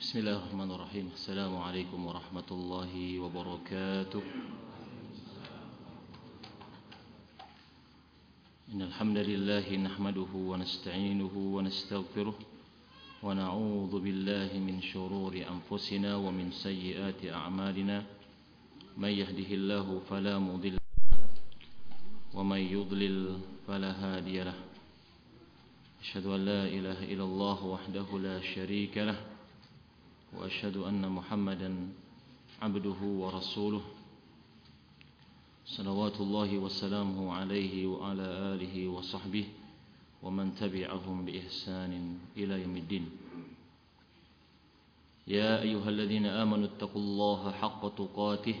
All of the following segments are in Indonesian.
بسم الله الرحمن الرحيم السلام عليكم ورحمة الله وبركاته إن الحمد لله نحمده ونستعينه ونستغفره ونعوذ بالله من شرور أنفسنا ومن سيئات أعمالنا من يهده الله فلا مضل ومن يضلل فلا هادي له أشهد أن لا إله إلا الله وحده لا شريك له وأشهد أن محمدا عبده ورسوله. صلوات الله وسلامه عليه وعلى آله وصحبه ومن تبعهم بإحسان إلى يوم الدين. يا أيها الذين آمنوا اتقوا الله حق تقاته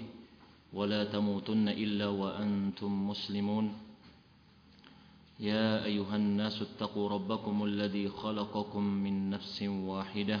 ولا تموتن إلا وأنتم مسلمون. يا أيها الناس اتقوا ربكم الذي خلقكم من نفس واحدة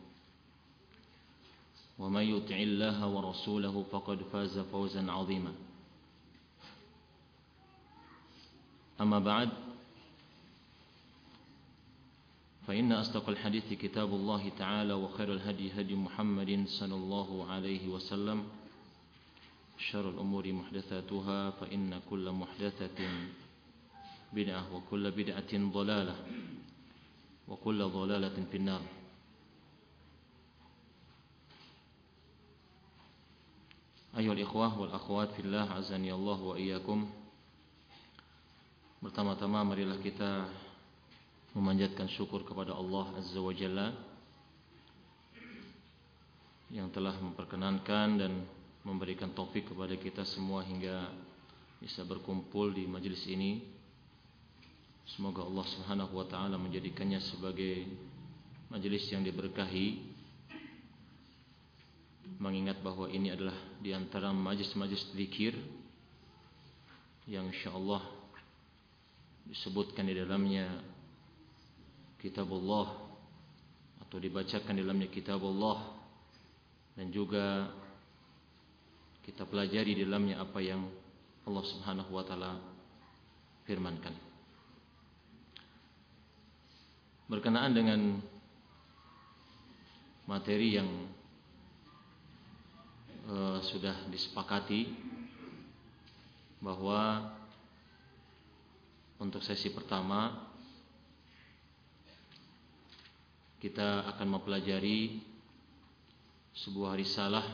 ومن يطع الله ورسوله فقد فاز فوزا عظيما. أما بعد فإن أصدق الحديث كتاب الله تعالى وخير الهدي هدي محمد صلى الله عليه وسلم شر الأمور محدثاتها فإن كل محدثة بدعة وكل بدعة ضلالة وكل ضلالة في النار. Ayol ikhwah wal akhwat fillah azani Allah wa iyyakum. Pertama-tama marilah kita memanjatkan syukur kepada Allah Azza wa Jalla yang telah memperkenankan dan memberikan topik kepada kita semua hingga bisa berkumpul di majlis ini. Semoga Allah Subhanahu wa taala menjadikannya sebagai majlis yang diberkahi Mengingat bahwa ini adalah di antara majelis-majelis zikir yang insyaallah disebutkan di dalamnya kitab Allah atau dibacakan di dalamnya kitab Allah dan juga kita pelajari di dalamnya apa yang Allah Subhanahu wa taala firmankan. Berkenaan dengan materi yang uh, sudah disepakati bahwa untuk sesi pertama kita akan mempelajari sebuah risalah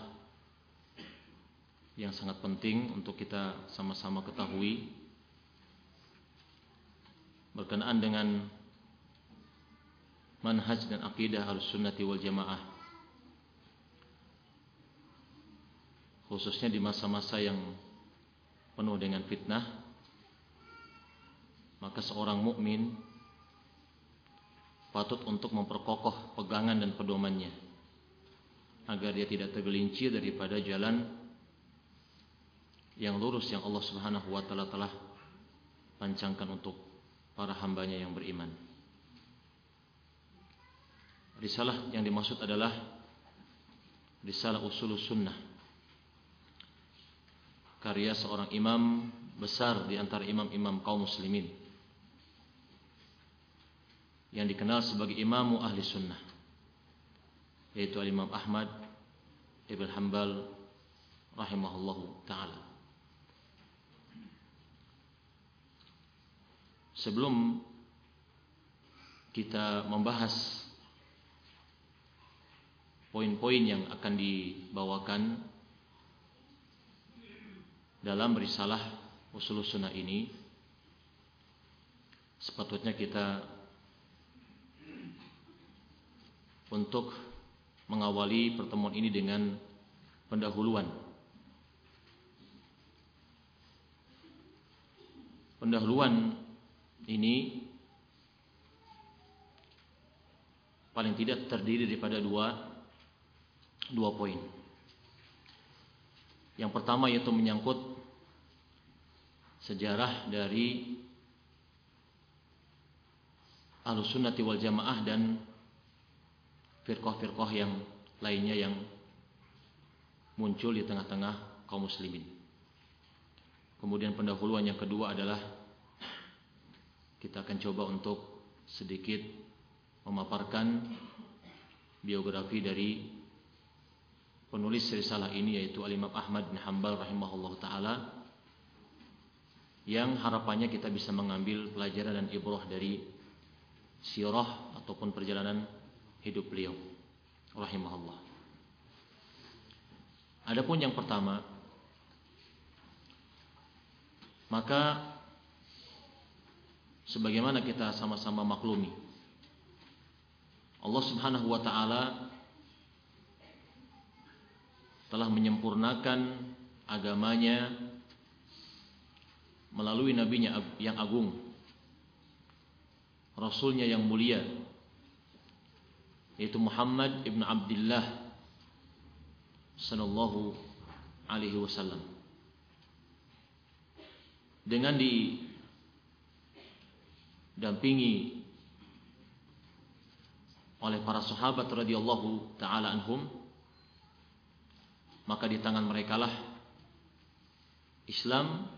yang sangat penting untuk kita sama-sama ketahui berkenaan dengan manhaj dan akidah al-sunnati wal jamaah khususnya di masa-masa yang penuh dengan fitnah maka seorang mukmin patut untuk memperkokoh pegangan dan pedomannya agar dia tidak tergelincir daripada jalan yang lurus yang Allah Subhanahu wa taala telah pancangkan untuk para hambanya yang beriman. Risalah yang dimaksud adalah Risalah Usul Sunnah karya seorang imam besar di antara imam-imam kaum muslimin yang dikenal sebagai imamu ahli sunnah yaitu Imam Ahmad Ibn Hanbal rahimahullahu taala. Sebelum kita membahas poin-poin yang akan dibawakan dalam risalah usul sunnah ini sepatutnya kita untuk mengawali pertemuan ini dengan pendahuluan. Pendahuluan ini paling tidak terdiri daripada dua dua poin. Yang pertama yaitu menyangkut sejarah dari Ahlussunnati wal Jamaah dan firqah-firqah yang lainnya yang muncul di tengah-tengah kaum muslimin. Kemudian pendahuluan yang kedua adalah kita akan coba untuk sedikit memaparkan biografi dari penulis risalah ini yaitu Al-Imam Ahmad bin Hanbal rahimahullah taala yang harapannya kita bisa mengambil pelajaran dan ibrah dari sirah ataupun perjalanan hidup beliau rahimahullah. Adapun yang pertama maka sebagaimana kita sama-sama maklumi Allah Subhanahu wa taala telah menyempurnakan agamanya melalui nabinya yang agung. Rasulnya yang mulia. Yaitu Muhammad ibn Abdullah sallallahu alaihi wasallam. Dengan didampingi oleh para sahabat radhiyallahu taala anhum maka di tangan mereka lah Islam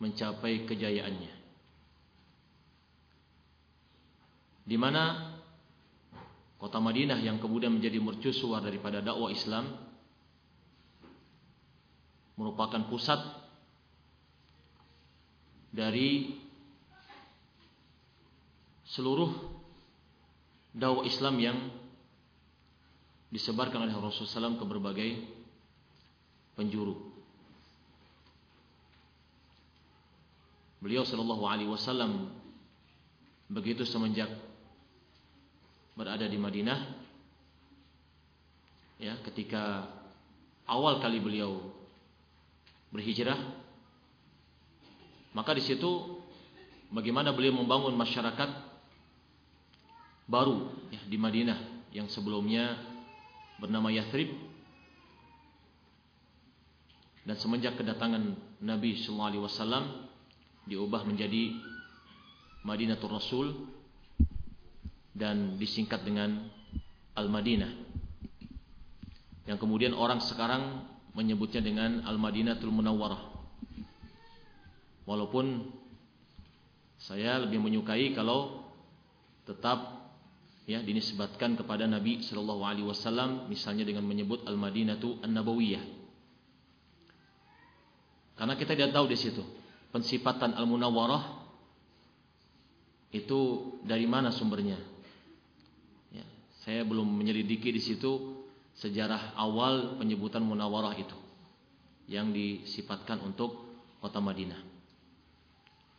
mencapai kejayaannya di mana kota Madinah yang kemudian menjadi mercusuar daripada dakwah Islam merupakan pusat dari seluruh dakwah Islam yang disebarkan oleh Rasulullah SAW ke berbagai penjuru. Beliau Shallallahu Alaihi Wasallam begitu semenjak berada di Madinah ya ketika awal kali beliau berhijrah maka di situ bagaimana beliau membangun masyarakat baru ya, di Madinah yang sebelumnya bernama Yathrib. Dan semenjak kedatangan Nabi sallallahu alaihi wasallam diubah menjadi Madinatul Rasul dan disingkat dengan Al-Madinah. Yang kemudian orang sekarang menyebutnya dengan Al-Madinatul Munawwarah. Walaupun saya lebih menyukai kalau tetap ya dinisbatkan kepada Nabi sallallahu alaihi wasallam misalnya dengan menyebut Al-Madinatu An-Nabawiyah. Karena kita tidak tahu di situ pensifatan Al-Munawwarah itu dari mana sumbernya. Saya belum menyelidiki di situ sejarah awal penyebutan Munawarah itu yang disifatkan untuk kota Madinah.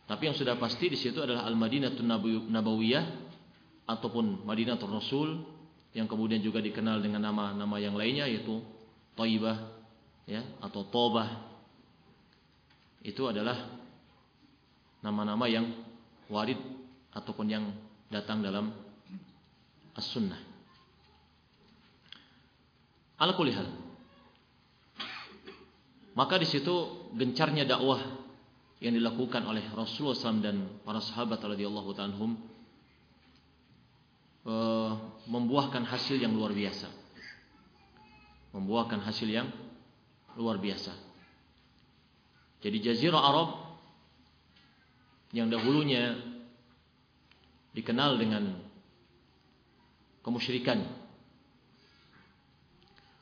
Tapi yang sudah pasti di situ adalah Al-Madinatun Nabawiyah ataupun Madinatul Rasul yang kemudian juga dikenal dengan nama-nama yang lainnya yaitu Thaibah ya atau Tobah. Itu adalah nama-nama yang warid ataupun yang datang dalam As-Sunnah. Ala kulihal. Maka di situ gencarnya dakwah yang dilakukan oleh Rasulullah SAW dan para sahabat radhiyallahu taala uh, membuahkan hasil yang luar biasa. Membuahkan hasil yang luar biasa. Jadi jazirah Arab yang dahulunya dikenal dengan kemusyrikan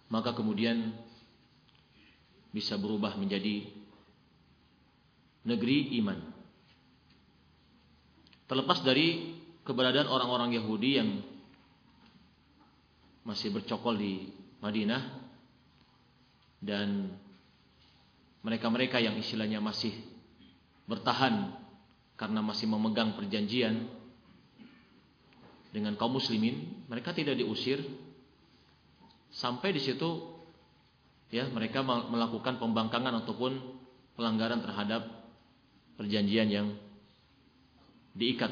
maka kemudian bisa berubah menjadi negeri iman. Terlepas dari keberadaan orang-orang Yahudi yang masih bercokol di Madinah dan mereka-mereka yang istilahnya masih bertahan karena masih memegang perjanjian dengan kaum muslimin, mereka tidak diusir Sampai di situ ya mereka melakukan pembangkangan ataupun pelanggaran terhadap perjanjian yang diikat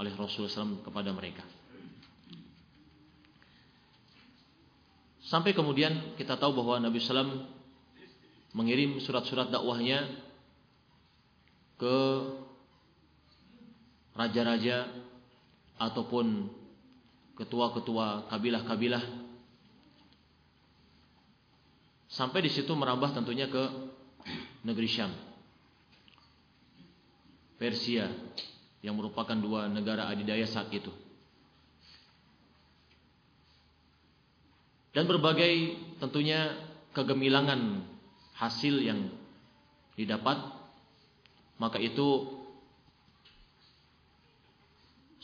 oleh Rasulullah SAW kepada mereka. Sampai kemudian kita tahu bahwa Nabi Sallam mengirim surat-surat dakwahnya ke raja-raja ataupun ketua-ketua kabilah-kabilah sampai di situ merambah tentunya ke negeri Syam. Persia yang merupakan dua negara adidaya saat itu. Dan berbagai tentunya kegemilangan hasil yang didapat maka itu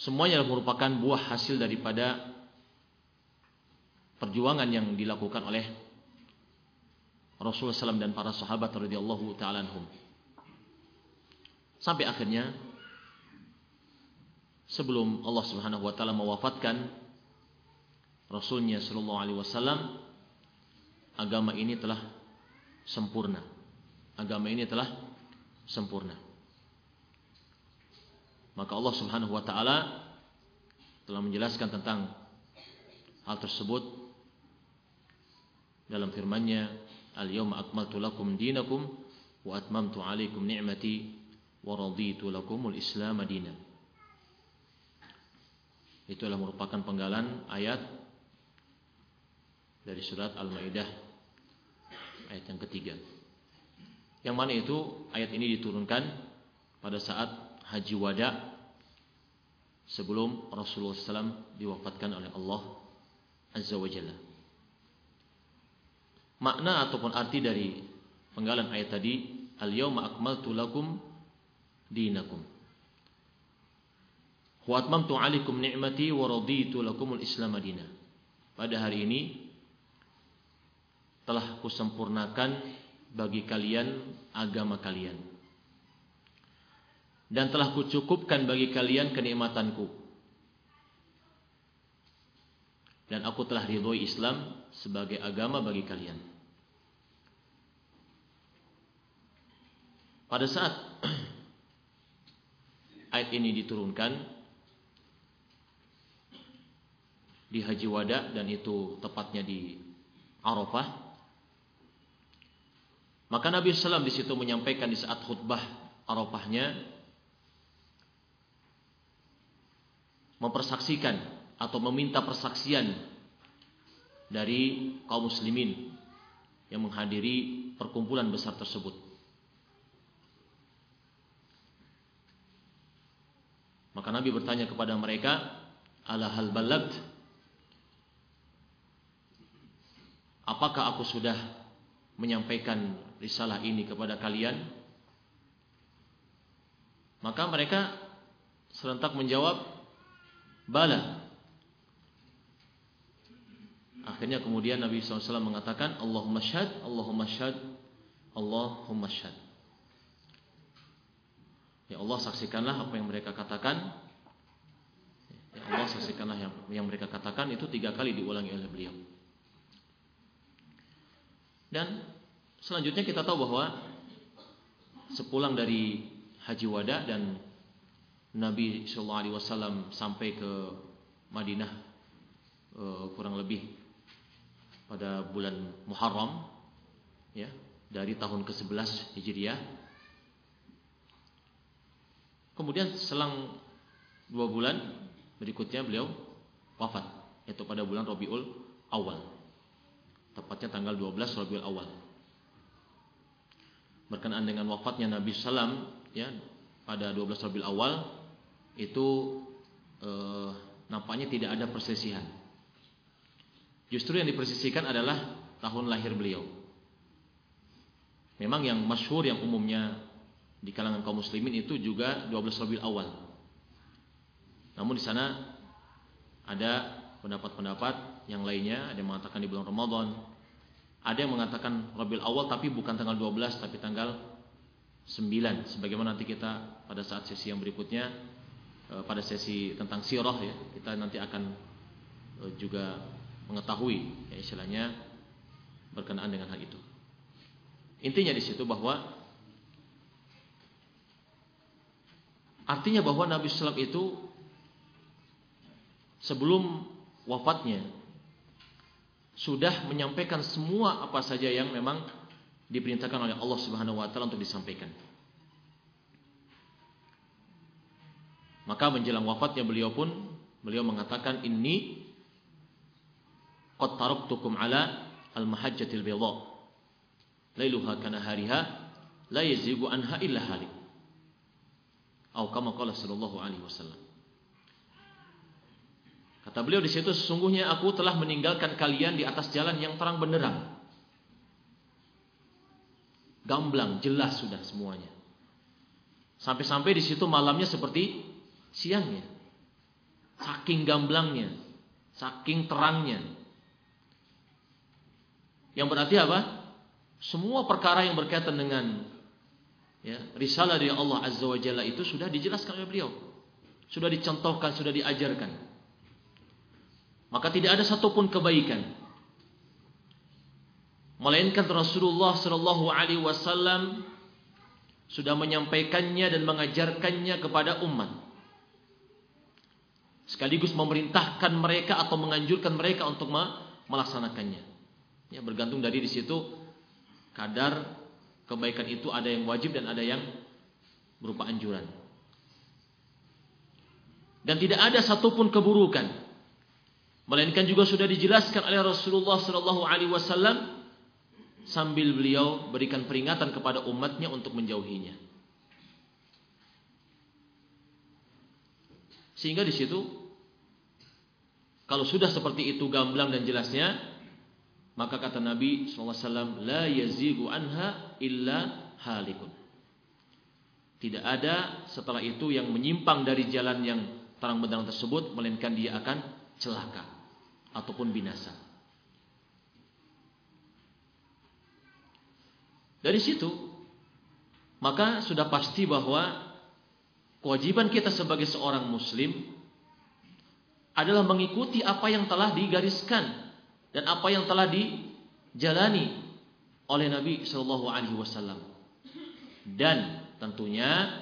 semuanya merupakan buah hasil daripada perjuangan yang dilakukan oleh Rasulullah SAW dan para sahabat radhiyallahu taala anhum. Sampai akhirnya sebelum Allah Subhanahu wa taala mewafatkan Rasulnya sallallahu alaihi wasallam agama ini telah sempurna. Agama ini telah sempurna. Maka Allah Subhanahu wa taala telah menjelaskan tentang hal tersebut dalam firman-Nya, "Al-yawma akmaltu lakum dinakum wa atmamtu 'alaikum ni'mati wa raditu lakumul Islam dinan." Itu adalah merupakan penggalan ayat dari surat Al-Maidah ayat yang ketiga. Yang mana itu ayat ini diturunkan pada saat haji wada sebelum Rasulullah SAW diwafatkan oleh Allah Azza wa Jalla. Makna ataupun arti dari penggalan ayat tadi, Al-yawma akmaltu lakum dinakum. Wa atmamtu 'alaikum ni'mati wa raditu lakumul Islam madina. Pada hari ini telah kusempurnakan bagi kalian agama kalian dan telah kucukupkan bagi kalian kenikmatanku. Dan aku telah ridhoi Islam sebagai agama bagi kalian. Pada saat ayat ini diturunkan di Haji Wada dan itu tepatnya di Arafah, maka Nabi SAW di situ menyampaikan di saat khutbah Arafahnya mempersaksikan atau meminta persaksian dari kaum muslimin yang menghadiri perkumpulan besar tersebut. Maka Nabi bertanya kepada mereka, "Ala hal balagh? Apakah aku sudah menyampaikan risalah ini kepada kalian?" Maka mereka serentak menjawab, Bala. Akhirnya kemudian Nabi SAW mengatakan Allahumma syad, Allahumma syad, Allahumma syad. Ya Allah saksikanlah apa yang mereka katakan. Ya Allah saksikanlah yang, yang mereka katakan itu tiga kali diulangi oleh beliau. Dan selanjutnya kita tahu bahwa sepulang dari Haji Wada dan Nabi Shallallahu Alaihi Wasallam sampai ke Madinah uh, kurang lebih pada bulan Muharram ya dari tahun ke-11 Hijriah. Kemudian selang dua bulan berikutnya beliau wafat yaitu pada bulan Rabiul Awal. Tepatnya tanggal 12 Rabiul Awal. Berkenaan dengan wafatnya Nabi Sallam ya pada 12 Rabiul Awal itu eh, nampaknya tidak ada persisihan. Justru yang dipersisikan adalah tahun lahir beliau. Memang yang masyhur yang umumnya di kalangan kaum muslimin itu juga 12 Rabiul Awal. Namun di sana ada pendapat-pendapat yang lainnya, ada yang mengatakan di bulan Ramadan, ada yang mengatakan Rabiul Awal tapi bukan tanggal 12 tapi tanggal 9 sebagaimana nanti kita pada saat sesi yang berikutnya pada sesi tentang sirah ya kita nanti akan eh, juga mengetahui ya istilahnya berkenaan dengan hal itu. Intinya di situ bahwa artinya bahwa Nabi Sallam itu sebelum wafatnya sudah menyampaikan semua apa saja yang memang diperintahkan oleh Allah Subhanahu wa taala untuk disampaikan. Maka menjelang wafatnya beliau pun beliau mengatakan ini qad taraktukum ala al-mahajjatil bayda. Lailuha kana hariha la yazigu anha illa halik. Atau kama qala sallallahu alaihi wasallam. Kata beliau di situ sesungguhnya aku telah meninggalkan kalian di atas jalan yang terang benderang. Gamblang, jelas sudah semuanya. Sampai-sampai di situ malamnya seperti siangnya. Saking gamblangnya, saking terangnya. Yang berarti apa? Semua perkara yang berkaitan dengan ya, risalah dari Allah Azza wa Jalla itu sudah dijelaskan oleh beliau. Sudah dicontohkan, sudah diajarkan. Maka tidak ada satupun kebaikan melainkan Rasulullah Shallallahu alaihi wasallam sudah menyampaikannya dan mengajarkannya kepada umat. Sekaligus memerintahkan mereka atau menganjurkan mereka untuk melaksanakannya. Ya, bergantung dari di situ kadar kebaikan itu ada yang wajib dan ada yang berupa anjuran. Dan tidak ada satupun keburukan melainkan juga sudah dijelaskan oleh Rasulullah sallallahu alaihi wasallam sambil beliau berikan peringatan kepada umatnya untuk menjauhinya. Sehingga di situ kalau sudah seperti itu gamblang dan jelasnya, maka kata Nabi SAW, la yazigu anha illa halikun. Tidak ada setelah itu yang menyimpang dari jalan yang terang benderang tersebut, melainkan dia akan celaka ataupun binasa. Dari situ maka sudah pasti bahwa kewajiban kita sebagai seorang muslim adalah mengikuti apa yang telah digariskan dan apa yang telah dijalani oleh Nabi Shallallahu Alaihi Wasallam dan tentunya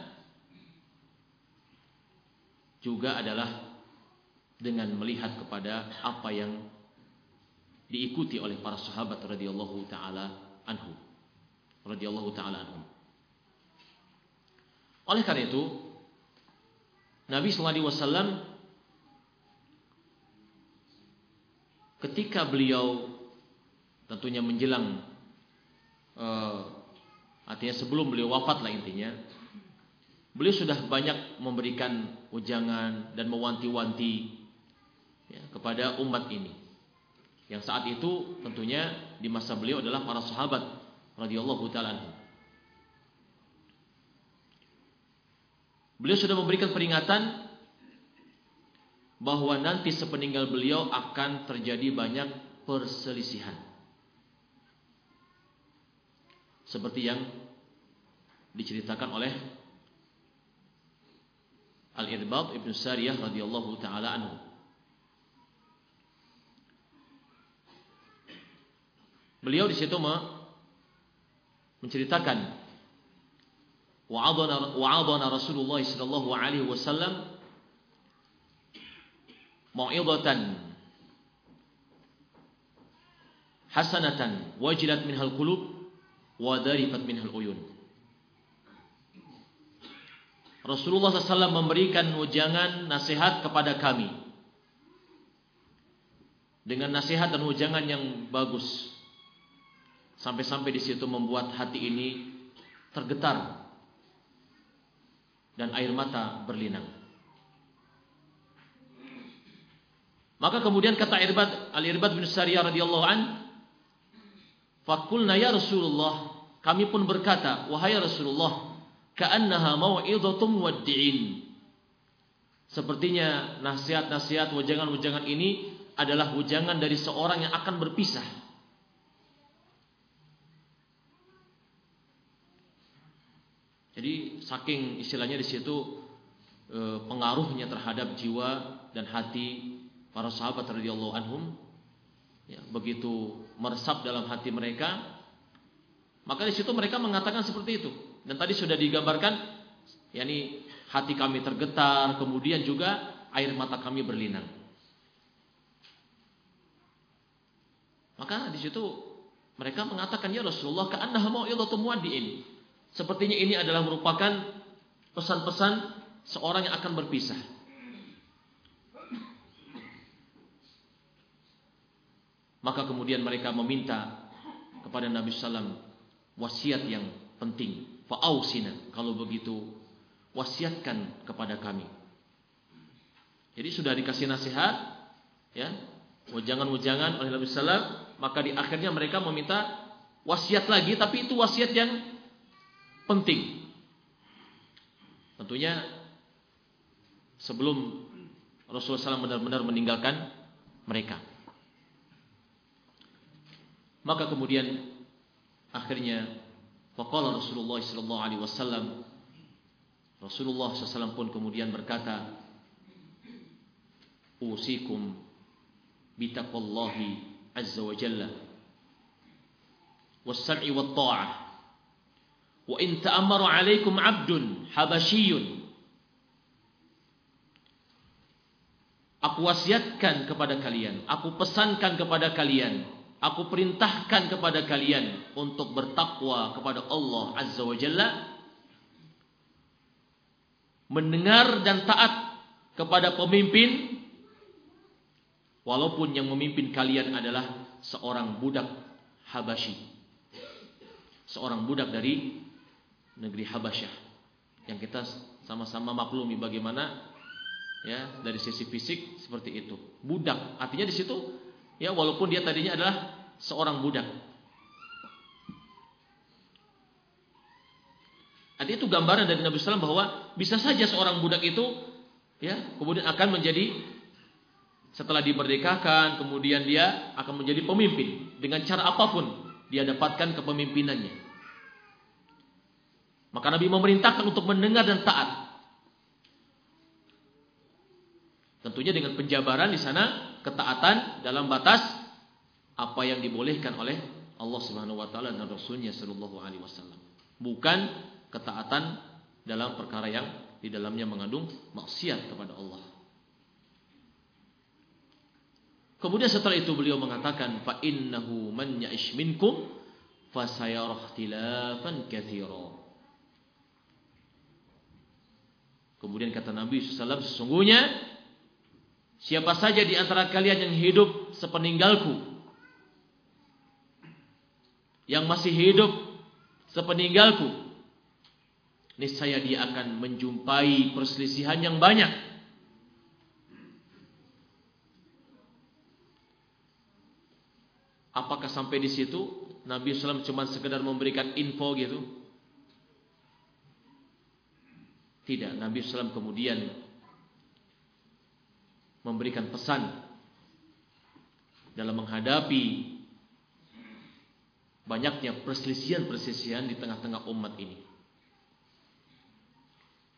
juga adalah dengan melihat kepada apa yang diikuti oleh para sahabat radhiyallahu taala anhu radhiyallahu taala anhum. Oleh karena itu, Nabi sallallahu alaihi wasallam ketika beliau tentunya menjelang uh, artinya sebelum beliau wafat lah intinya beliau sudah banyak memberikan ujangan dan mewanti-wanti ya, kepada umat ini. Yang saat itu tentunya di masa beliau adalah para sahabat radhiyallahu taala Beliau sudah memberikan peringatan bahwa nanti sepeninggal beliau akan terjadi banyak perselisihan. Seperti yang diceritakan oleh Al-Irbad Ibn Sariyah radhiyallahu taala anhu. Beliau di situ menceritakan wa'adana wa'adana Rasulullah sallallahu alaihi wasallam mau'izatan hasanatan wajilat minhal qulub wa darifat minhal uyun Rasulullah SAW memberikan ujangan nasihat kepada kami. Dengan nasihat dan ujangan yang bagus. Sampai-sampai di situ membuat hati ini tergetar. Dan air mata berlinang. Maka kemudian kata Irbad Al-Irbad bin Sariyah radhiyallahu an, "Fakulna ya Rasulullah, kami pun berkata, wahai Rasulullah, ka'annaha mau'izatum waddi'in." Sepertinya nasihat-nasihat wajangan-wajangan ini adalah wajangan dari seorang yang akan berpisah Jadi saking istilahnya di situ e, pengaruhnya terhadap jiwa dan hati para sahabat radhiyallahu anhum ya, begitu meresap dalam hati mereka maka di situ mereka mengatakan seperti itu dan tadi sudah digambarkan yakni hati kami tergetar kemudian juga air mata kami berlinang Maka di situ mereka mengatakan ya Rasulullah ka'annaha mau'idhatu muwaddi'in. Sepertinya ini adalah merupakan pesan-pesan seorang yang akan berpisah. Maka kemudian mereka meminta kepada Nabi Sallam wasiat yang penting. Fa'ausina. Kalau begitu wasiatkan kepada kami. Jadi sudah dikasih nasihat, ya, wajangan-wajangan oleh Nabi Sallam, maka di akhirnya mereka meminta wasiat lagi, tapi itu wasiat yang penting. Tentunya sebelum Rasulullah SAW benar-benar meninggalkan mereka. Maka kemudian akhirnya faqala Rasulullah sallallahu alaihi wasallam Rasulullah SAW pun kemudian berkata Usikum bitaqwallahi azza wa jalla was-sam'i wat-tha'ah wa in ta'ammara 'alaikum 'abdun habasyiyun Aku wasiatkan kepada kalian, aku pesankan kepada kalian Aku perintahkan kepada kalian untuk bertakwa kepada Allah Azza wa Jalla. Mendengar dan taat kepada pemimpin. Walaupun yang memimpin kalian adalah seorang budak Habasyi seorang budak dari negeri Habasyah. Yang kita sama-sama maklumi bagaimana ya dari sisi fisik seperti itu. Budak artinya di situ Ya, walaupun dia tadinya adalah seorang budak. Ada itu gambaran dari Nabi SAW bahwa bisa saja seorang budak itu ya kemudian akan menjadi setelah dimerdekakan kemudian dia akan menjadi pemimpin dengan cara apa pun dia dapatkan kepemimpinannya. Maka Nabi memerintahkan untuk mendengar dan taat. Tentunya dengan penjabaran di sana ketaatan dalam batas apa yang dibolehkan oleh Allah Subhanahu wa taala dan Rasulnya sallallahu alaihi wasallam. Bukan ketaatan dalam perkara yang di dalamnya mengandung maksiat kepada Allah. Kemudian setelah itu beliau mengatakan fa innahu man ya'ish minkum fasayara katsira. Kemudian kata Nabi SAW sesungguhnya Siapa saja di antara kalian yang hidup sepeninggalku Yang masih hidup sepeninggalku Niscaya dia akan menjumpai perselisihan yang banyak. Apakah sampai di situ? Nabi SAW cuma sekedar memberikan info gitu? Tidak. Nabi SAW kemudian memberikan pesan dalam menghadapi banyaknya perselisihan-perselisihan di tengah-tengah umat ini.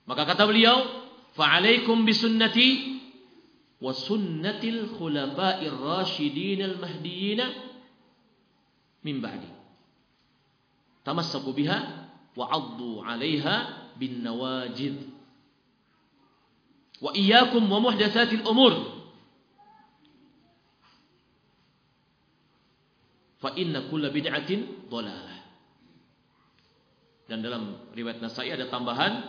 Maka kata beliau, "Fa'alaikum bisunnati wa sunnatil khulafa'ir rasyidin al-mahdiyyin min ba'di." Tamassaku biha wa 'addu 'alaiha bin nawajid. Wa iyyakum wa muhdatsatil umur. Fa inna bid'atin dhalalah. Dan dalam riwayat Nasai ada tambahan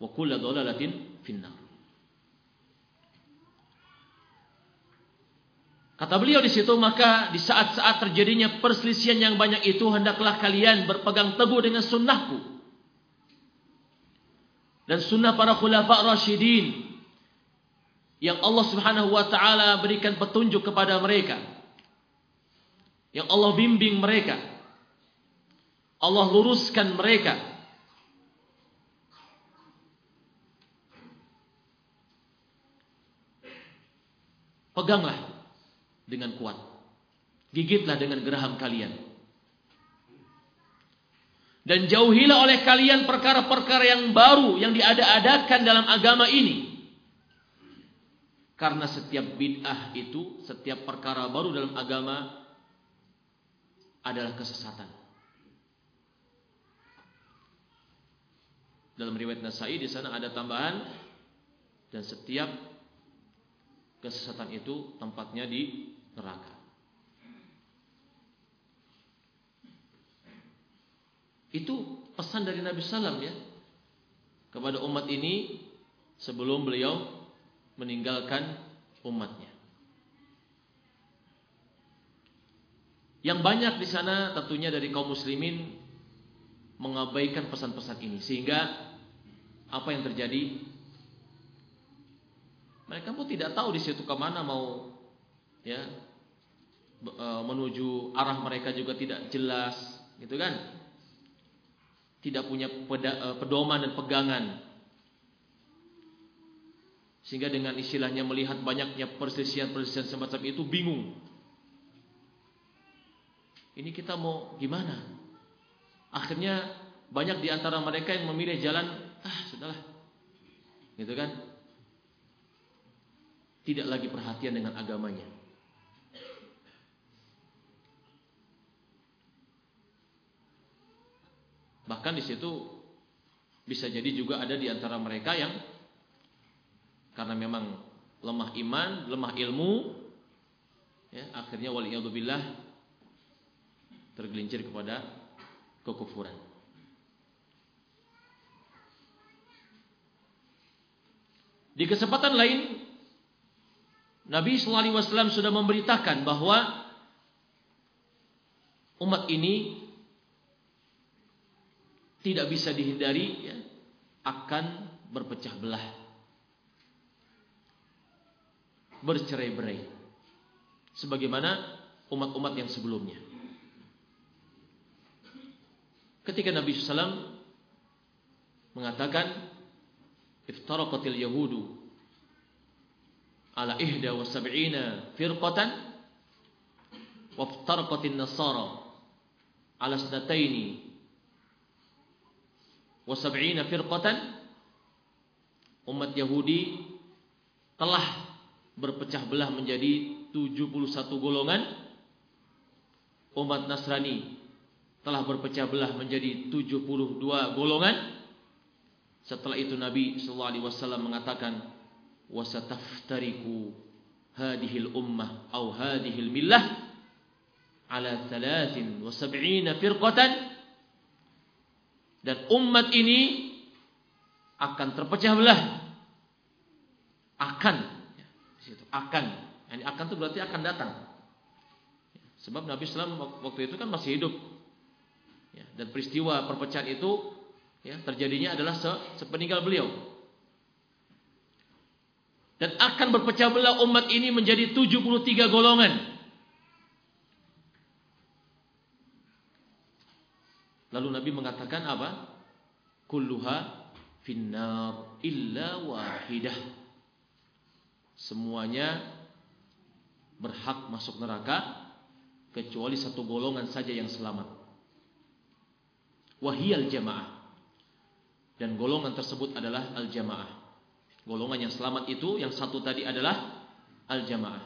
wa kulla dhalalatin finnar. Kata beliau di situ maka di saat-saat terjadinya perselisihan yang banyak itu hendaklah kalian berpegang teguh dengan sunnahku dan sunnah para khulafa rasyidin yang Allah Subhanahu wa taala berikan petunjuk kepada mereka. Yang Allah bimbing mereka. Allah luruskan mereka. Peganglah dengan kuat. Gigitlah dengan geraham kalian dan jauhilah oleh kalian perkara-perkara yang baru yang diada-adakan dalam agama ini. Karena setiap bid'ah itu, setiap perkara baru dalam agama adalah kesesatan. Dalam riwayat Nasai di sana ada tambahan dan setiap kesesatan itu tempatnya di neraka. Itu pesan dari Nabi Sallam ya. Kepada umat ini sebelum beliau meninggalkan umatnya. Yang banyak di sana tentunya dari kaum muslimin mengabaikan pesan-pesan ini. Sehingga apa yang terjadi? Mereka pun tidak tahu di situ ke mana mau ya e, menuju arah mereka juga tidak jelas gitu kan tidak punya e, pedoman dan pegangan sehingga dengan istilahnya melihat banyaknya perselisihan-perselisihan semacam itu bingung ini kita mau gimana? Akhirnya banyak di antara mereka yang memilih jalan ah sudahlah. Gitu kan? Tidak lagi perhatian dengan agamanya. Bahkan di situ bisa jadi juga ada di antara mereka yang karena memang lemah iman, lemah ilmu, ya, akhirnya waliyadzubillah tergelincir kepada kekufuran. Di kesempatan lain Nabi sallallahu alaihi wasallam sudah memberitakan bahwa umat ini tidak bisa dihindari ya, akan berpecah belah. Bercerai-berai. Sebagaimana umat-umat yang sebelumnya. Ketika Nabi SAW mengatakan iftaraqatil yahudu ala ihda wa sab'ina firqatan wa iftaraqatin nasara ala snataini wa sab'ina firqatan umat Yahudi telah berpecah belah menjadi 71 golongan. Umat Nasrani telah berpecah belah menjadi 72 golongan. Setelah itu Nabi sallallahu alaihi wasallam mengatakan wasataftariku hadhil ummah atau hadhil millah ala 73 firqatan dan umat ini akan terpecah belah. Akan. Akan. Ini akan itu berarti akan datang. Sebab Nabi SAW waktu itu kan masih hidup. Ya, dan peristiwa perpecahan itu ya, terjadinya adalah se sepeninggal beliau. Dan akan berpecah belah umat ini menjadi 73 golongan. Lalu Nabi mengatakan apa? Kulluha finnar illa wahidah. Semuanya berhak masuk neraka kecuali satu golongan saja yang selamat wahiyal jamaah. Dan golongan tersebut adalah al-jamaah. Golongan yang selamat itu yang satu tadi adalah al-jamaah.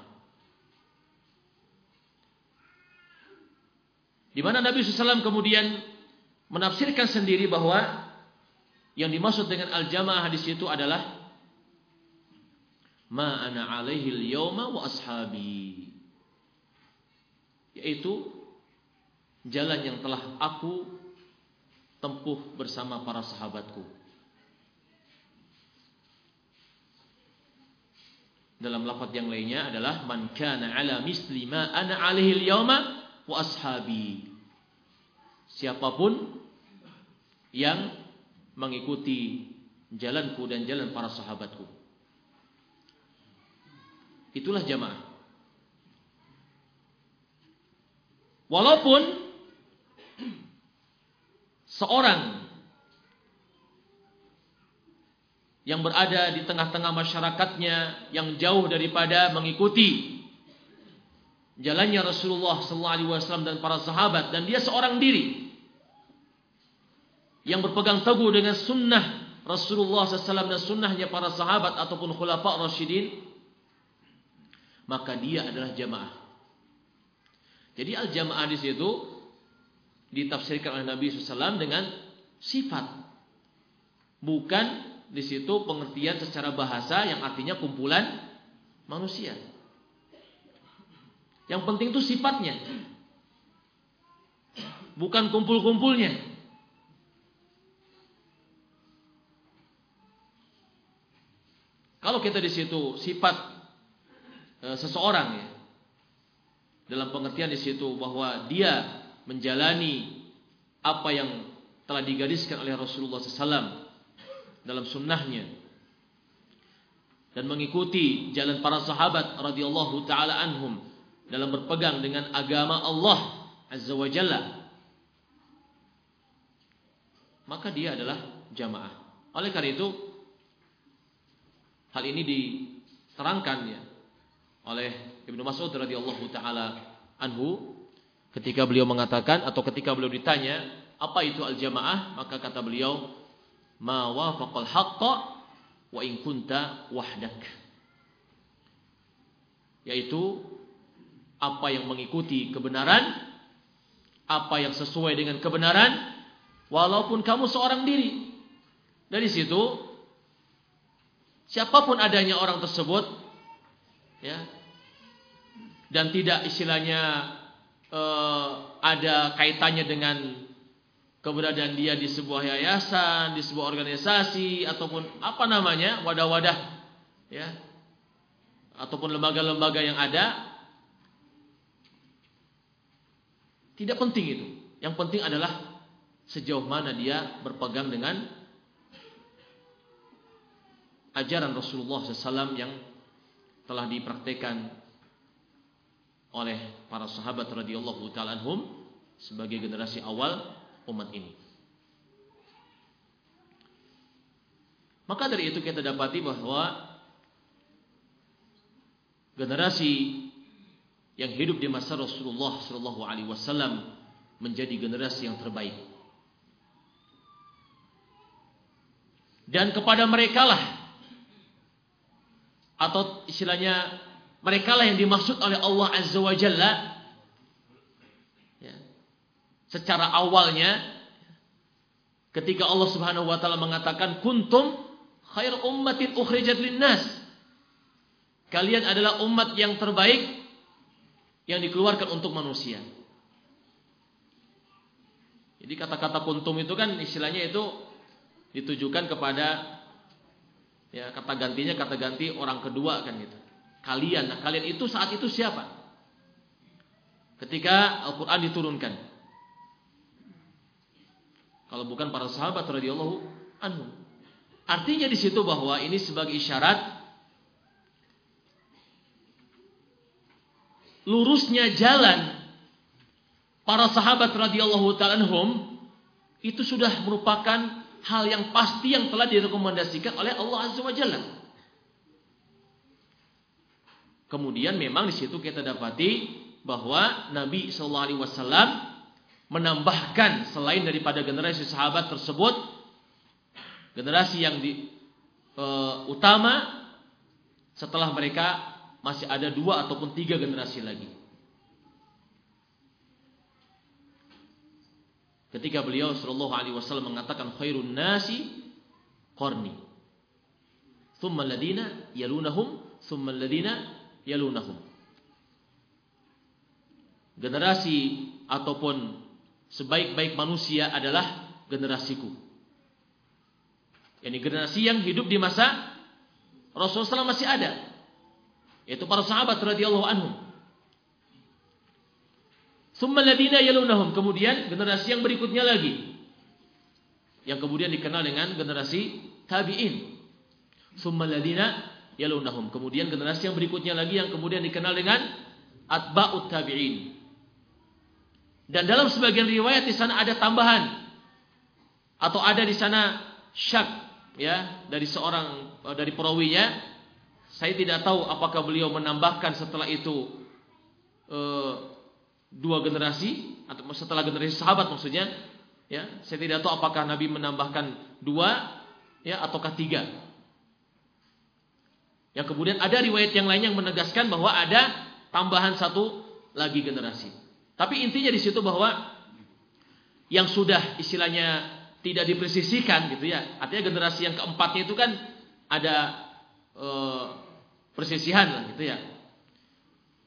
Di mana Nabi SAW kemudian menafsirkan sendiri bahwa yang dimaksud dengan al-jamaah di situ adalah ma ana alaihi al-yawma wa ashabi. Yaitu jalan yang telah aku tempuh bersama para sahabatku. Dalam lafaz yang lainnya adalah man kana ala misli ma ana alaihi al-yawma wa ashabi. Siapa pun yang mengikuti jalanku dan jalan para sahabatku. Itulah jamaah. Walaupun seorang yang berada di tengah-tengah masyarakatnya yang jauh daripada mengikuti jalannya Rasulullah wasallam dan para sahabat dan dia seorang diri yang berpegang teguh dengan sunnah Rasulullah SAW dan sunnahnya para sahabat ataupun khulafa rasyidin maka dia adalah jamaah. Jadi al jamaah di situ ditafsirkan oleh Nabi SAW dengan sifat. Bukan di situ pengertian secara bahasa yang artinya kumpulan manusia. Yang penting itu sifatnya. Bukan kumpul-kumpulnya. Kalau kita di situ sifat e, seseorang ya dalam pengertian di situ bahwa dia menjalani apa yang telah digariskan oleh Rasulullah SAW dalam sunnahnya dan mengikuti jalan para sahabat radhiyallahu taala anhum dalam berpegang dengan agama Allah azza wa jalla maka dia adalah jamaah. Oleh karena itu Hal ini diterangkan ya oleh Ibnu Mas'ud radhiyallahu taala anhu ketika beliau mengatakan atau ketika beliau ditanya apa itu al-jamaah? Maka kata beliau ma wafaqal haqqa wa in kunta wahdak. Yaitu apa yang mengikuti kebenaran apa yang sesuai dengan kebenaran walaupun kamu seorang diri. Dari situ siapa pun adanya orang tersebut ya dan tidak istilahnya uh, ada kaitannya dengan keberadaan dia di sebuah yayasan, di sebuah organisasi ataupun apa namanya wadah-wadah ya ataupun lembaga-lembaga yang ada tidak penting itu. Yang penting adalah sejauh mana dia berpegang dengan ajaran Rasulullah SAW yang telah dipraktekkan oleh para sahabat radhiyallahu taala anhum sebagai generasi awal umat ini. Maka dari itu kita dapati bahwa generasi yang hidup di masa Rasulullah sallallahu alaihi wasallam menjadi generasi yang terbaik. Dan kepada mereka lah atau istilahnya mereka lah yang dimaksud oleh Allah Azza wa Jalla. Ya. secara awalnya ketika Allah Subhanahu wa taala mengatakan kuntum khair ummatin ukhrijat linnas. Kalian adalah umat yang terbaik yang dikeluarkan untuk manusia. Jadi kata-kata kuntum itu kan istilahnya itu ditujukan kepada Ya, kata gantinya kata ganti orang kedua kan gitu. Kalian, nah kalian itu saat itu siapa? Ketika Al-Qur'an diturunkan. Kalau bukan para sahabat radhiyallahu anhu. Artinya di situ bahwa ini sebagai isyarat lurusnya jalan para sahabat radhiyallahu taala itu sudah merupakan hal yang pasti yang telah direkomendasikan oleh Allah Azza wa Jalla. Kemudian memang di situ kita dapati bahwa Nabi Shallallahu Alaihi Wasallam menambahkan selain daripada generasi sahabat tersebut generasi yang di, e, utama setelah mereka masih ada dua ataupun tiga generasi lagi. Ketika beliau sallallahu alaihi wasallam mengatakan khairun nasi qarni. Thumma alladhina yalunahum, thumma alladhina yalunahum. Generasi ataupun sebaik-baik manusia adalah generasiku. Ini generasi yang hidup di masa Rasulullah SAW masih ada. Yaitu para sahabat radhiyallahu anhum. Summa ladina yalunahum. Kemudian generasi yang berikutnya lagi. Yang kemudian dikenal dengan generasi tabi'in. Summa ladina yalunahum. Kemudian generasi yang berikutnya lagi yang kemudian dikenal dengan atba'ut tabi'in. Dan dalam sebagian riwayat di sana ada tambahan atau ada di sana syak ya dari seorang eh, dari perawinya saya tidak tahu apakah beliau menambahkan setelah itu uh, dua generasi atau setelah generasi sahabat maksudnya ya saya tidak tahu apakah Nabi menambahkan dua ya ataukah tiga. Yang kemudian ada riwayat yang lain yang menegaskan bahwa ada tambahan satu lagi generasi. Tapi intinya di situ bahwa yang sudah istilahnya tidak dipresisikan gitu ya artinya generasi yang keempatnya itu kan ada e, persisihan lah gitu ya.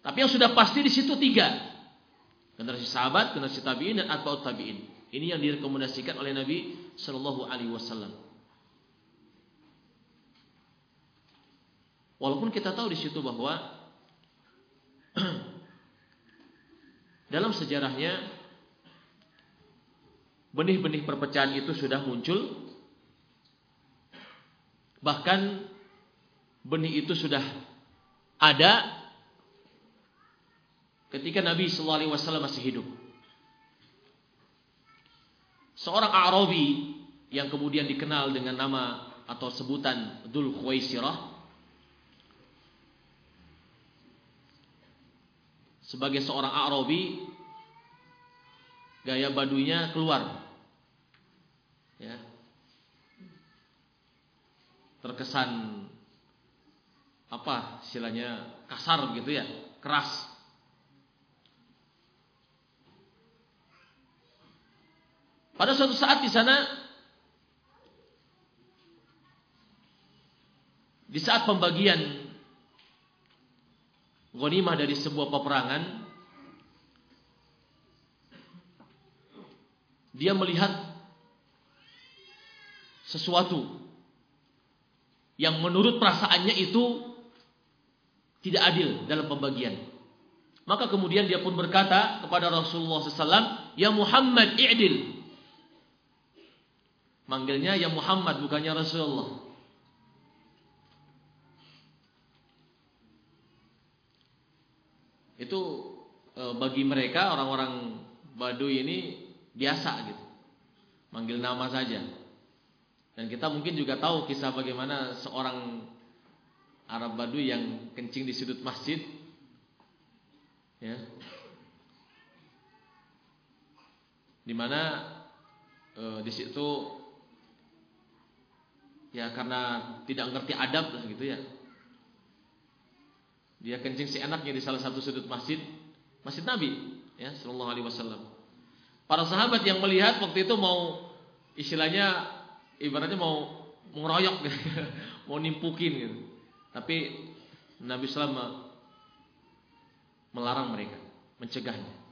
Tapi yang sudah pasti di situ tiga Generasi sahabat, generasi tabi'in dan atba'ut tabi'in. Ini yang direkomendasikan oleh Nabi Shallallahu alaihi wasallam. Walaupun kita tahu di situ bahwa dalam sejarahnya benih-benih perpecahan itu sudah muncul bahkan benih itu sudah ada ketika Nabi sallallahu alaihi wasallam masih hidup. Seorang Arabi yang kemudian dikenal dengan nama atau sebutan Dzul Khuwaisirah. Sebagai seorang Arabi gaya baduinya keluar. Ya. Terkesan apa istilahnya kasar begitu ya keras pada suatu saat di sana Di saat pembagian ghanimah dari sebuah peperangan dia melihat sesuatu yang menurut perasaannya itu tidak adil dalam pembagian. Maka kemudian dia pun berkata kepada Rasulullah SAW, Ya Muhammad i'dil. Manggilnya Ya Muhammad bukannya Rasulullah. itu e, bagi mereka orang-orang Baduy ini biasa gitu. Manggil nama saja. Dan kita mungkin juga tahu kisah bagaimana seorang Arab Baduy yang kencing di sudut masjid ya. Di mana e, di situ ya karena tidak ngerti adab lah gitu ya dia kencing seenaknya di salah satu sudut masjid, masjid Nabi, ya, Sallallahu Alaihi Wasallam. Para sahabat yang melihat waktu itu mau istilahnya ibaratnya mau mengeroyok, mau nimpukin gitu. Tapi Nabi Sallam melarang mereka, mencegahnya.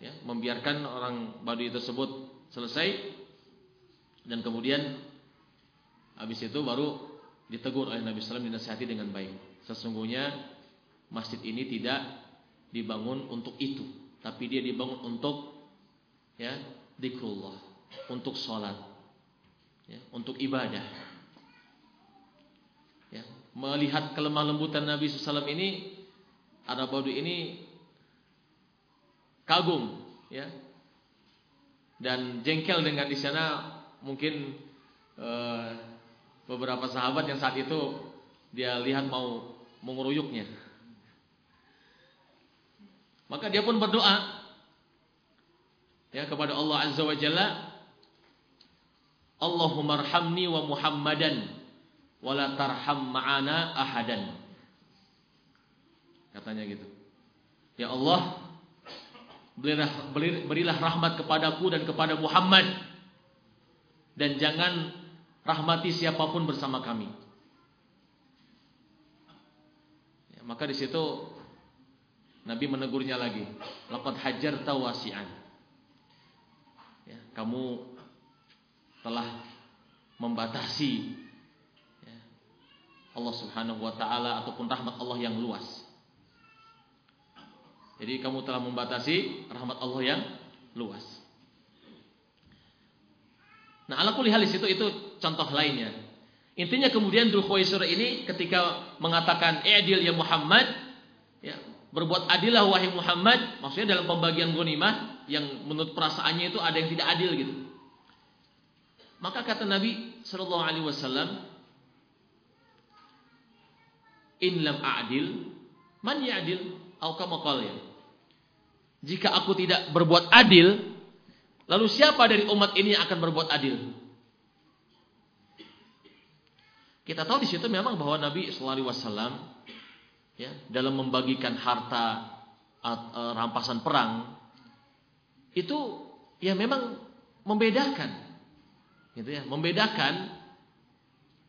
Ya, membiarkan orang Badui tersebut selesai dan kemudian habis itu baru ditegur oleh Nabi SAW dinasihati dengan baik. Sesungguhnya masjid ini tidak dibangun untuk itu, tapi dia dibangun untuk ya dikrullah, untuk sholat, ya, untuk ibadah. Ya, melihat kelemah lembutan Nabi SAW ini, Arab Badu ini kagum, ya, dan jengkel dengan di sana mungkin uh, beberapa sahabat yang saat itu dia lihat mau menguruyuknya. Maka dia pun berdoa ya kepada Allah Azza wa Jalla, Allahumma arhamni wa Muhammadan wa la tarham ma'ana ahadan. Katanya gitu. Ya Allah, berilah, berilah rahmat kepadaku dan kepada Muhammad dan jangan rahmati siapa pun bersama kami. Ya, maka di situ Nabi menegurnya lagi. Laqad hajar tawasian. Ya, kamu telah membatasi ya, Allah Subhanahu wa taala ataupun rahmat Allah yang luas. Jadi kamu telah membatasi rahmat Allah yang luas. Nah, ala kulli hal itu itu contoh lainnya. Intinya kemudian Dzul ini ketika mengatakan i'dil ya Muhammad, ya, berbuat adillah wahai Muhammad, maksudnya dalam pembagian ghanimah yang menurut perasaannya itu ada yang tidak adil gitu. Maka kata Nabi sallallahu alaihi wasallam, "In lam a'dil, man ya'dil?" Atau kama ya. Jika aku tidak berbuat adil, Lalu siapa dari umat ini yang akan berbuat adil? Kita tahu di situ memang bahwa Nabi Sallallahu Alaihi Wasallam ya dalam membagikan harta uh, rampasan perang itu ya memang membedakan, gitu ya, membedakan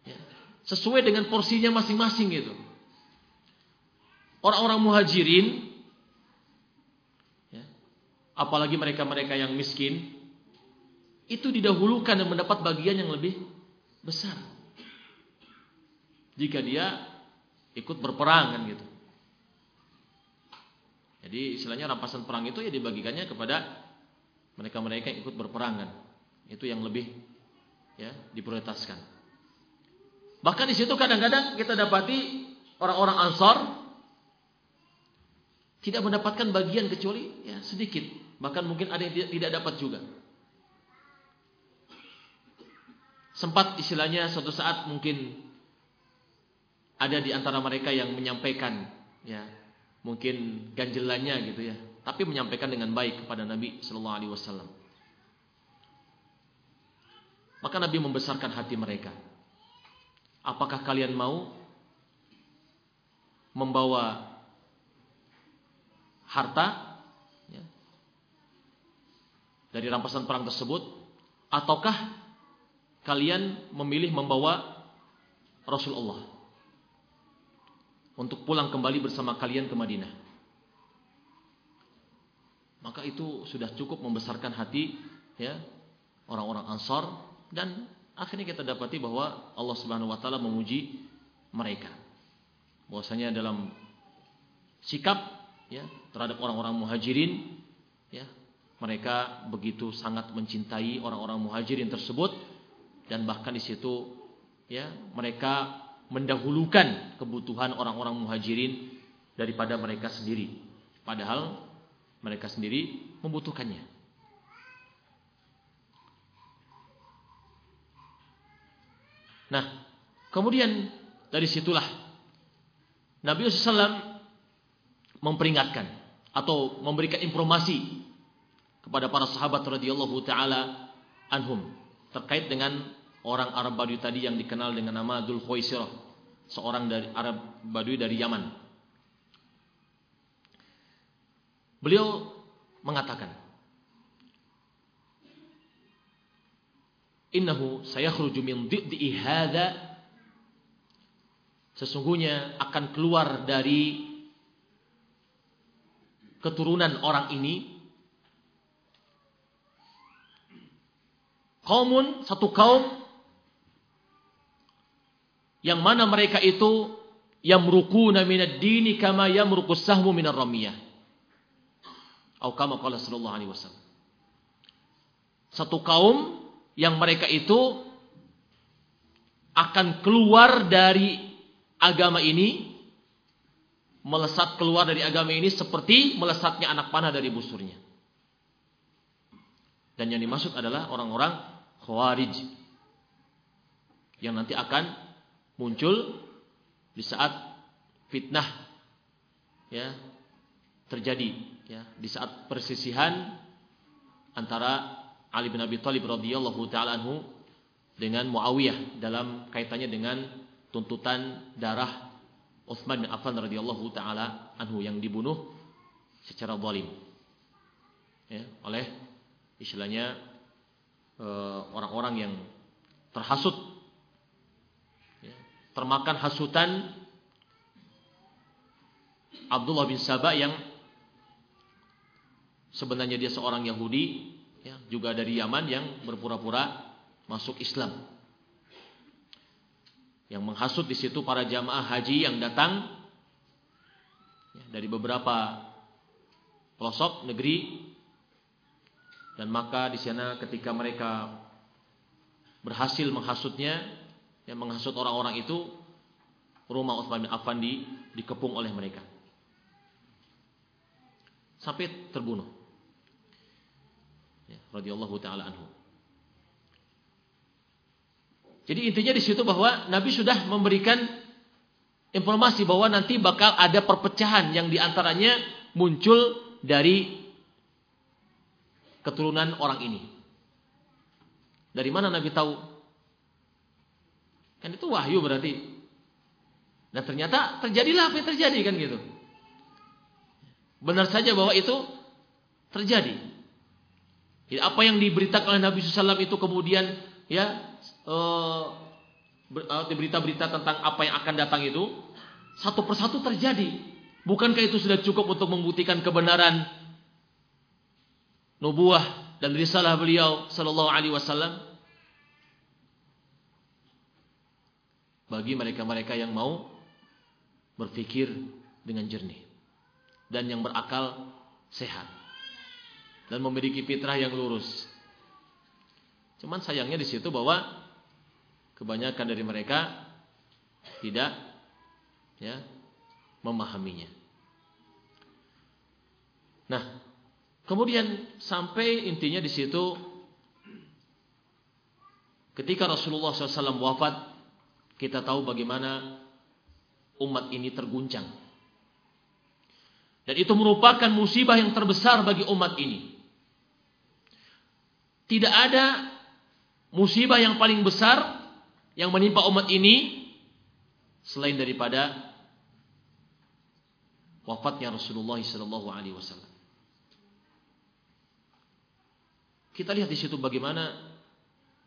ya, sesuai dengan porsinya masing-masing gitu. Orang-orang muhajirin apalagi mereka-mereka yang miskin, itu didahulukan dan mendapat bagian yang lebih besar. jika dia ikut berperang kan gitu. Jadi istilahnya rampasan perang itu ya dibagikannya kepada mereka-mereka yang ikut berperang kan. Itu yang lebih ya diprioritaskan. Bahkan di situ kadang-kadang kita dapati orang-orang Ansar tidak mendapatkan bagian kecuali ya sedikit. Bahkan mungkin ada yang tidak dapat juga. Sempat istilahnya suatu saat mungkin ada di antara mereka yang menyampaikan ya mungkin ganjelannya gitu ya. Tapi menyampaikan dengan baik kepada Nabi sallallahu alaihi wasallam. Maka Nabi membesarkan hati mereka. Apakah kalian mau membawa harta dari rampasan perang tersebut ataukah kalian memilih membawa Rasulullah untuk pulang kembali bersama kalian ke Madinah. Maka itu sudah cukup membesarkan hati ya orang-orang Ansar dan akhirnya kita dapati bahwa Allah Subhanahu wa taala memuji mereka. Bahwasanya dalam sikap ya terhadap orang-orang Muhajirin ya mereka begitu sangat mencintai orang-orang Muhajirin tersebut dan bahkan di situ ya mereka mendahulukan kebutuhan orang-orang muhajirin daripada mereka sendiri. Padahal mereka sendiri membutuhkannya. Nah, kemudian dari situlah Nabi SAW memperingatkan atau memberikan informasi kepada para sahabat radhiyallahu taala anhum terkait dengan orang Arab Badui tadi yang dikenal dengan nama Dhul Khuwaisirah, seorang dari Arab Badui dari Yaman. Beliau mengatakan, "Innahu sayakhruju min dhiddi hadza" Sesungguhnya akan keluar dari keturunan orang ini kaumun satu kaum yang mana mereka itu yamrukuna minad dini kama yamrukus sahmu minar ramiyah. Atau kama qala sallallahu alaihi wasallam. Satu kaum yang mereka itu akan keluar dari agama ini melesat keluar dari agama ini seperti melesatnya anak panah dari busurnya. Dan yang dimaksud adalah orang-orang khawarij yang nanti akan muncul di saat fitnah ya terjadi ya di saat persisihan antara Ali bin Abi Thalib radhiyallahu taala anhu dengan Muawiyah dalam kaitannya dengan tuntutan darah Utsman bin Affan radhiyallahu taala anhu yang dibunuh secara zalim ya oleh istilahnya orang-orang yang terhasut termakan hasutan Abdullah bin Sabah yang sebenarnya dia seorang Yahudi ya, juga dari Yaman yang berpura-pura masuk Islam. Yang menghasut di situ para jamaah haji yang datang ya, dari beberapa pelosok negeri dan maka di sana ketika mereka berhasil menghasutnya yang menghasut orang-orang itu rumah Utsman bin Affan di, dikepung oleh mereka. Sampai terbunuh. Ya, radhiyallahu taala anhu. Jadi intinya di situ bahwa Nabi sudah memberikan informasi bahwa nanti bakal ada perpecahan yang di antaranya muncul dari keturunan orang ini. Dari mana Nabi tahu? Kan itu wahyu berarti. Dan ternyata terjadilah apa yang terjadi kan gitu. Benar saja bahwa itu terjadi. Apa yang diberitakan oleh Nabi SAW itu kemudian ya eh, eh, berita-berita tentang apa yang akan datang itu satu persatu terjadi. Bukankah itu sudah cukup untuk membuktikan kebenaran nubuah dan risalah beliau sallallahu alaihi wasallam? bagi mereka-mereka yang mau berpikir dengan jernih dan yang berakal sehat dan memiliki fitrah yang lurus. Cuman sayangnya di situ bahwa kebanyakan dari mereka tidak ya memahaminya. Nah, kemudian sampai intinya di situ ketika Rasulullah SAW wafat, kita tahu bagaimana umat ini terguncang. Dan itu merupakan musibah yang terbesar bagi umat ini. Tidak ada musibah yang paling besar yang menimpa umat ini selain daripada wafatnya Rasulullah sallallahu alaihi wasallam. Kita lihat di situ bagaimana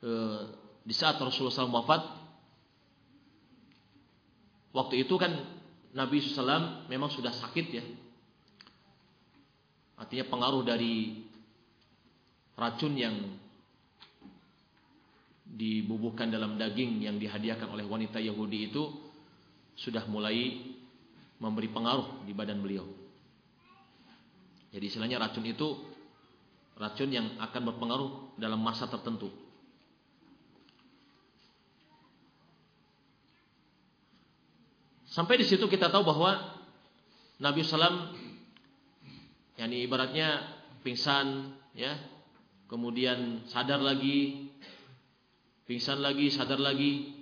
e, di saat Rasulullah SAW wafat, waktu itu kan Nabi SAW memang sudah sakit ya, artinya pengaruh dari racun yang dibubuhkan dalam daging yang dihadiahkan oleh wanita Yahudi itu sudah mulai memberi pengaruh di badan beliau. Jadi istilahnya racun itu racun yang akan berpengaruh dalam masa tertentu. Sampai di situ kita tahu bahwa Nabi Sallam, yakni ibaratnya pingsan, ya, kemudian sadar lagi, pingsan lagi, sadar lagi.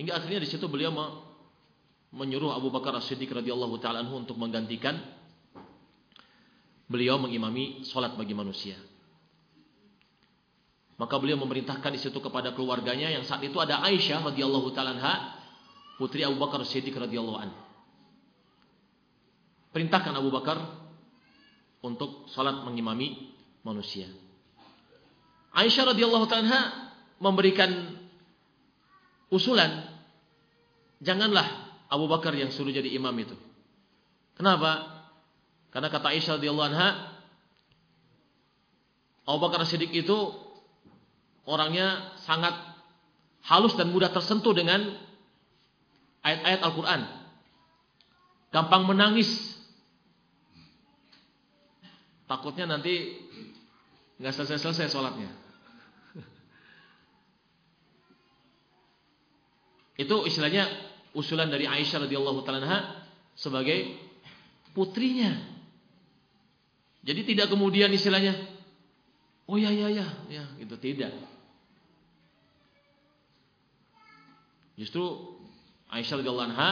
Hingga akhirnya di situ beliau menyuruh Abu Bakar As-Siddiq radhiyallahu taala anhu untuk menggantikan beliau mengimami salat bagi manusia. Maka beliau memerintahkan di situ kepada keluarganya yang saat itu ada Aisyah radhiyallahu taala putri Abu Bakar As-Siddiq radhiyallahu anhu. Perintahkan Abu Bakar untuk salat mengimami manusia. Aisyah radhiyallahu taala memberikan usulan janganlah Abu Bakar yang suruh jadi imam itu. Kenapa? Karena kata Aisyah radhiyallahu anha Abu Bakar Siddiq itu orangnya sangat halus dan mudah tersentuh dengan ayat-ayat Al-Qur'an. Gampang menangis Takutnya nanti nggak selesai-selesai sholatnya. Itu istilahnya usulan dari Aisyah radhiyallahu taala sebagai putrinya. Jadi tidak kemudian istilahnya oh ya ya ya ya gitu tidak. Justru Aisyah radhiyallahu anha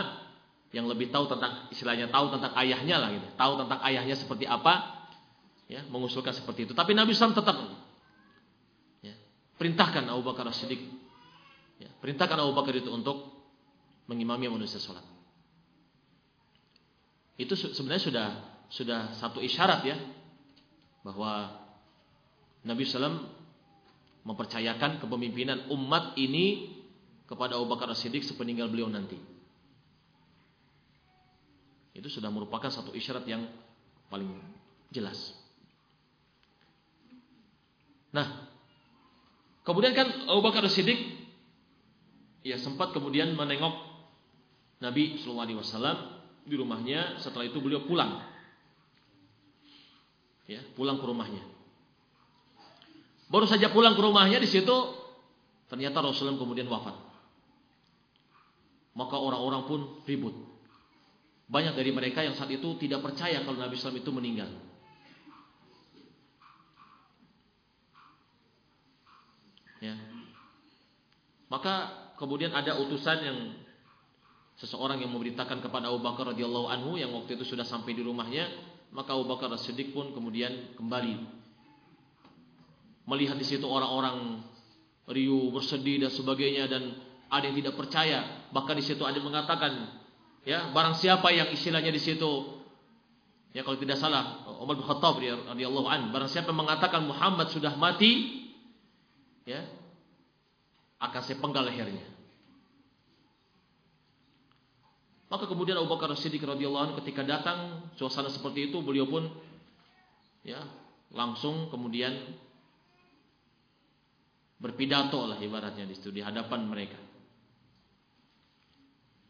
yang lebih tahu tentang istilahnya tahu tentang ayahnya lah gitu. Tahu tentang ayahnya seperti apa ya, mengusulkan seperti itu. Tapi Nabi SAW tetap ya, perintahkan Abu Bakar As-Siddiq, ya, perintahkan Abu Bakar itu untuk mengimami manusia sholat. Itu sebenarnya sudah sudah satu isyarat ya bahwa Nabi SAW mempercayakan kepemimpinan umat ini kepada Abu Bakar As-Siddiq sepeninggal beliau nanti. Itu sudah merupakan satu isyarat yang paling jelas. Nah, kemudian kan Abu Bakar Siddiq ya sempat kemudian menengok Nabi Shallallahu Alaihi Wasallam di rumahnya. Setelah itu beliau pulang, ya pulang ke rumahnya. Baru saja pulang ke rumahnya di situ ternyata Rasulullah kemudian wafat. Maka orang-orang pun ribut. Banyak dari mereka yang saat itu tidak percaya kalau Nabi SAW itu meninggal. Ya. Maka kemudian ada utusan yang seseorang yang memberitakan kepada Abu Bakar radhiyallahu anhu yang waktu itu sudah sampai di rumahnya, maka Abu Bakar pun kemudian kembali melihat di situ orang-orang riuh, bersedih dan sebagainya dan ada yang tidak percaya, bahkan di situ ada yang mengatakan, ya, barang siapa yang istilahnya di situ Ya kalau tidak salah Umar bin Khattab radhiyallahu an, barang siapa yang mengatakan Muhammad sudah mati, ya akan saya penggal lehernya. Maka kemudian Abu Bakar Siddiq radhiyallahu anhu ketika datang suasana seperti itu beliau pun ya langsung kemudian berpidato lah ibaratnya di situ di hadapan mereka.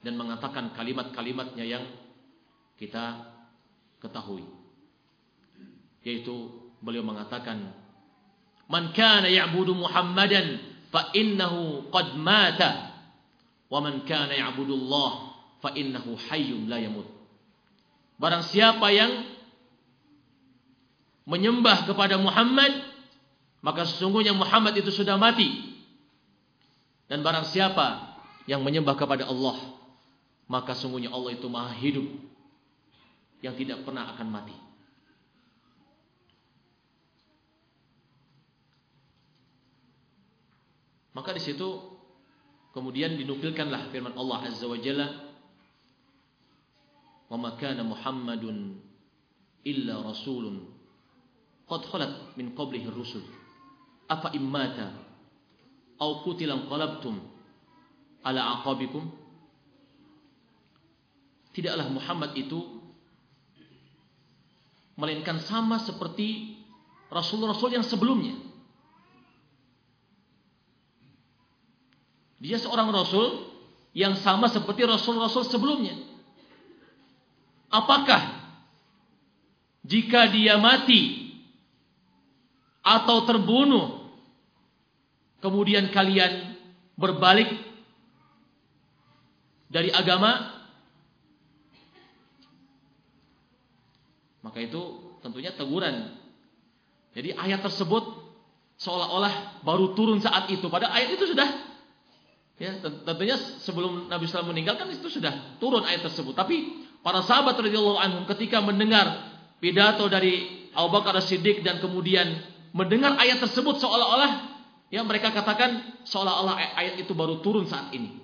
Dan mengatakan kalimat-kalimatnya yang kita ketahui. Yaitu beliau mengatakan man kana ya'budu muhammadan fa innahu qad mata wa man kana ya'budu Allah fa innahu hayyun la yamut barang siapa yang menyembah kepada Muhammad maka sesungguhnya Muhammad itu sudah mati dan barang siapa yang menyembah kepada Allah maka sungguhnya Allah itu maha hidup yang tidak pernah akan mati. Maka di situ kemudian dinukilkanlah firman Allah Azza wa Jalla ma kana Muhammadun illa rasulun qad khalat min qablihi ar-rusul afa immata aw qutila qalabtum ala aqabikum Tidaklah Muhammad itu melainkan sama seperti rasul-rasul yang sebelumnya. Dia seorang rasul yang sama seperti rasul-rasul sebelumnya. Apakah jika dia mati atau terbunuh kemudian kalian berbalik dari agama Maka itu tentunya teguran. Jadi ayat tersebut seolah-olah baru turun saat itu. Pada ayat itu sudah ya tentunya sebelum Nabi SAW meninggal kan itu sudah turun ayat tersebut. Tapi para sahabat radhiyallahu anhum ketika mendengar pidato dari Abu Bakar Siddiq dan kemudian mendengar ayat tersebut seolah-olah ya mereka katakan seolah-olah ayat itu baru turun saat ini.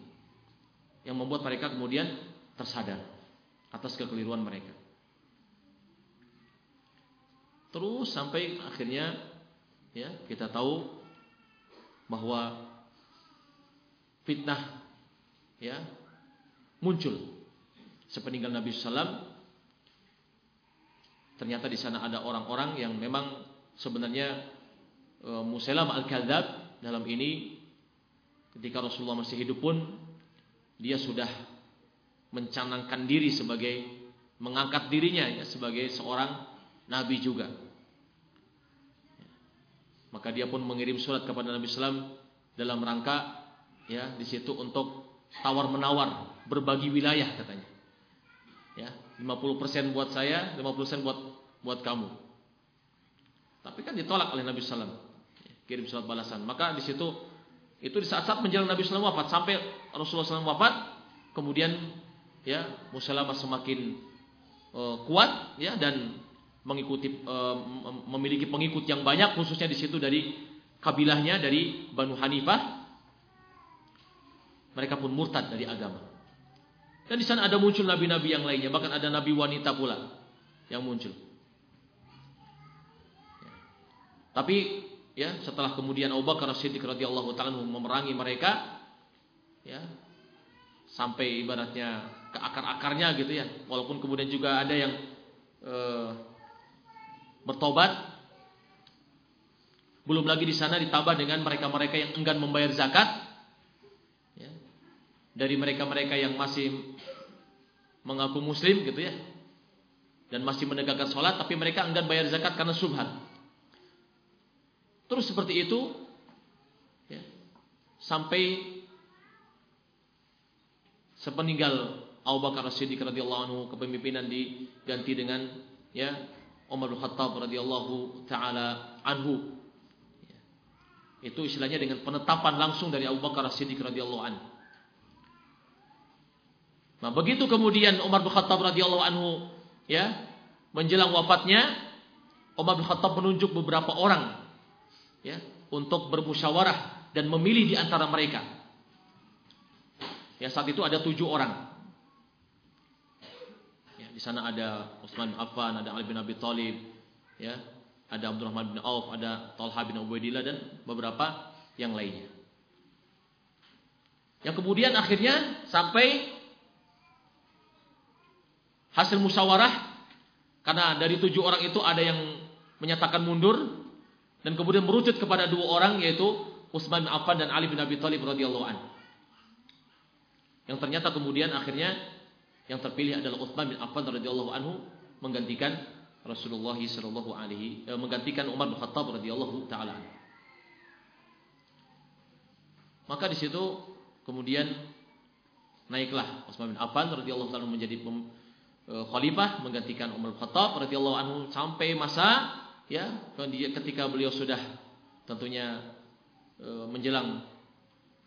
Yang membuat mereka kemudian tersadar atas kekeliruan mereka. Terus sampai akhirnya ya kita tahu bahwa fitnah ya muncul sepeninggal Nabi Sallam ternyata di sana ada orang-orang yang memang sebenarnya e, Musailam al-Kadzab dalam ini ketika Rasulullah masih hidup pun dia sudah mencanangkan diri sebagai mengangkat dirinya ya, sebagai seorang nabi juga maka dia pun mengirim surat kepada Nabi Sallam dalam rangka ya di situ untuk tawar menawar berbagi wilayah katanya. Ya, 50% buat saya, 50% buat buat kamu. Tapi kan ditolak oleh Nabi Sallam. Kirim surat balasan. Maka di situ itu di saat-saat menjelang Nabi Sallam wafat sampai Rasulullah SAW wafat, kemudian ya Musalamah semakin uh, kuat ya dan mengikuti e, memiliki pengikut yang banyak khususnya di situ dari kabilahnya dari Banu Hanifah mereka pun murtad dari agama dan di sana ada muncul nabi-nabi yang lainnya bahkan ada nabi wanita pula yang muncul tapi ya setelah kemudian Abu Bakar Siddiq radhiyallahu taala memerangi mereka ya sampai ibaratnya ke akar-akarnya gitu ya walaupun kemudian juga ada yang eh, bertobat. Belum lagi di sana ditambah dengan mereka-mereka yang enggan membayar zakat. Ya. Dari mereka-mereka yang masih mengaku muslim gitu ya. Dan masih menegakkan sholat tapi mereka enggan bayar zakat karena subhat. Terus seperti itu ya, sampai sepeninggal Abu Bakar As-Siddiq radhiyallahu anhu kepemimpinan diganti dengan ya Umar bin Khattab radhiyallahu taala anhu. Itu istilahnya dengan penetapan langsung dari Abu Bakar As-Siddiq radhiyallahu anhu. Nah, begitu kemudian Umar bin Khattab radhiyallahu anhu ya, menjelang wafatnya Umar bin Khattab menunjuk beberapa orang ya, untuk bermusyawarah dan memilih di antara mereka. Ya, saat itu ada tujuh orang. Di sana ada Utsman bin Affan, ada Ali bin Abi Thalib, ya, ada Abdurrahman bin Auf, ada Talha bin Ubaidillah dan beberapa yang lainnya. Yang kemudian akhirnya sampai hasil musyawarah karena dari tujuh orang itu ada yang menyatakan mundur dan kemudian merucut kepada dua orang yaitu Utsman bin Affan dan Ali bin Abi Thalib radhiyallahu an. Yang ternyata kemudian akhirnya yang terpilih adalah Utsman bin Affan radhiyallahu anhu menggantikan Rasulullah sallallahu alaihi eh, menggantikan Umar bin Khattab radhiyallahu taala. Maka di situ kemudian naiklah Utsman bin Affan radhiyallahu taala menjadi khalifah menggantikan Umar Khattab radhiyallahu anhu sampai masa ya ketika beliau sudah tentunya e, menjelang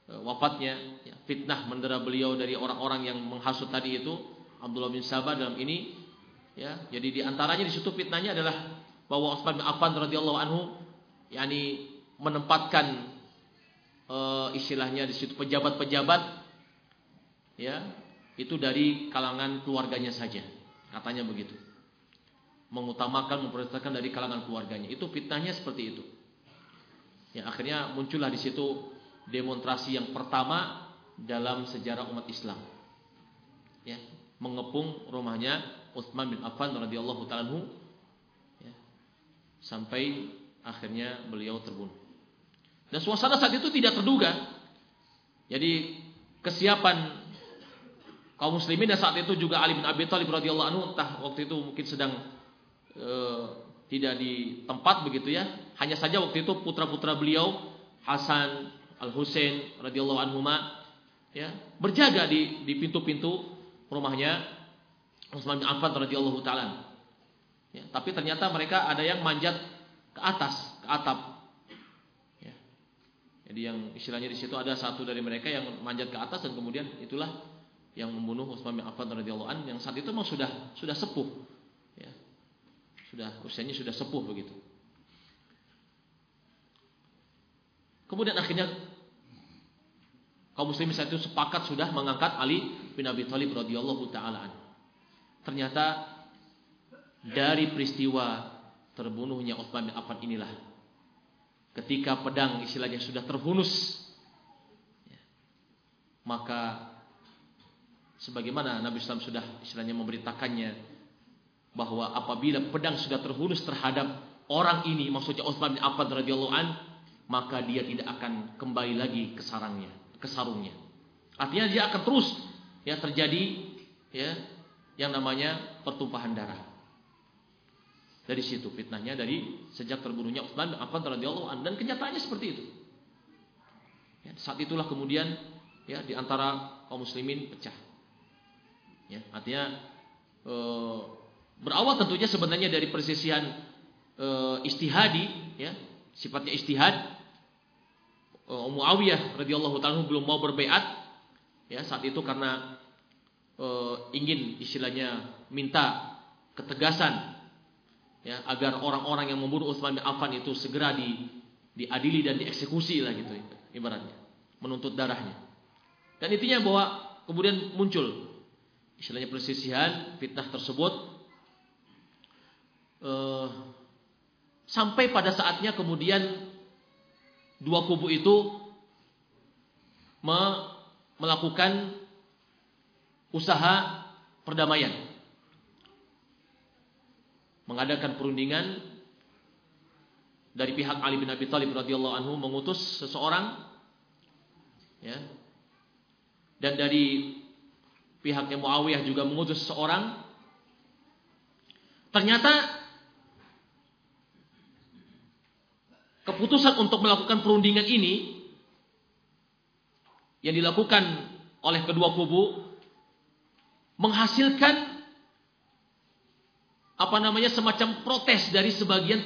e, wafatnya ya, fitnah mendera beliau dari orang-orang yang menghasut tadi itu Abdullah bin Sabah dalam ini ya. Jadi di antaranya di situ fitnahnya adalah bahwa Utsman bin Affan radhiyallahu anhu yakni menempatkan istilahnya di situ pejabat-pejabat ya itu dari kalangan keluarganya saja katanya begitu mengutamakan memprioritaskan dari kalangan keluarganya. Itu fitnahnya seperti itu. Ya, akhirnya muncullah di situ demonstrasi yang pertama dalam sejarah umat Islam. Ya, mengepung rumahnya Utsman bin Affan radhiyallahu taala ya, sampai akhirnya beliau terbunuh. Dan suasana saat itu tidak terduga. Jadi kesiapan kaum muslimin dan saat itu juga Ali bin Abi Thalib radhiyallahu anhu entah waktu itu mungkin sedang e, tidak di tempat begitu ya. Hanya saja waktu itu putra-putra beliau Hasan Al Husain radhiyallahu anhu ya berjaga di di pintu-pintu rumahnya Utsman bin Affan radhiyallahu taala. Ya, tapi ternyata mereka ada yang manjat ke atas, ke atap. Ya. Jadi yang istilahnya di situ ada satu dari mereka yang manjat ke atas dan kemudian itulah yang membunuh Utsman bin Affan radhiyallahu an yang saat itu memang sudah sudah sepuh. Sudah usianya sudah sepuh begitu. Kemudian akhirnya kaum muslimin saat itu sepakat sudah mengangkat Ali bin Abi Thalib radhiyallahu taala Ternyata dari peristiwa terbunuhnya Utsman bin Affan inilah ketika pedang istilahnya sudah terhunus ya, maka sebagaimana Nabi SAW sudah istilahnya memberitakannya bahwa apabila pedang sudah terhunus terhadap orang ini maksudnya Utsman bin Affan radhiyallahu an maka dia tidak akan kembali lagi ke sarangnya ke sarungnya. Artinya dia akan terus ya terjadi ya yang namanya pertumpahan darah. Dari situ fitnahnya dari sejak terbunuhnya Utsman bin Affan radhiyallahu an. Dan kenyataannya seperti itu. Ya, saat itulah kemudian ya di antara kaum muslimin pecah ya artinya eh, Berawal tentunya sebenarnya dari persisian e, istihadi, ya, sifatnya istihad. E, Muawiyah radhiyallahu taala belum mau berbaiat, ya saat itu karena e, ingin istilahnya minta ketegasan, ya agar orang-orang yang membunuh Utsman bin Affan itu segera di diadili dan dieksekusi lah gitu ibaratnya menuntut darahnya dan intinya bahwa kemudian muncul istilahnya persisihan fitnah tersebut uh, sampai pada saatnya kemudian dua kubu itu me melakukan usaha perdamaian. Mengadakan perundingan dari pihak Ali bin Abi Thalib radhiyallahu anhu mengutus seseorang ya dan dari pihaknya Muawiyah juga mengutus seseorang ternyata keputusan untuk melakukan perundingan ini yang dilakukan oleh kedua kubu menghasilkan apa namanya semacam protes dari sebagian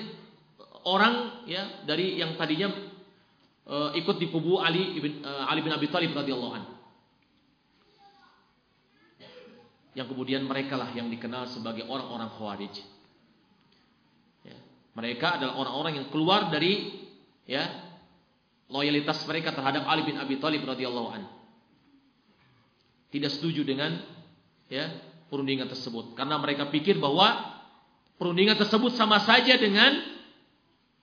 orang ya dari yang tadinya e, ikut di kubu Ali ibn e, Ali bin Abi Thalib radhiyallahu anhu. Yang kemudian mereka lah yang dikenal sebagai orang-orang Khawarij. Mereka adalah orang-orang yang keluar dari ya loyalitas mereka terhadap Ali bin Abi Thalib radhiyallahu an. Tidak setuju dengan ya perundingan tersebut karena mereka pikir bahwa perundingan tersebut sama saja dengan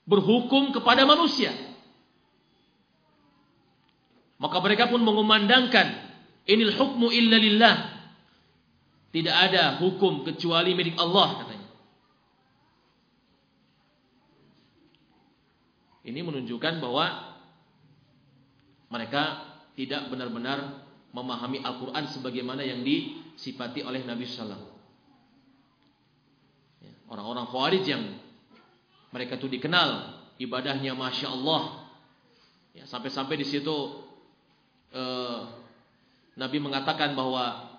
berhukum kepada manusia. Maka mereka pun mengumandangkan inil hukmu illa lillah. Tidak ada hukum kecuali milik Allah katanya. Ini menunjukkan bahwa Mereka tidak benar-benar memahami Al-Quran sebagaimana yang disifati oleh Nabi Sallam. Ya, orang-orang Khawarij yang mereka itu dikenal ibadahnya masya Allah. Ya, sampai-sampai di situ eh, Nabi mengatakan bahwa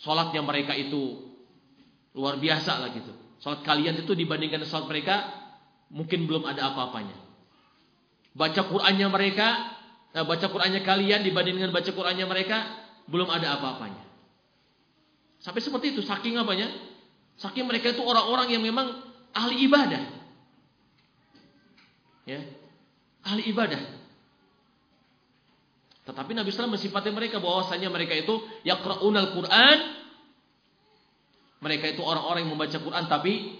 sholatnya mereka itu luar biasa lah gitu. Sholat kalian itu dibandingkan sholat mereka mungkin belum ada apa-apanya. Baca Qur'annya mereka, nah baca Qur'annya kalian dibandingkan baca Qur'annya mereka belum ada apa-apanya. Sampai seperti itu, saking apanya? Saking mereka itu orang-orang yang memang ahli ibadah. Ya. Ahli ibadah. Tetapi Nabi SAW mensifati mereka bahwasanya mereka itu yaqra'unal Qur'an. Mereka itu orang-orang yang membaca Quran tapi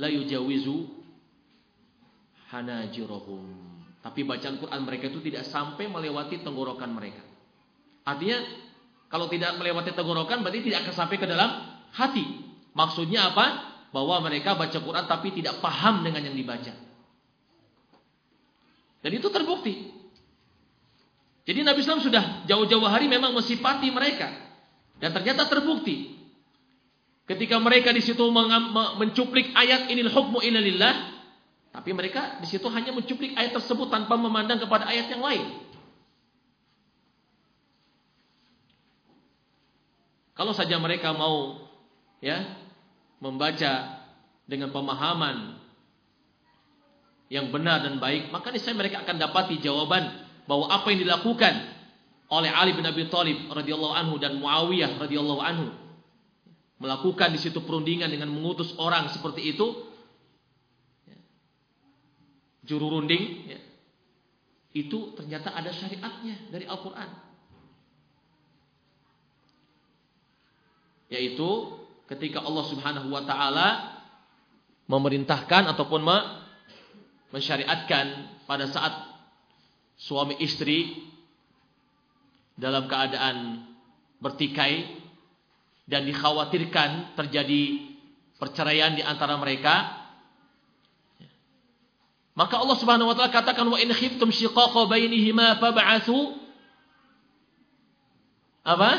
la yujawizu hanajirahum. Tapi bacaan Quran mereka itu tidak sampai melewati tenggorokan mereka. Artinya kalau tidak melewati tenggorokan berarti tidak akan sampai ke dalam hati. Maksudnya apa? Bahwa mereka baca Quran tapi tidak paham dengan yang dibaca. Dan itu terbukti. Jadi Nabi SAW sudah jauh-jauh hari memang mensifati mereka. Dan ternyata terbukti. Ketika mereka di situ mencuplik ayat inil hukmu lillah, tapi mereka di situ hanya mencuplik ayat tersebut tanpa memandang kepada ayat yang lain. Kalau saja mereka mau ya membaca dengan pemahaman yang benar dan baik, maka niscaya mereka akan dapati jawaban bahwa apa yang dilakukan oleh Ali bin Abi Thalib radhiyallahu anhu dan Muawiyah radhiyallahu anhu melakukan di situ perundingan dengan mengutus orang seperti itu juru runding ya, itu ternyata ada syariatnya dari Al-Quran. Yaitu ketika Allah Subhanahu Wa Taala memerintahkan ataupun mensyariatkan pada saat suami istri dalam keadaan bertikai dan dikhawatirkan terjadi perceraian di antara mereka maka Allah Subhanahu wa taala katakan wa in khiftum shiqaqa bainihima fab'atsu apa?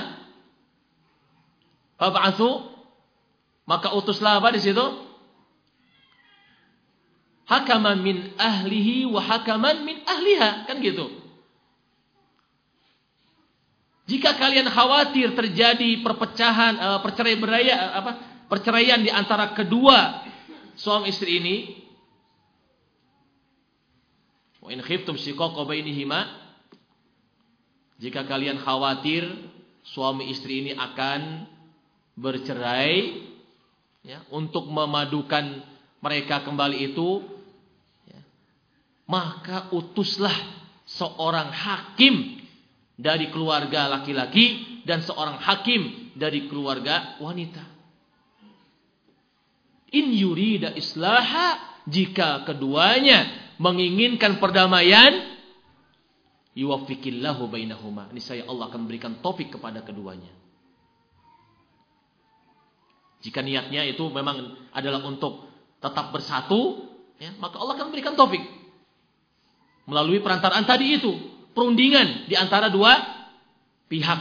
Fab'atsu maka utuslah apa di situ? Hakaman min ahlihi wa hakaman min ahliha kan gitu. Jika kalian khawatir terjadi perpecahan, uh, perceraian beraya, apa? Perceraian di antara kedua suami istri ini, Wa in khiftum shiqaqa bainihima jika kalian khawatir suami istri ini akan bercerai ya, untuk memadukan mereka kembali itu maka utuslah seorang hakim dari keluarga laki-laki dan seorang hakim dari keluarga wanita. In yurida islaha jika keduanya menginginkan perdamaian yuwaffiqillahu bainahuma. Saya Allah akan berikan topik kepada keduanya. Jika niatnya itu memang adalah untuk tetap bersatu, ya, maka Allah akan berikan topik. Melalui perantaraan tadi itu, perundingan di antara dua pihak,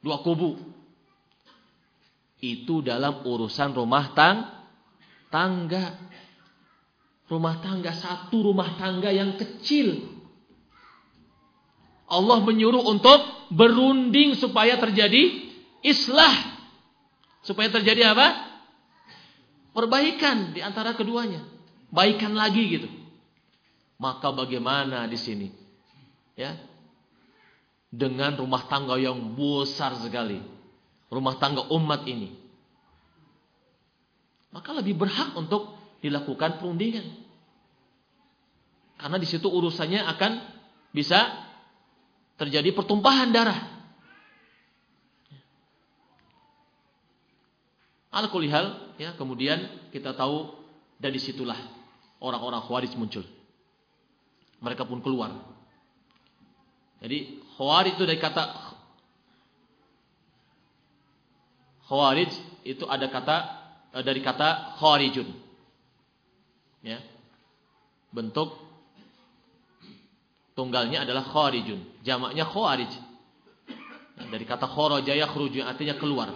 dua kubu. Itu dalam urusan rumah tang tangga rumah tangga satu rumah tangga yang kecil. Allah menyuruh untuk berunding supaya terjadi islah. Supaya terjadi apa? Perbaikan di antara keduanya. Baikan lagi gitu. Maka bagaimana di sini? Ya. Dengan rumah tangga yang besar sekali. Rumah tangga umat ini. Maka lebih berhak untuk dilakukan perundingan. Karena di situ urusannya akan bisa terjadi pertumpahan darah. Al-kulihal ya kemudian kita tahu dari situlah orang-orang Khawarij muncul. Mereka pun keluar. Jadi Khawarij itu dari kata Khawarij itu ada kata eh, dari kata Khawarijun. Ya. Bentuk tunggalnya adalah kharijun. Jamaknya khawarij. Dari kata kharaja yakhruju artinya keluar.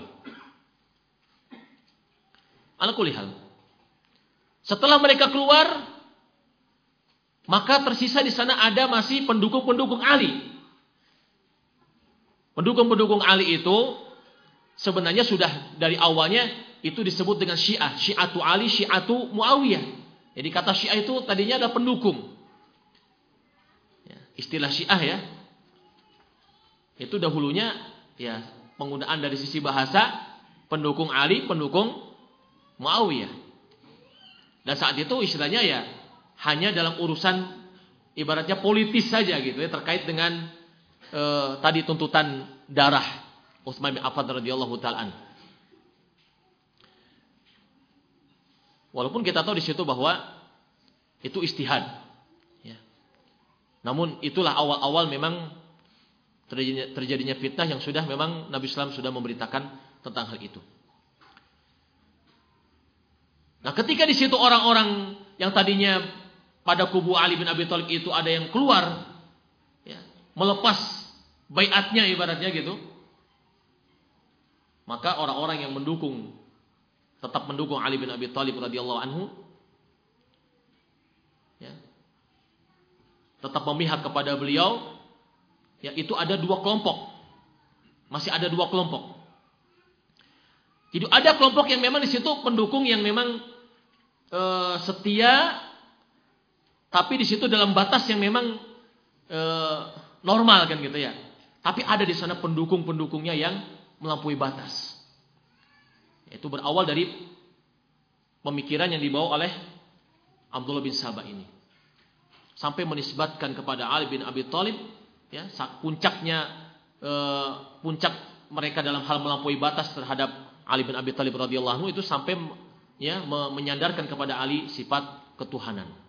Ala kulihal. Setelah mereka keluar, maka tersisa di sana ada masih pendukung-pendukung Ali. Pendukung-pendukung Ali itu sebenarnya sudah dari awalnya itu disebut dengan Syiah, Syiatu Ali, Syiatu Muawiyah. Jadi kata Syiah itu tadinya adalah pendukung. Ya, istilah Syiah ya. Itu dahulunya ya penggunaan dari sisi bahasa pendukung Ali, pendukung Muawiyah. Dan saat itu istilahnya ya hanya dalam urusan ibaratnya politis saja gitu ya terkait dengan e, tadi tuntutan darah Utsman bin Affan radhiyallahu taala Walaupun kita tahu di situ bahwa itu istihad. Ya. Namun itulah awal-awal memang terjadinya, terjadinya fitnah yang sudah memang Nabi Islam sudah memberitakan tentang hal itu. Nah, ketika di situ orang-orang yang tadinya pada kubu Ali bin Abi Thalib itu ada yang keluar ya, melepas bayatnya ibaratnya gitu maka orang-orang yang mendukung tetap mendukung Ali bin Abi Thalib radhiyallahu anhu ya, tetap memihak kepada beliau ya itu ada dua kelompok. Masih ada dua kelompok. Jadi ada kelompok yang memang di situ pendukung yang memang e, setia tapi di situ dalam batas yang memang e, normal kan gitu ya. Tapi ada di sana pendukung-pendukungnya yang melampaui batas. Itu berawal dari pemikiran yang dibawa oleh Abdullah bin Sabah ini. Sampai menisbatkan kepada Ali bin Abi Thalib ya, puncaknya e, puncak mereka dalam hal melampaui batas terhadap Ali bin Abi Thalib radhiyallahu itu sampai ya menyandarkan kepada Ali sifat ketuhanan.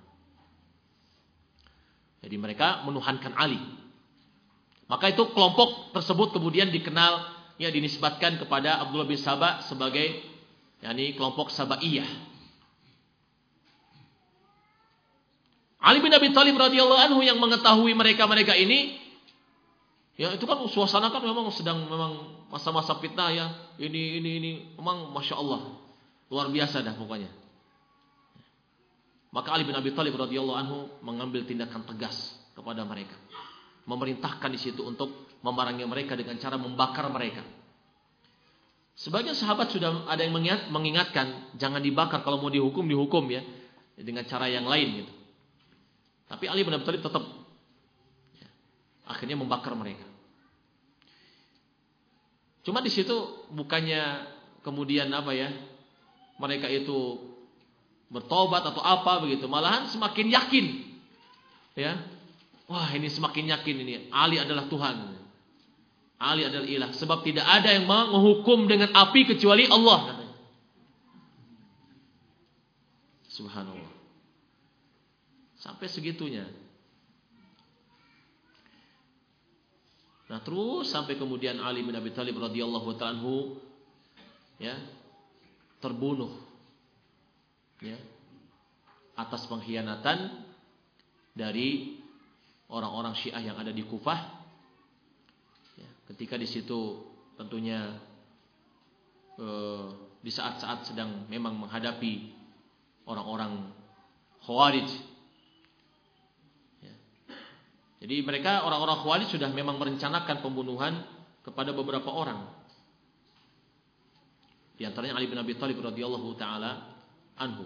Jadi mereka menuhankan Ali. Maka itu kelompok tersebut kemudian dikenal ya dinisbatkan kepada Abdullah bin Sabah sebagai yakni kelompok Sabaiyah. Ali bin Abi Thalib radhiyallahu anhu yang mengetahui mereka-mereka ini ya itu kan suasana kan memang sedang memang masa-masa fitnah ya. Ini ini ini memang masya Allah luar biasa dah pokoknya. Maka Ali bin Abi Thalib radhiyallahu anhu mengambil tindakan tegas kepada mereka. Memerintahkan di situ untuk memerangi mereka dengan cara membakar mereka. Sebagian sahabat sudah ada yang mengingat, mengingatkan jangan dibakar kalau mau dihukum dihukum ya dengan cara yang lain gitu. Tapi Ali bin Abi Thalib tetap ya, akhirnya membakar mereka. Cuma di situ bukannya kemudian apa ya mereka itu bertobat atau apa begitu. Malahan semakin yakin. Ya. Wah, ini semakin yakin ini Ali adalah Tuhan. Ali adalah ilah sebab tidak ada yang menghukum dengan api kecuali Allah Subhanallah. Sampai segitunya. Nah, terus sampai kemudian Ali bin Abi Thalib radhiyallahu taala ya terbunuh ya, atas pengkhianatan dari orang-orang Syiah yang ada di Kufah. Ya, ketika di situ tentunya eh, di saat-saat sedang memang menghadapi orang-orang Khawarij. Ya. Jadi mereka orang-orang Khawarij sudah memang merencanakan pembunuhan kepada beberapa orang. Di antaranya Ali bin Abi Thalib radhiyallahu taala anhu.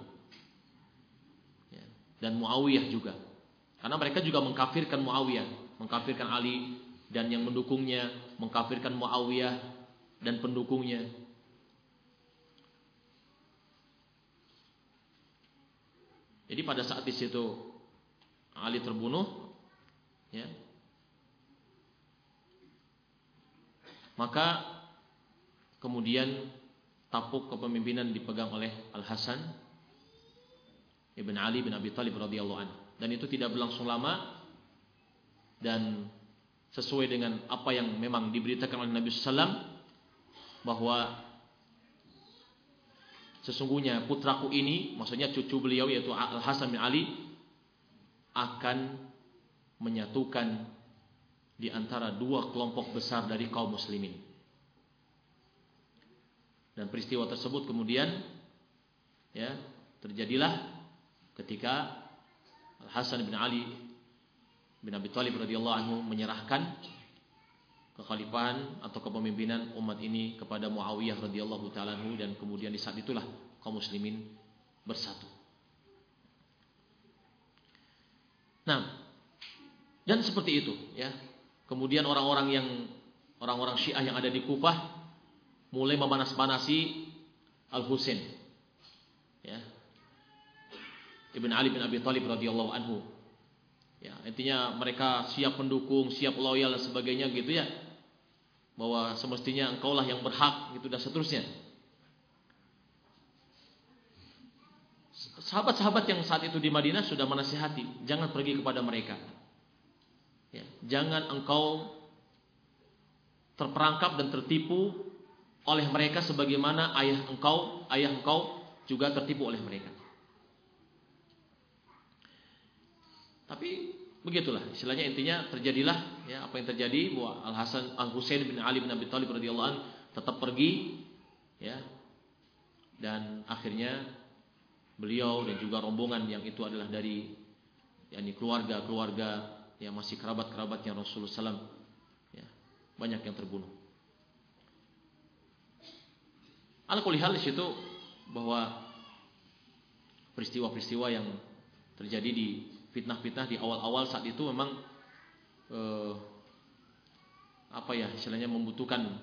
Ya. Dan Muawiyah juga. Karena mereka juga mengkafirkan Muawiyah, mengkafirkan Ali dan yang mendukungnya, mengkafirkan Muawiyah dan pendukungnya. Jadi pada saat di situ Ali terbunuh, ya, maka kemudian tapuk kepemimpinan dipegang oleh Al Hasan Ibn Ali bin Abi Thalib radhiyallahu anhu. Dan itu tidak berlangsung lama dan sesuai dengan apa yang memang diberitakan oleh Nabi sallam bahwa sesungguhnya putraku ini, maksudnya cucu beliau yaitu Al Hasan bin Ali akan menyatukan di antara dua kelompok besar dari kaum muslimin. Dan peristiwa tersebut kemudian ya, terjadilah ketika Hasan bin Ali bin Abi Thalib radhiyallahu anhu menyerahkan kekhalifahan atau kepemimpinan umat ini kepada Muawiyah radhiyallahu taala dan kemudian di saat itulah kaum muslimin bersatu. Nah, dan seperti itu ya. Kemudian orang-orang yang orang-orang Syiah yang ada di Kufah mulai memanas-manasi Al Husain. Ya. Ibn Ali bin Abi Thalib radhiyallahu anhu. Ya, intinya mereka siap mendukung, siap loyal dan sebagainya gitu ya. Bahwa semestinya engkaulah yang berhak gitu dan seterusnya. Sahabat-sahabat yang saat itu di Madinah sudah menasihati, jangan pergi kepada mereka. Ya, jangan engkau terperangkap dan tertipu oleh mereka sebagaimana ayah engkau, ayah engkau juga tertipu oleh mereka. Tapi begitulah istilahnya intinya terjadilah ya apa yang terjadi bahwa Al Hasan Al Husain bin Ali bin Abi Thalib radhiyallahu an tetap pergi ya dan akhirnya beliau dan juga rombongan yang itu adalah dari yakni keluarga-keluarga yang masih kerabat-kerabatnya Rasulullah SAW ya, banyak yang terbunuh. Al kulihal di situ bahwa peristiwa-peristiwa yang terjadi di fitnah-fitnah di awal-awal saat itu memang eh, apa ya istilahnya membutuhkan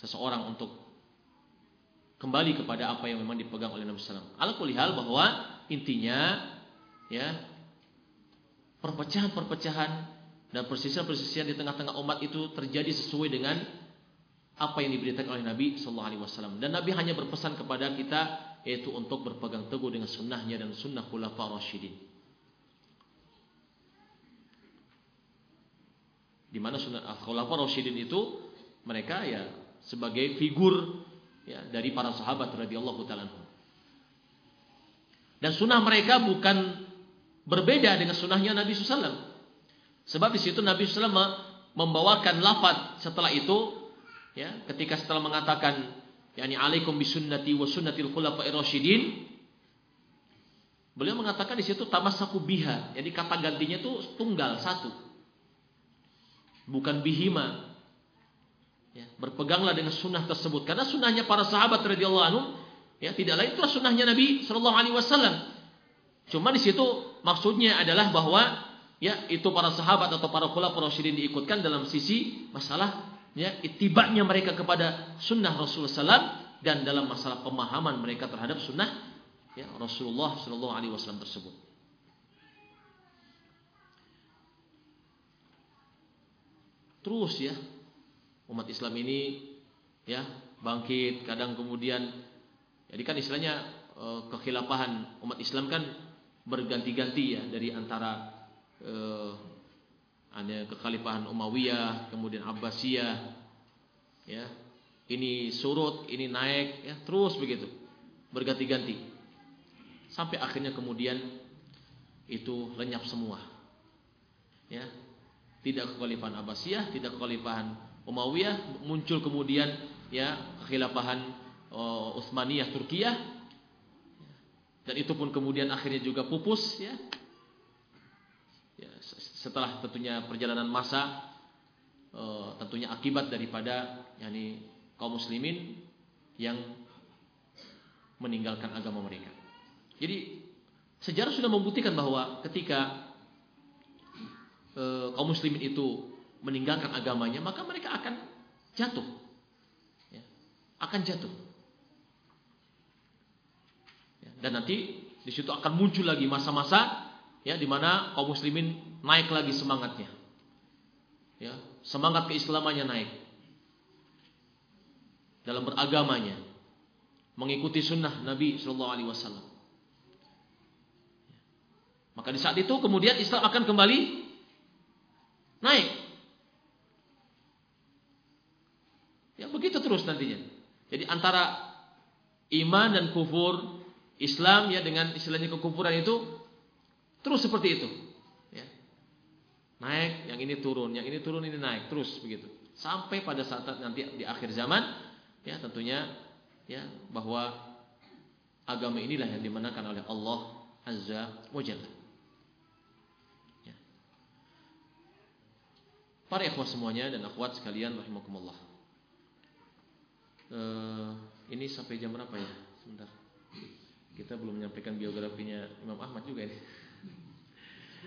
seseorang untuk kembali kepada apa yang memang dipegang oleh Nabi Sallam. Al kulihal bahwa intinya ya perpecahan-perpecahan dan persisian-persisian di tengah-tengah umat itu terjadi sesuai dengan apa yang diberitakan oleh Nabi Sallallahu Alaihi Wasallam. Dan Nabi hanya berpesan kepada kita yaitu untuk berpegang teguh dengan sunnahnya dan sunnah khulafa rasyidin. Di mana sunnah khulafa rasyidin itu mereka ya sebagai figur ya dari para sahabat radhiyallahu taala Dan sunnah mereka bukan Berbeda dengan sunnahnya Nabi SAW. Sebab di situ Nabi SAW membawakan lafad setelah itu, ya, ketika setelah mengatakan, yakni alaikum bisunnati wa sunnatil khulafa'ir rasyidin, beliau mengatakan di situ tamassaku biha. Jadi kata gantinya itu tunggal satu. Bukan bihima. Ya, berpeganglah dengan sunnah tersebut karena sunnahnya para sahabat radhiyallahu anhu ya tidak lain itu sunnahnya Nabi sallallahu alaihi wasallam Cuma di situ maksudnya adalah bahwa ya itu para sahabat atau para khulafaur rasyidin diikutkan dalam sisi masalah ya itibaknya mereka kepada sunnah Rasulullah SAW dan dalam masalah pemahaman mereka terhadap sunnah ya Rasulullah Shallallahu Alaihi Wasallam tersebut. Terus ya umat Islam ini ya bangkit kadang kemudian jadi kan istilahnya eh, kekhilafahan umat Islam kan berganti-ganti ya dari antara eh, ada kekhalifahan Umayyah, kemudian Abbasiyah, ya. Ini surut, ini naik, ya terus begitu, berganti-ganti, sampai akhirnya kemudian itu lenyap semua, ya. Tidak kekhalifahan Abbasiyah, tidak kekhalifahan Umayyah, muncul kemudian ya kekhilafahan uh, Utsmaniyah Turkiyah dan itu pun kemudian akhirnya juga pupus ya. ya setelah tentunya perjalanan masa uh, tentunya akibat daripada yakni kaum muslimin yang meninggalkan agama mereka. Jadi sejarah sudah membuktikan bahwa ketika uh, kaum muslimin itu meninggalkan agamanya, maka mereka akan jatuh. Ya, akan jatuh. Dan nanti di situ akan muncul lagi masa-masa ya di mana kaum muslimin naik lagi semangatnya. Ya, semangat keislamannya naik. Dalam beragamanya, mengikuti sunnah Nabi Shallallahu Alaihi Wasallam. Maka di saat itu kemudian Islam akan kembali naik. Ya begitu terus nantinya. Jadi antara iman dan kufur Islam ya dengan istilahnya kekufuran itu terus seperti itu. Ya. naik, yang ini turun, yang ini turun, ini naik, terus begitu. Sampai pada saat nanti di akhir zaman, ya tentunya ya bahwa agama inilah yang dimenangkan oleh Allah Azza wa Jalla. Para ikhwah semuanya dan akhwat sekalian rahimakumullah. Uh, ini sampai jam berapa ya? Sebentar. Kita belum menyampaikan biografinya Imam Ahmad juga ini.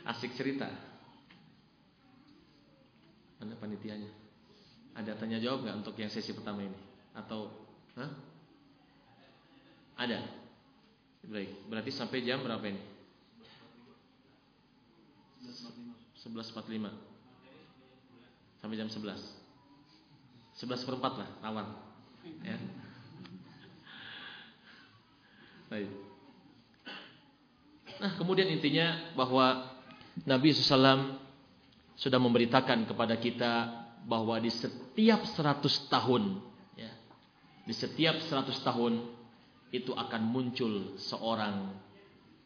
Asik cerita. Mana panitianya? Ada tanya jawab nggak untuk yang sesi pertama ini? Atau, hah? Ada. Baik. Berarti sampai jam berapa ini? 11.45 Sampai jam 11 11 per 4 lah awal ya. Baik. Nah kemudian intinya bahwa Nabi SAW sudah memberitakan kepada kita bahwa di setiap 100 tahun ya, di setiap 100 tahun itu akan muncul seorang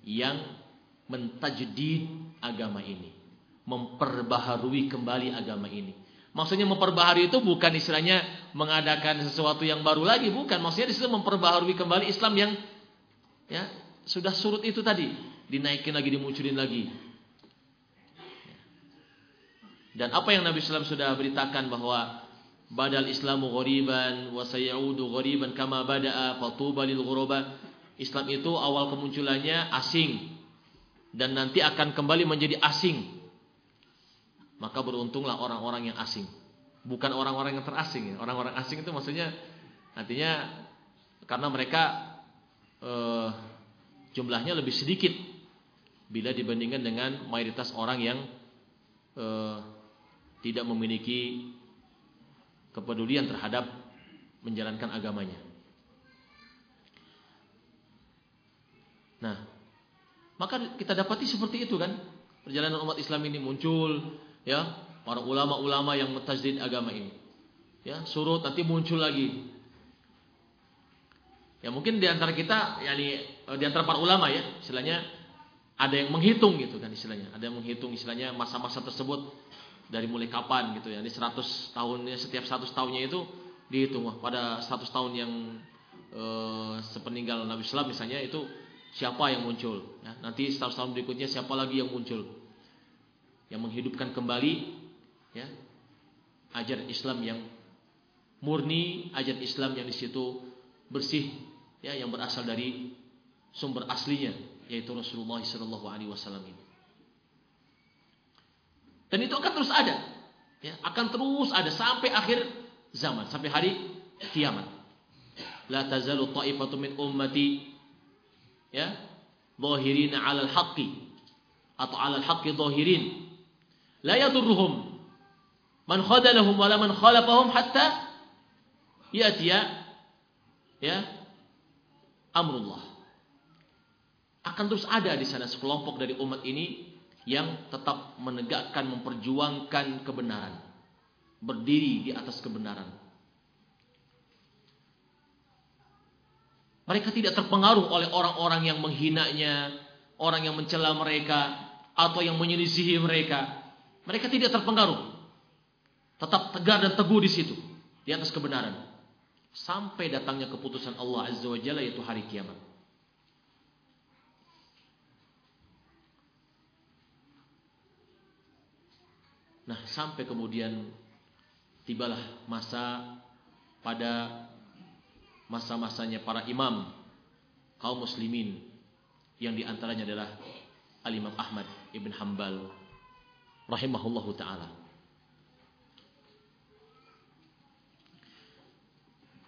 yang mentajdid agama ini memperbaharui kembali agama ini maksudnya memperbaharui itu bukan istilahnya mengadakan sesuatu yang baru lagi bukan maksudnya di situ memperbaharui kembali Islam yang ya sudah surut itu tadi dinaikin lagi dimunculin lagi dan apa yang Nabi SAW sudah beritakan bahwa badal Islamu ghoriban wa sayaudu ghoriban kama bada'a fatuba lil ghuraba. Islam itu awal kemunculannya asing dan nanti akan kembali menjadi asing. Maka beruntunglah orang-orang yang asing. Bukan orang-orang yang terasing ya. Orang-orang asing itu maksudnya artinya karena mereka eh, jumlahnya lebih sedikit bila dibandingkan dengan mayoritas orang yang eh, tidak memiliki kepedulian terhadap menjalankan agamanya. Nah, maka kita dapati seperti itu kan. Perjalanan umat Islam ini muncul ya, para ulama-ulama yang mentajdid agama ini. Ya, surut nanti muncul lagi. Ya mungkin di antara kita yakni di antara para ulama ya, istilahnya ada yang menghitung gitu kan istilahnya. Ada yang menghitung istilahnya masa-masa tersebut dari mulai kapan gitu ya. Ini 100 tahunnya setiap 100 tahunnya itu dihitung wah pada 100 tahun yang e, sepeninggal Nabi Sallam misalnya itu siapa yang muncul ya. Nanti 100 tahun berikutnya siapa lagi yang muncul yang menghidupkan kembali ya ajar Islam yang murni, ajar Islam yang di situ bersih ya yang berasal dari sumber aslinya yaitu Rasulullah sallallahu alaihi wasallam ini. Dan itu akan terus ada. Ya, akan terus ada sampai akhir zaman, sampai hari kiamat. La tazalu ta'ifatu min ummati ya, zahirina 'alal haqqi atau 'alal haqqi zahirin. La yadurruhum man khadalahum wala man khalafahum hatta ya'tiya ya amrullah. Akan terus ada di sana sekelompok dari umat ini yang tetap menegakkan, memperjuangkan kebenaran, berdiri di atas kebenaran. Mereka tidak terpengaruh oleh orang-orang yang menghinanya, orang yang mencela mereka, atau yang menyelisihi mereka. Mereka tidak terpengaruh. Tetap tegar dan teguh di situ, di atas kebenaran. Sampai datangnya keputusan Allah Azza wa Jalla yaitu hari kiamat. Nah, sampai kemudian tibalah masa pada masa-masanya para imam kaum muslimin yang di antaranya adalah Al-Imam Ahmad Ibn Hambal rahimahullahu taala.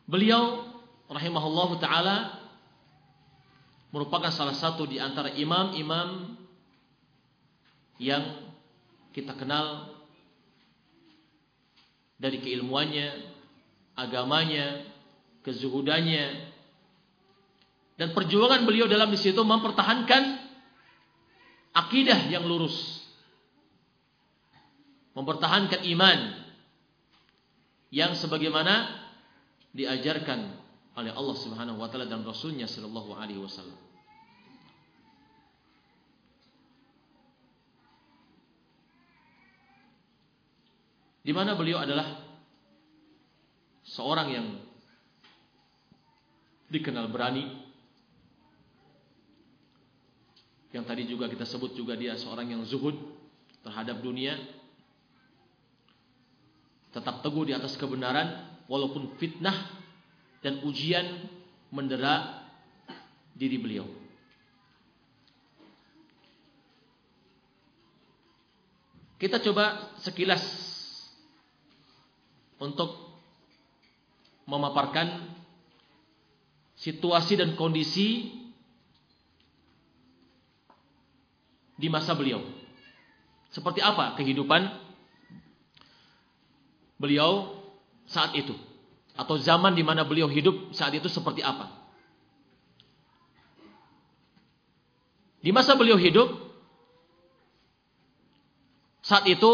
Beliau rahimahullahu taala merupakan salah satu di antara imam-imam yang kita kenal dari keilmuannya, agamanya, kezuhudannya, dan perjuangan beliau dalam di situ mempertahankan akidah yang lurus, mempertahankan iman yang sebagaimana diajarkan oleh Allah Subhanahu wa taala dan Rasulnya sallallahu alaihi wasallam. di mana beliau adalah seorang yang dikenal berani yang tadi juga kita sebut juga dia seorang yang zuhud terhadap dunia tetap teguh di atas kebenaran walaupun fitnah dan ujian mendera diri beliau. Kita coba sekilas untuk memaparkan situasi dan kondisi di masa beliau. Seperti apa kehidupan beliau saat itu atau zaman di mana beliau hidup saat itu seperti apa. Di masa beliau hidup saat itu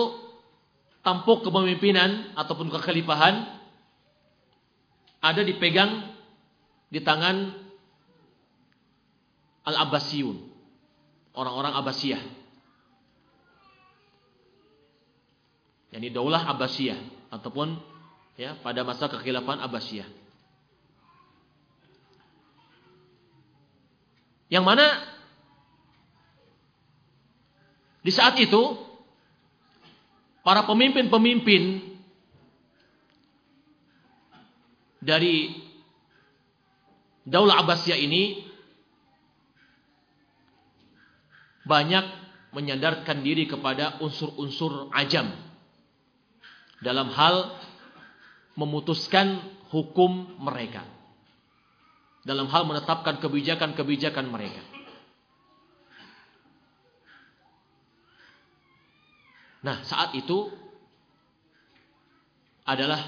tampuk kepemimpinan ataupun kekhalifahan ada dipegang di tangan Al-Abbasiyun, orang-orang Abbasiyah. Yani daulah Abbasiyah ataupun ya pada masa kekhilafan Abbasiyah. Yang mana di saat itu para pemimpin-pemimpin dari Daulah Abbasiyah ini banyak menyandarkan diri kepada unsur-unsur ajam dalam hal memutuskan hukum mereka. Dalam hal menetapkan kebijakan-kebijakan mereka. Nah, saat itu adalah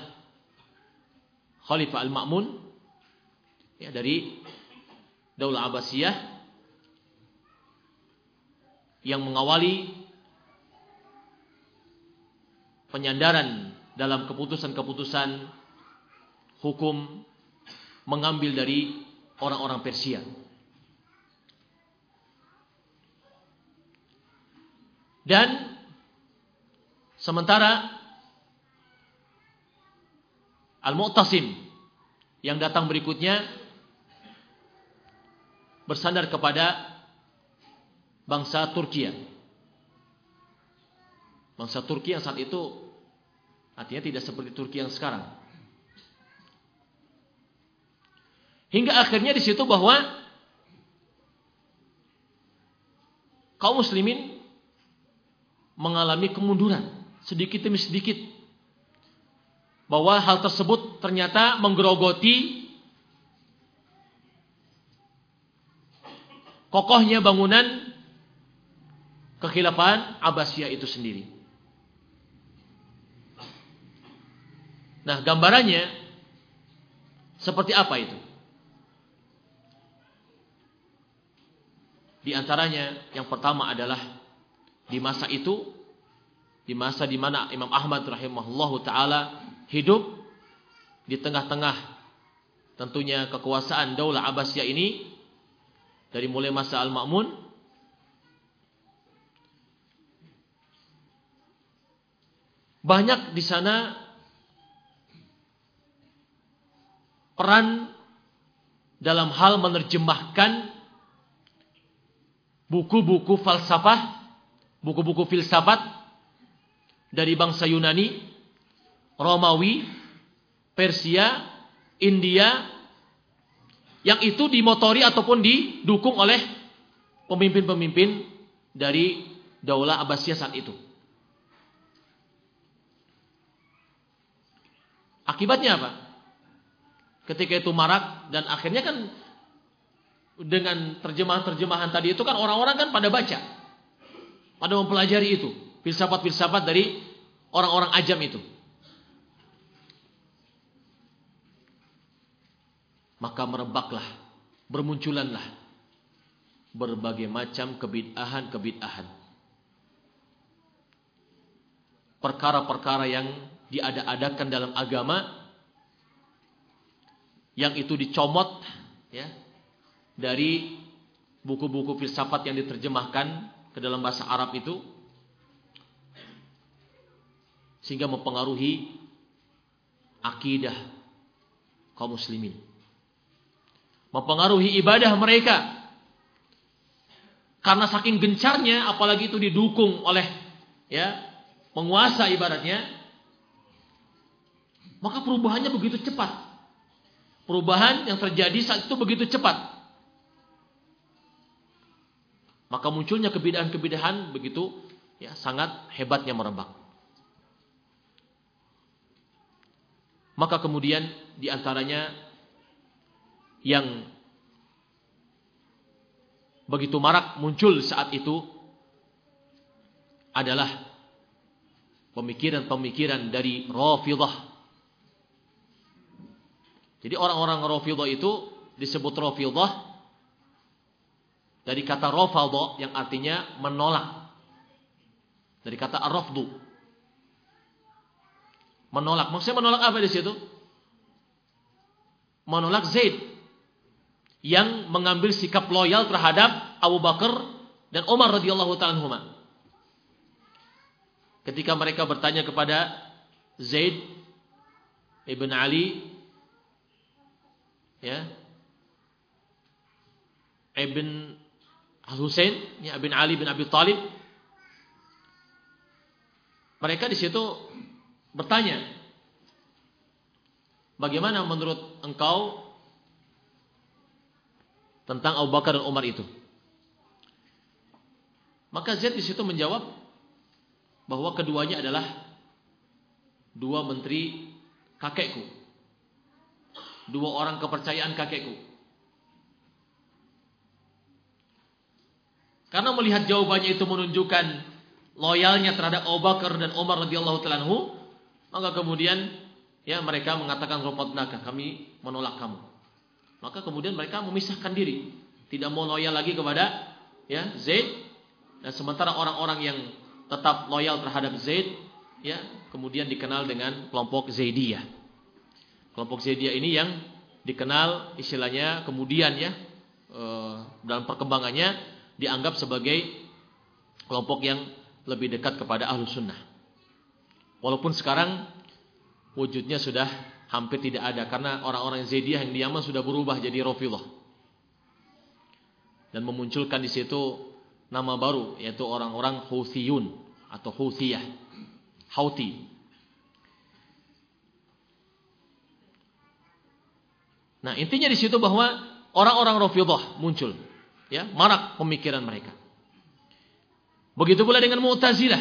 Khalifah Al-Ma'mun ya dari Daulah Abbasiyah yang mengawali penyandaran dalam keputusan-keputusan hukum mengambil dari orang-orang Persia. Dan sementara Al-Mu'tasim yang datang berikutnya bersandar kepada bangsa Turki. Bangsa Turki yang saat itu artinya tidak seperti Turki yang sekarang. Hingga akhirnya di situ bahwa kaum muslimin mengalami kemunduran sedikit demi sedikit. Bahwa hal tersebut ternyata menggerogoti kokohnya bangunan kekhilafan Abbasiyah itu sendiri. Nah, gambarannya seperti apa itu? Di antaranya yang pertama adalah di masa itu di masa di mana Imam Ahmad rahimahullahu taala hidup di tengah-tengah tentunya kekuasaan Daulah Abbasiyah ini dari mulai masa Al-Ma'mun banyak di sana peran dalam hal menerjemahkan buku-buku falsafah, buku-buku filsafat dari bangsa Yunani, Romawi, Persia, India yang itu dimotori ataupun didukung oleh pemimpin-pemimpin dari Daulah Abbasiyah saat itu. Akibatnya apa? Ketika itu marak dan akhirnya kan dengan terjemahan-terjemahan tadi itu kan orang-orang kan pada baca. Pada mempelajari itu, filsafat-filsafat dari orang-orang ajam itu. Maka merebaklah, bermunculanlah berbagai macam kebid'ahan-kebid'ahan. Perkara-perkara yang diada-adakan dalam agama yang itu dicomot ya dari buku-buku filsafat yang diterjemahkan ke dalam bahasa Arab itu sehingga mempengaruhi akidah kaum muslimin. Mempengaruhi ibadah mereka. Karena saking gencarnya apalagi itu didukung oleh ya penguasa ibaratnya maka perubahannya begitu cepat. Perubahan yang terjadi saat itu begitu cepat. Maka munculnya kebidahan-kebidahan begitu ya sangat hebatnya merebak. Maka kemudian di antaranya yang begitu marak muncul saat itu adalah pemikiran-pemikiran dari Rafidah. Jadi orang-orang Rafidah itu disebut Rafidah dari kata rafadha yang artinya menolak. Dari kata ar-rafdu. Menolak. Maksudnya menolak apa di situ? Menolak Zaid yang mengambil sikap loyal terhadap Abu Bakar dan Umar radhiyallahu taala Ketika mereka bertanya kepada Zaid ibn Ali ya. Ibn Al-Husain ya bin Ali bin Abi Talib. Mereka di situ bertanya bagaimana menurut engkau tentang Abu Bakar dan Umar itu? Maka Zaid di situ menjawab bahwa keduanya adalah dua menteri kakekku dua orang kepercayaan kakekku Karena melihat jawabannya itu menunjukkan loyalnya terhadap Abu Bakar dan Umar radhiyallahu taala maka kemudian ya mereka mengatakan nakah kami menolak kamu. Maka kemudian mereka memisahkan diri, tidak mau loyal lagi kepada ya Zaid dan sementara orang-orang yang tetap loyal terhadap Zaid ya kemudian dikenal dengan kelompok Zaidiyah. Kelompok Zaidiyah ini yang dikenal istilahnya kemudian ya eh, dalam perkembangannya dianggap sebagai kelompok yang lebih dekat kepada ahlu sunnah. Walaupun sekarang wujudnya sudah hampir tidak ada karena orang-orang Zaidiyah yang di Yaman sudah berubah jadi Rafidhah. Dan memunculkan di situ nama baru yaitu orang-orang Houthiyun atau Houthiyah. Houthi. Nah, intinya di situ bahwa orang-orang Rafidhah muncul Ya, marak pemikiran mereka. Begitu pula dengan Mu'tazilah.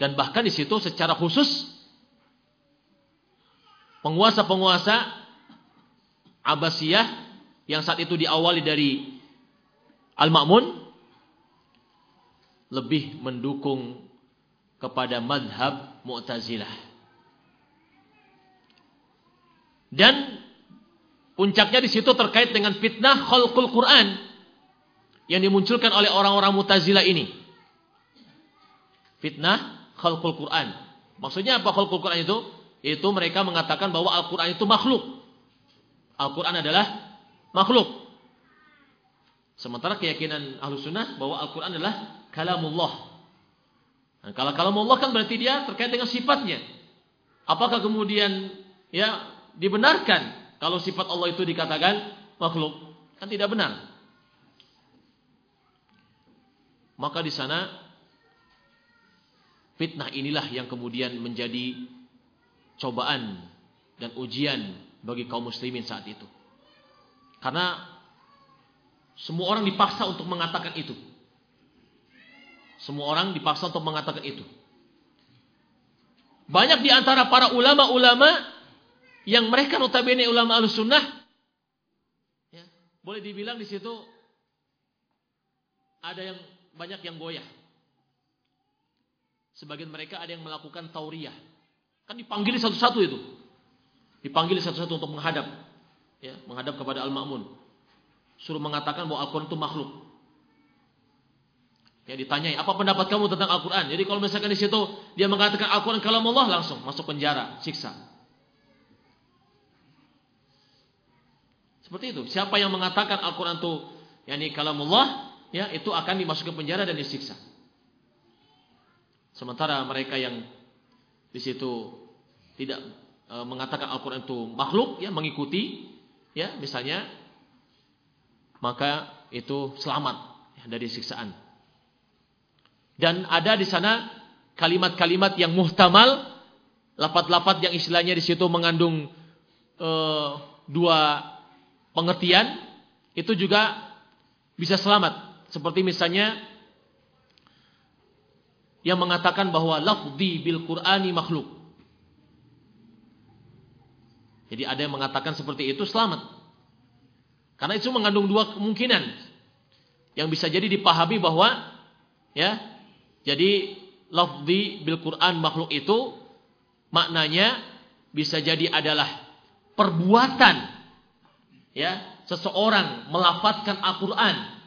Dan bahkan di situ secara khusus penguasa-penguasa Abbasiyah yang saat itu diawali dari Al-Ma'mun lebih mendukung kepada madhab Mu'tazilah. Dan Puncaknya di situ terkait dengan fitnah khalqul Quran yang dimunculkan oleh orang-orang Mu'tazilah ini. Fitnah khalqul Quran. Maksudnya apa khalqul Quran itu? Itu mereka mengatakan bahwa Al-Quran itu makhluk. Al-Quran adalah makhluk. Sementara keyakinan ahlu sunnah bahwa Al-Quran adalah kalamullah. Nah, kalau kalamullah kan berarti dia terkait dengan sifatnya. Apakah kemudian ya dibenarkan kalau sifat Allah itu dikatakan makhluk, kan tidak benar. Maka di sana fitnah inilah yang kemudian menjadi cobaan dan ujian bagi kaum muslimin saat itu. Karena semua orang dipaksa untuk mengatakan itu. Semua orang dipaksa untuk mengatakan itu. Banyak di antara para ulama-ulama yang mereka notabene ulama al-sunnah ya, boleh dibilang di situ ada yang banyak yang goyah. Sebagian mereka ada yang melakukan tauriyah. Kan dipanggil satu-satu itu. Dipanggil satu-satu untuk menghadap. Ya, menghadap kepada Al-Ma'mun. Suruh mengatakan bahwa Al-Quran itu makhluk. Ya ditanyai, apa pendapat kamu tentang Al-Quran? Jadi kalau misalkan di situ dia mengatakan Al-Quran kalau Allah langsung masuk penjara, siksa. Seperti itu. Siapa yang mengatakan Al-Quran itu yakni kalamullah, ya itu akan dimasukkan penjara dan disiksa. Sementara mereka yang di situ tidak e, mengatakan Al-Qur'an itu makhluk ya mengikuti ya misalnya maka itu selamat ya, dari siksaan. Dan ada di sana kalimat-kalimat yang muhtamal, lapat-lapat yang istilahnya di situ mengandung e, dua pengertian, itu juga bisa selamat. Seperti misalnya yang mengatakan bahwa lafzi bil Qur'ani makhluk. Jadi ada yang mengatakan seperti itu selamat. Karena itu mengandung dua kemungkinan. Yang bisa jadi dipahami bahwa ya, jadi lafzi bil Quran makhluk itu maknanya bisa jadi adalah perbuatan ya, seseorang melafatkan Al-Qur'an.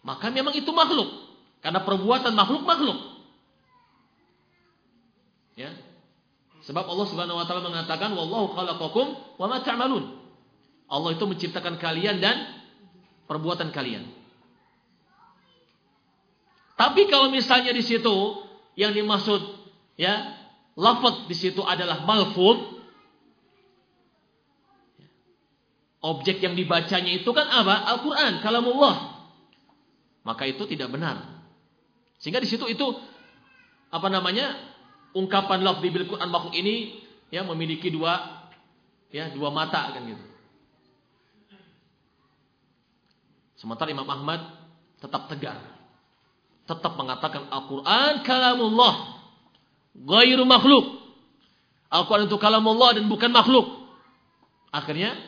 Maka memang itu makhluk. Karena perbuatan makhluk makhluk. Ya. Sebab Allah Subhanahu wa taala mengatakan wallahu khalaqakum wa ma ta'malun. Allah itu menciptakan kalian dan perbuatan kalian. Tapi kalau misalnya di situ yang dimaksud ya, lafaz di situ adalah malfud Objek yang dibacanya itu kan apa? Al-Qur'an, kalamullah. Maka itu tidak benar. Sehingga di situ itu apa namanya? ungkapan lafzi bil Quran makhluk ini ya memiliki dua ya dua mata kan gitu. Sementara Imam Ahmad tetap tegar. Tetap mengatakan Al-Qur'an kalamullah ghairu makhluk. Al-Qur'an itu kalamullah dan bukan makhluk. Akhirnya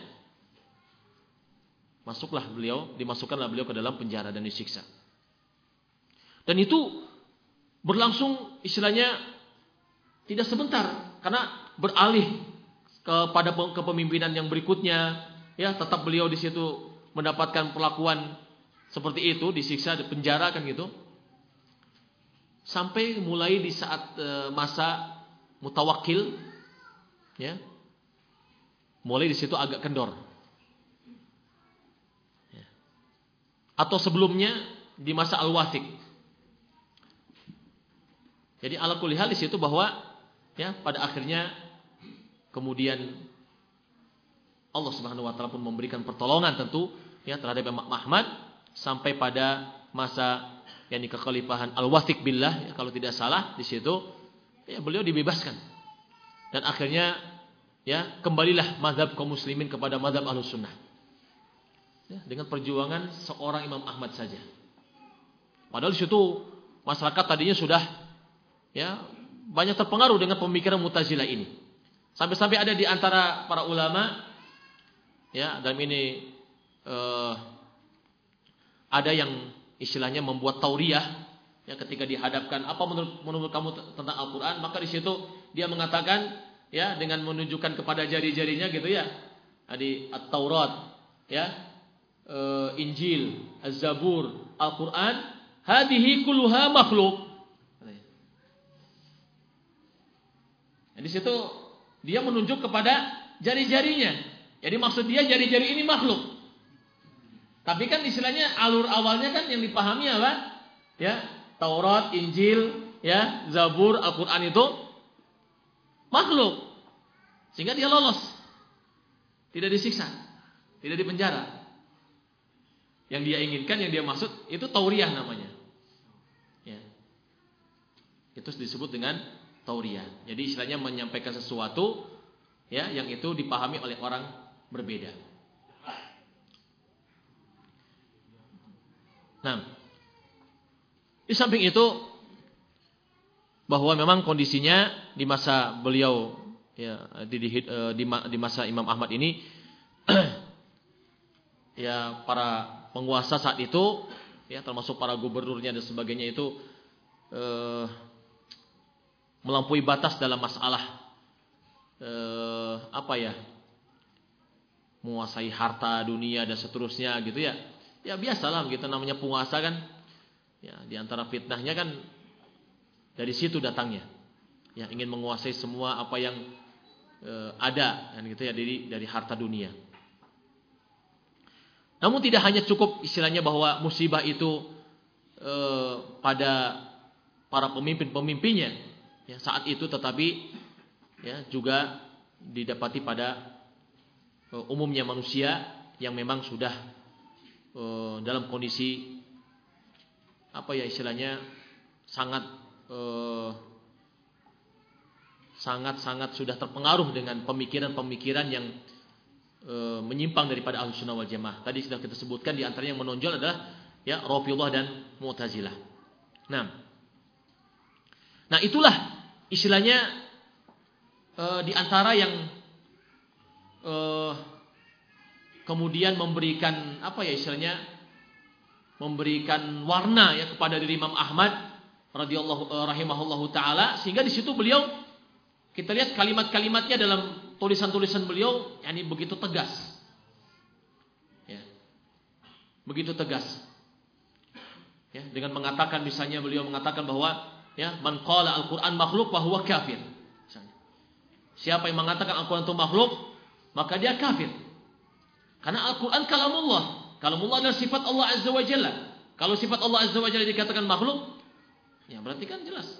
masuklah beliau, dimasukkanlah beliau ke dalam penjara dan disiksa. Dan itu berlangsung istilahnya tidak sebentar karena beralih kepada kepemimpinan yang berikutnya. Ya tetap beliau di situ mendapatkan perlakuan seperti itu disiksa di penjara kan gitu. Sampai mulai di saat e, masa mutawakil ya mulai di situ agak kendor atau sebelumnya di masa al-wasik jadi ala kulihal di situ bahwa ya pada akhirnya kemudian Allah Subhanahu wa taala pun memberikan pertolongan tentu ya terhadap Imam Ahmad sampai pada masa yakni kekhalifahan Al-Wathiq billah ya, kalau tidak salah di situ ya beliau dibebaskan. Dan akhirnya ya kembalilah mazhab kaum muslimin kepada mazhab Ahlus Sunnah. Ya, dengan perjuangan seorang Imam Ahmad saja. Padahal situ masyarakat tadinya sudah ya banyak terpengaruh dengan pemikiran Mu'tazilah ini. Sampai-sampai ada di antara para ulama ya dalam ini uh, ada yang istilahnya membuat tauriah ya ketika dihadapkan apa menurut menurut kamu tentang Al-Qur'an maka di situ dia mengatakan ya dengan menunjukkan kepada jari-jarinya gitu ya di At-Taurat ya uh, Injil Az-Zabur Al-Qur'an hadhihi kulluha makhluk Di situ dia menunjuk kepada jari-jarinya. Jadi maksud dia jari-jari ini makhluk. Tapi kan istilahnya alur awalnya kan yang dipahami apa? Ya, Taurat, Injil, ya, Zabur, Al-Qur'an itu makhluk. Sehingga dia lolos. Tidak disiksa, tidak dipenjara. Yang dia inginkan, yang dia maksud itu tauriah namanya. Ya. Itu disebut dengan tauriyah. Jadi istilahnya menyampaikan sesuatu ya yang itu dipahami oleh orang berbeda. Nah, di samping itu bahwa memang kondisinya di masa beliau ya di di, eh, di, di masa Imam Ahmad ini ya para penguasa saat itu ya termasuk para gubernurnya dan sebagainya itu eh, melampaui batas dalam masalah eh, apa ya menguasai harta dunia dan seterusnya gitu ya. Ya biasalah kita namanya penguasa kan. Ya di antara fitnahnya kan dari situ datangnya. Ya ingin menguasai semua apa yang eh, ada kan gitu ya dari dari harta dunia namun tidak hanya cukup istilahnya bahwa musibah itu eh, pada para pemimpin-pemimpinnya. Ya saat itu tetapi ya juga didapati pada uh, umumnya manusia yang memang sudah uh, dalam kondisi apa ya istilahnya sangat sangat-sangat sudah terpengaruh dengan pemikiran-pemikiran yang e, menyimpang daripada ahlu sunnah wal jamaah. Tadi sudah kita sebutkan di antaranya yang menonjol adalah ya Rafidhah dan Mu'tazilah. Nah, nah itulah istilahnya e, di antara yang e, kemudian memberikan apa ya istilahnya memberikan warna ya kepada diri Imam Ahmad radhiyallahu rahimahullahu taala sehingga di situ beliau kita lihat kalimat-kalimatnya dalam tulisan-tulisan beliau, yakni begitu tegas. Ya. Begitu tegas. Ya, dengan mengatakan misalnya beliau mengatakan bahwa ya, man qala al-Qur'an makhluk bahwa kafir. Misalnya. Siapa yang mengatakan Al-Qur'an itu makhluk, maka dia kafir. Karena Al-Qur'an kalamullah. Kalamullah adalah sifat Allah Azza wa Jalla. Kalau sifat Allah Azza wa Jalla dikatakan makhluk, ya berarti kan jelas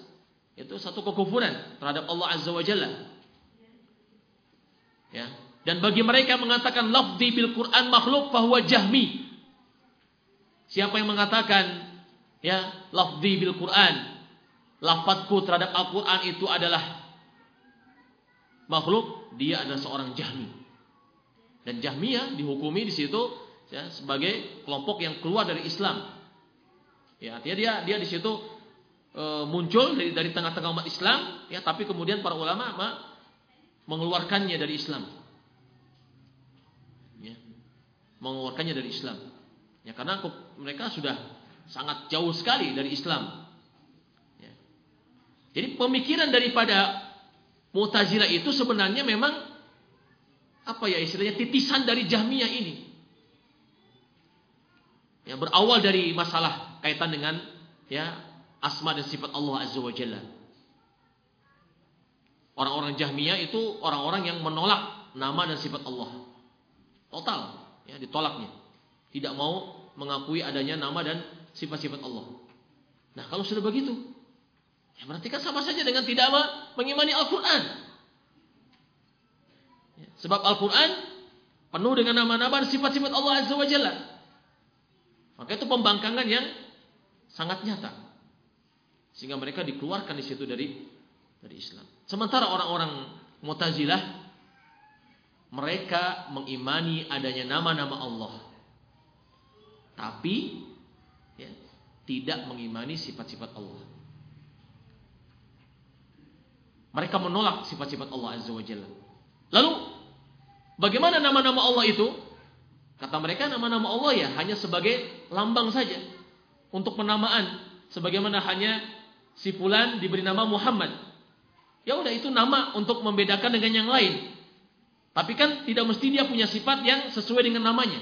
itu satu kekufuran terhadap Allah Azza wa Jalla. Ya. Dan bagi mereka mengatakan lafzi bil Quran makhluk bahwa jahmi. Siapa yang mengatakan ya lafzi bil Quran, lafadzku terhadap Al-Quran itu adalah makhluk, dia adalah seorang jahmi. Dan jahmiyah dihukumi di situ ya, sebagai kelompok yang keluar dari Islam. Ya, artinya dia dia di situ e, muncul dari dari tengah-tengah umat Islam ya tapi kemudian para ulama mengeluarkannya dari Islam. Ya. Mengeluarkannya dari Islam. Ya karena mereka sudah sangat jauh sekali dari Islam. Ya. jadi pemikiran daripada Mu'tazilah itu sebenarnya memang apa ya istilahnya titisan dari Jahmiyah ini. Yang berawal dari masalah kaitan dengan ya asma dan sifat Allah Azza wa Jalla. Orang-orang Jahmiyah itu orang-orang yang menolak nama dan sifat Allah. Total, ya ditolaknya. Tidak mau mengakui adanya nama dan sifat-sifat Allah. Nah, kalau sudah begitu, ya berarti kan sama saja dengan tidak mengimani Al-Qur'an. Ya, sebab Al-Qur'an penuh dengan nama-nama dan sifat-sifat Allah Azza wa Jalla. Maka itu pembangkangan yang sangat nyata. Sehingga mereka dikeluarkan di situ dari dari Islam. Sementara orang-orang Mu'tazilah mereka mengimani adanya nama-nama Allah. Tapi ya, tidak mengimani sifat-sifat Allah. Mereka menolak sifat-sifat Allah Azza wa Jalla. Lalu bagaimana nama-nama Allah itu? Kata mereka nama-nama Allah ya hanya sebagai lambang saja untuk penamaan sebagaimana hanya si fulan diberi nama Muhammad. Ya udah itu nama untuk membedakan dengan yang lain. Tapi kan tidak mesti dia punya sifat yang sesuai dengan namanya.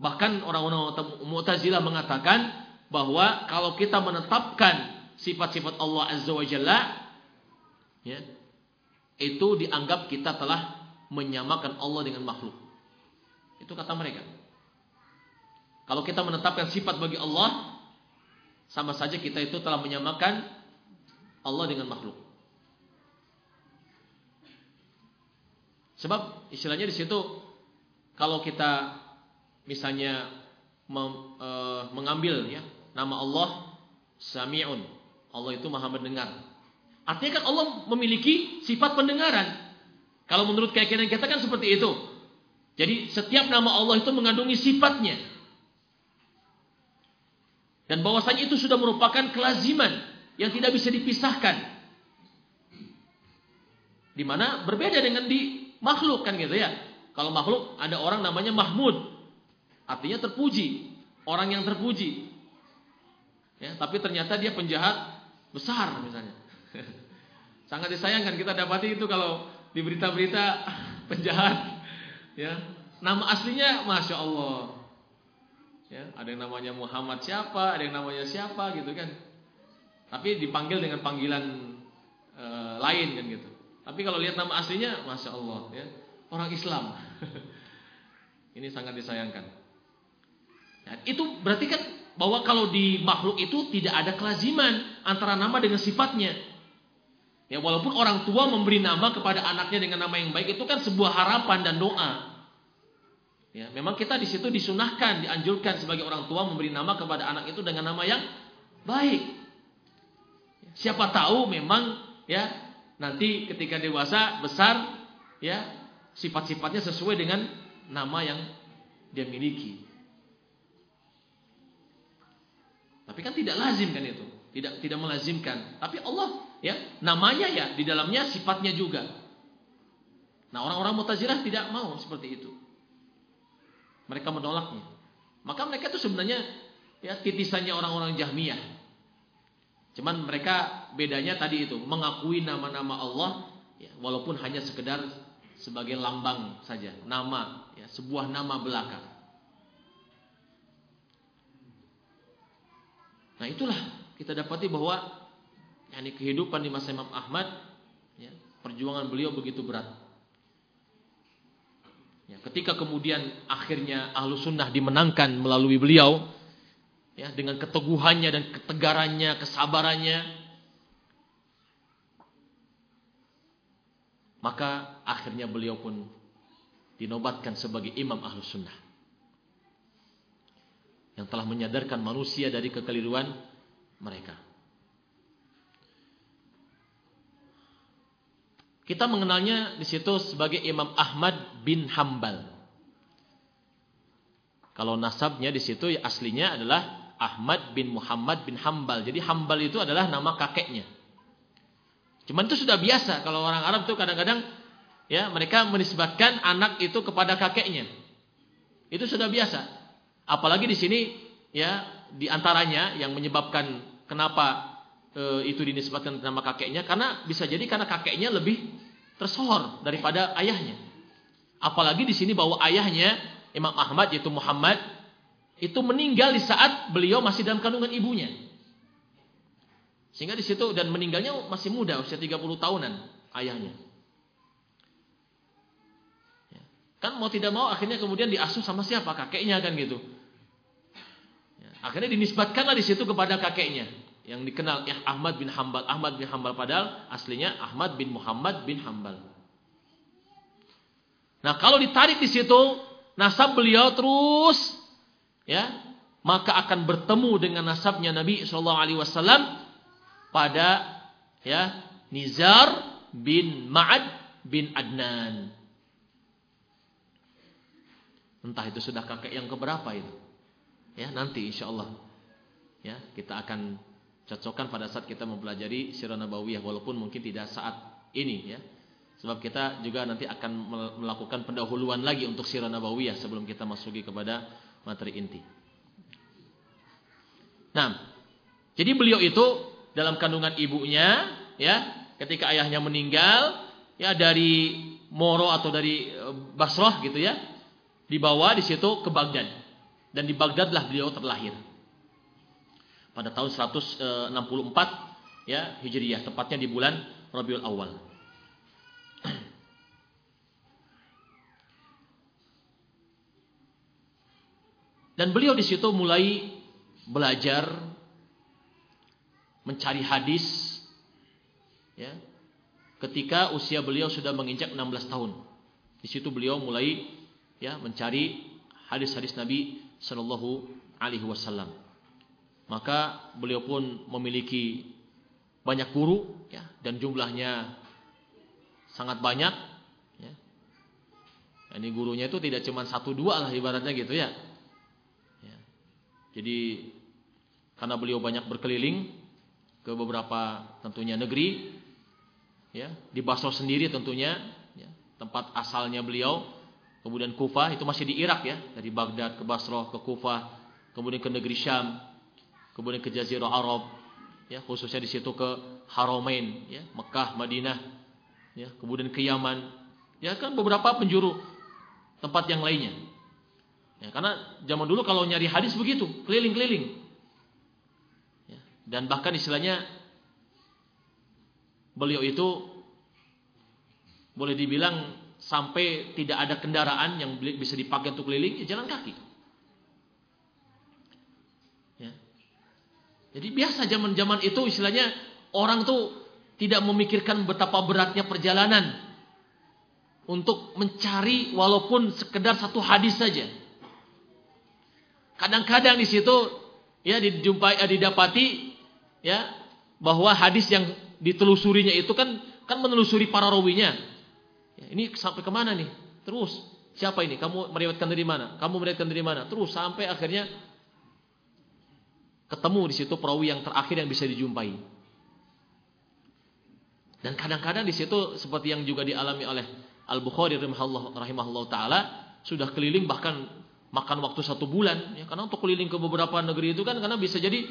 Bahkan orang-orang Mu'tazilah mengatakan bahwa kalau kita menetapkan sifat-sifat Allah Azza wa Jalla ya, itu dianggap kita telah menyamakan Allah dengan makhluk. Itu kata mereka. Kalau kita menetapkan sifat bagi Allah, sama saja kita itu telah menyamakan Allah dengan makhluk. Sebab istilahnya di situ kalau kita misalnya mem, e, mengambil ya nama Allah Sami'un. Allah itu Maha mendengar. Artinya kan Allah memiliki sifat pendengaran. Kalau menurut keyakinan kita kan seperti itu. Jadi setiap nama Allah itu mengandungi sifatnya. Dan bahwasanya itu sudah merupakan kelaziman yang tidak bisa dipisahkan. Di mana berbeda dengan di makhluk kan gitu ya. Kalau makhluk ada orang namanya Mahmud. Artinya terpuji, orang yang terpuji. Ya, tapi ternyata dia penjahat besar misalnya. Sangat disayangkan kita dapati itu kalau di berita-berita penjahat ya. Nama aslinya Masya Allah Ya, ada yang namanya Muhammad siapa, ada yang namanya siapa gitu kan. Tapi dipanggil dengan panggilan e, lain kan gitu. Tapi kalau lihat nama aslinya, masya Allah, ya orang Islam. Ini sangat disayangkan. Dan itu berarti kan bahwa kalau di makhluk itu tidak ada kelaziman antara nama dengan sifatnya. Ya walaupun orang tua memberi nama kepada anaknya dengan nama yang baik itu kan sebuah harapan dan doa. Ya, memang kita di situ disunahkan, dianjurkan sebagai orang tua memberi nama kepada anak itu dengan nama yang baik. Siapa tahu memang ya nanti ketika dewasa besar ya sifat-sifatnya sesuai dengan nama yang dia miliki. Tapi kan tidak lazim kan itu, tidak tidak melazimkan. Tapi Allah ya namanya ya di dalamnya sifatnya juga. Nah orang-orang mutazilah tidak mau seperti itu. Mereka menolaknya. Maka mereka itu sebenarnya ya titisannya orang-orang Jahmiyah cuman mereka bedanya tadi itu mengakui nama-nama Allah ya, walaupun hanya sekedar sebagai lambang saja nama ya, sebuah nama belaka. Nah itulah kita dapati bahwa yakni kehidupan di masa Imam Ahmad ya, perjuangan beliau begitu berat. Ya, ketika kemudian akhirnya ahlu sunnah dimenangkan melalui beliau ya, dengan keteguhannya dan ketegarannya kesabarannya. Maka akhirnya beliau pun dinobatkan sebagai imam ahlu sunnah. Yang telah menyadarkan manusia dari kekeliruan mereka. Kita mengenalnya di situ sebagai Imam Ahmad bin Hambal. Kalau nasabnya di situ ya aslinya adalah Ahmad bin Muhammad bin Hambal. Jadi Hambal itu adalah nama kakeknya. Cuman itu sudah biasa kalau orang Arab itu kadang-kadang ya mereka menisbatkan anak itu kepada kakeknya. Itu sudah biasa. Apalagi di sini ya di antaranya yang menyebabkan kenapa e, itu dinisbatkan nama kakeknya karena bisa jadi karena kakeknya lebih tersohor daripada ayahnya. Apalagi di sini bahwa ayahnya Imam Ahmad yaitu Muhammad itu meninggal di saat beliau masih dalam kandungan ibunya. Sehingga di situ dan meninggalnya masih muda usia 30 tahunan ayahnya. Ya. Kan mau tidak mau akhirnya kemudian diasuh sama siapa? Kakeknya kan gitu. Ya. Akhirnya dinisbatkanlah di situ kepada kakeknya yang dikenal ya Ahmad bin Hambal Ahmad bin Hambal padahal aslinya Ahmad bin Muhammad bin Hambal. Nah, kalau ditarik di situ nasab beliau terus ya, maka akan bertemu dengan nasabnya Nabi sallallahu alaihi wasallam pada ya Nizar bin Ma'ad bin Adnan. Entah itu sudah kakek yang keberapa itu. Ya, nanti insya Allah ya kita akan cocokkan pada saat kita mempelajari sirah nabawiyah walaupun mungkin tidak saat ini ya. Sebab kita juga nanti akan melakukan pendahuluan lagi untuk sirah nabawiyah sebelum kita masuki kepada materi inti. Nah, jadi beliau itu dalam kandungan ibunya ya, ketika ayahnya meninggal ya dari Moro atau dari e, Basrah gitu ya, dibawa di situ ke Baghdad. Dan di Baghdadlah beliau terlahir pada tahun 164 ya Hijriyah tepatnya di bulan Rabiul Awal. Dan beliau di situ mulai belajar mencari hadis ya. Ketika usia beliau sudah menginjak 16 tahun. Di situ beliau mulai ya mencari hadis-hadis Nabi sallallahu alaihi wasallam maka beliau pun memiliki banyak guru ya dan jumlahnya sangat banyak ya. Ini gurunya itu tidak cuma satu dua lah ibaratnya gitu ya. Jadi karena beliau banyak berkeliling ke beberapa tentunya negeri ya di Basra sendiri tentunya ya, tempat asalnya beliau kemudian Kufah itu masih di Irak ya dari Baghdad ke Basra ke Kufah kemudian ke negeri Syam kemudian ke Jazirah Arab, ya khususnya di situ ke Haramain, ya Mekah, Madinah, ya kemudian ke Yaman, ya kan beberapa penjuru tempat yang lainnya. Ya, karena zaman dulu kalau nyari hadis begitu, keliling-keliling. Ya, dan bahkan istilahnya beliau itu boleh dibilang sampai tidak ada kendaraan yang bisa dipakai untuk keliling, ya jalan kaki. Jadi biasa zaman-zaman itu istilahnya orang tuh tidak memikirkan betapa beratnya perjalanan untuk mencari walaupun sekedar satu hadis saja. Kadang-kadang di situ ya dijumpai eh, didapati ya bahwa hadis yang ditelusurinya itu kan kan menelusuri para rawinya. Ya, ini sampai ke mana nih? Terus siapa ini? Kamu meriwayatkan dari mana? Kamu meriwayatkan dari mana? Terus sampai akhirnya ketemu di situ perawi yang terakhir yang bisa dijumpai. Dan kadang-kadang di situ seperti yang juga dialami oleh Al Bukhari rahimahullah, rahimahullah taala sudah keliling bahkan makan waktu satu bulan ya karena untuk keliling ke beberapa negeri itu kan karena bisa jadi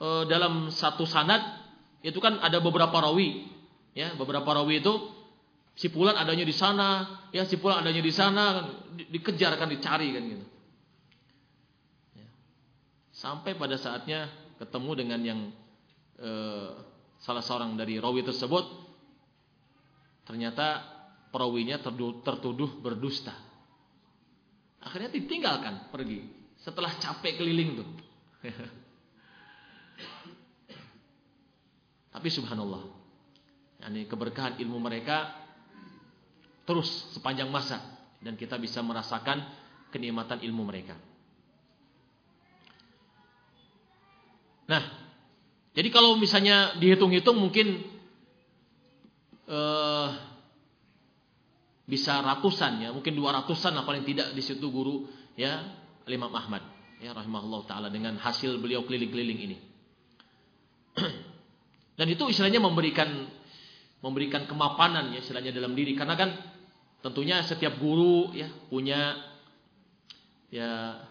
e, dalam satu sanad itu kan ada beberapa rawi ya beberapa rawi itu si pulan adanya di sana ya si pulan adanya di sana kan, di, dikejar kan dicari kan gitu ya. sampai pada saatnya ketemu dengan yang e, salah seorang dari rawi tersebut ternyata perawinya tertuduh berdusta Akhirnya ditinggalkan pergi setelah capek keliling tuh. Tapi subhanallah. Yani keberkahan ilmu mereka terus sepanjang masa dan kita bisa merasakan kenikmatan ilmu mereka. Nah, jadi kalau misalnya dihitung-hitung mungkin uh, bisa ratusan ya, mungkin dua ratusan lah paling tidak di situ guru ya Imam Ahmad ya rahimahullah taala dengan hasil beliau keliling-keliling ini. Dan itu istilahnya memberikan memberikan kemapanan ya istilahnya dalam diri karena kan tentunya setiap guru ya punya ya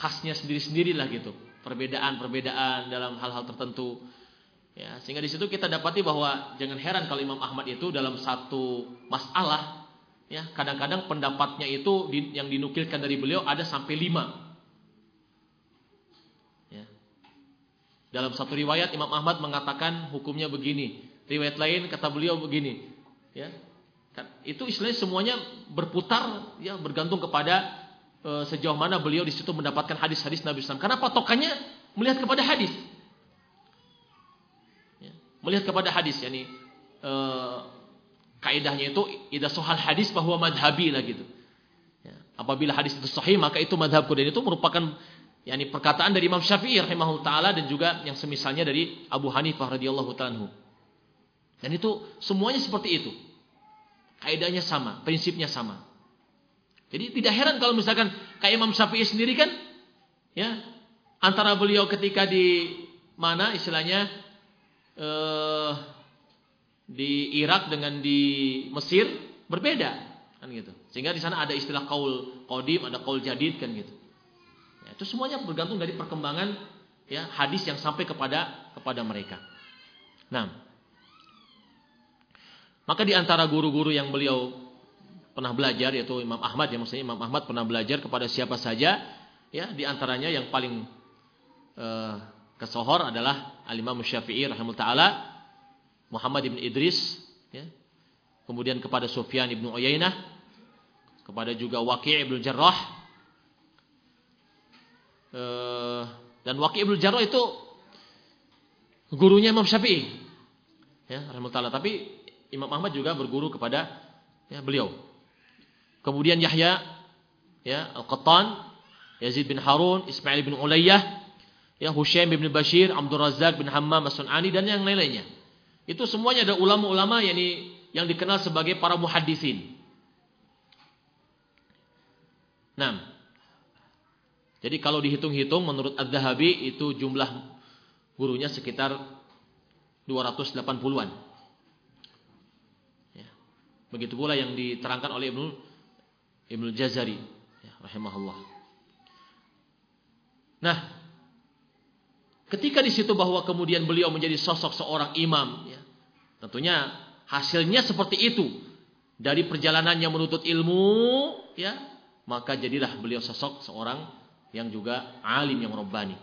khasnya sendiri-sendiri lah gitu. Perbedaan-perbedaan dalam hal-hal tertentu. Ya, sehingga di situ kita dapati bahwa jangan heran kalau Imam Ahmad itu dalam satu masalah Ya, kadang-kadang pendapatnya itu yang dinukilkan dari beliau ada sampai lima. Ya. Dalam satu riwayat Imam Ahmad mengatakan hukumnya begini, riwayat lain kata beliau begini. Ya, kan, itu istilahnya semuanya berputar, ya bergantung kepada e, sejauh mana beliau di situ mendapatkan hadis-hadis Nabi Sallam. Karena patokannya melihat kepada hadis, ya, melihat kepada hadis, yakni e, kaidahnya itu idza sohal hadis bahwa madhabi lah gitu. Ya. Apabila hadis itu sahih maka itu madhabku dan itu merupakan yakni perkataan dari Imam Syafi'i rahimahullah taala dan juga yang semisalnya dari Abu Hanifah radhiyallahu taala Dan itu semuanya seperti itu. Kaidahnya sama, prinsipnya sama. Jadi tidak heran kalau misalkan kayak Imam Syafi'i sendiri kan ya antara beliau ketika di mana istilahnya eh di Irak dengan di Mesir berbeda kan gitu. Sehingga di sana ada istilah kaul qadim, ada kaul jadid kan gitu. Ya, itu semuanya bergantung dari perkembangan ya hadis yang sampai kepada kepada mereka. Nah, maka di antara guru-guru yang beliau pernah belajar yaitu Imam Ahmad ya maksudnya Imam Ahmad pernah belajar kepada siapa saja ya di antaranya yang paling uh, kesohor adalah Al Imam Syafi'i rahimahullah Muhammad ibn Idris ya. kemudian kepada Sufyan ibn Uyainah kepada juga Waqi' ibn Jarrah. E, dan Waqi' ibn Jarrah itu gurunya Imam Syafi'i ya tapi Imam Ahmad juga berguru kepada ya, beliau. Kemudian Yahya ya Al-Qattan Yazid bin Harun Ismail bin Ulayyah ya Hushaim bin Bashir Abdul Razak bin Hammam As-Sun'ani dan yang lain-lainnya itu semuanya ada ulama-ulama yakni yang dikenal sebagai para muhaddisin. Nah, jadi kalau dihitung-hitung menurut Az-Zahabi itu jumlah gurunya sekitar 280-an. Ya. Begitu pula yang diterangkan oleh Ibnu Ibnu Jazari ya, rahimahullah. Nah, Ketika di situ bahwa kemudian beliau menjadi sosok seorang imam, ya, tentunya hasilnya seperti itu dari perjalanannya menuntut ilmu, ya, maka jadilah beliau sosok seorang yang juga alim yang robbani,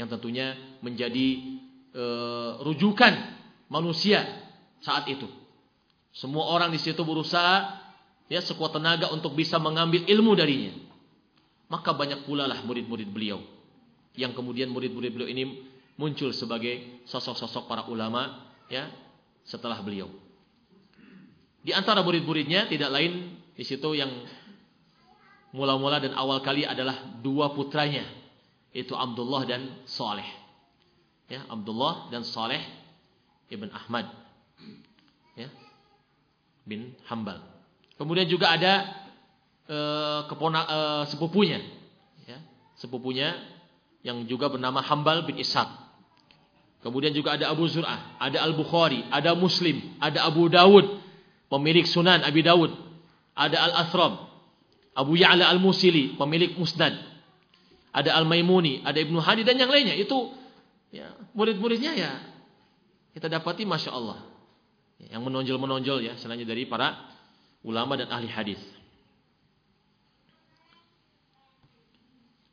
yang tentunya menjadi e, rujukan manusia saat itu. Semua orang di situ berusaha ya sekuat tenaga untuk bisa mengambil ilmu darinya. Maka banyak pula lah murid-murid beliau yang kemudian murid-murid beliau ini muncul sebagai sosok-sosok para ulama ya setelah beliau. Di antara murid-muridnya tidak lain di situ yang mula-mula dan awal kali adalah dua putranya yaitu Abdullah dan Saleh. Ya, Abdullah dan Saleh ibn Ahmad. Ya. Bin Hambal. Kemudian juga ada uh, kepona, uh, sepupunya ya, sepupunya yang juga bernama Hambal bin Ishaq. Kemudian juga ada Abu Zur'ah, ada Al-Bukhari, ada Muslim, ada Abu Dawud, pemilik Sunan Abi Dawud, ada Al-Athram, Abu Ya'la Al-Musili, pemilik Musnad, ada Al-Maimuni, ada Ibnu Hadi dan yang lainnya. Itu ya, murid-muridnya ya kita dapati Masya Allah. Yang menonjol-menonjol ya, selain dari para ulama dan ahli hadis.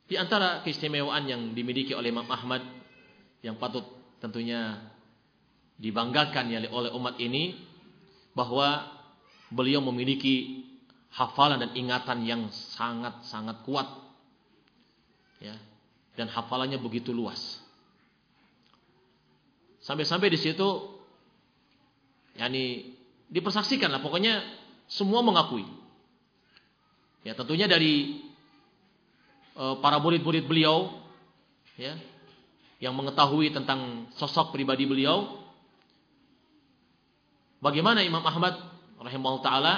Di antara keistimewaan yang dimiliki oleh Imam Ahmad yang patut tentunya dibanggakan ya oleh umat ini bahwa beliau memiliki hafalan dan ingatan yang sangat-sangat kuat. Ya. Dan hafalannya begitu luas. Sampai-sampai di situ yakni dipersaksikan lah pokoknya semua mengakui. Ya, tentunya dari para murid-murid beliau ya yang mengetahui tentang sosok pribadi beliau bagaimana Imam Ahmad rahimahullah taala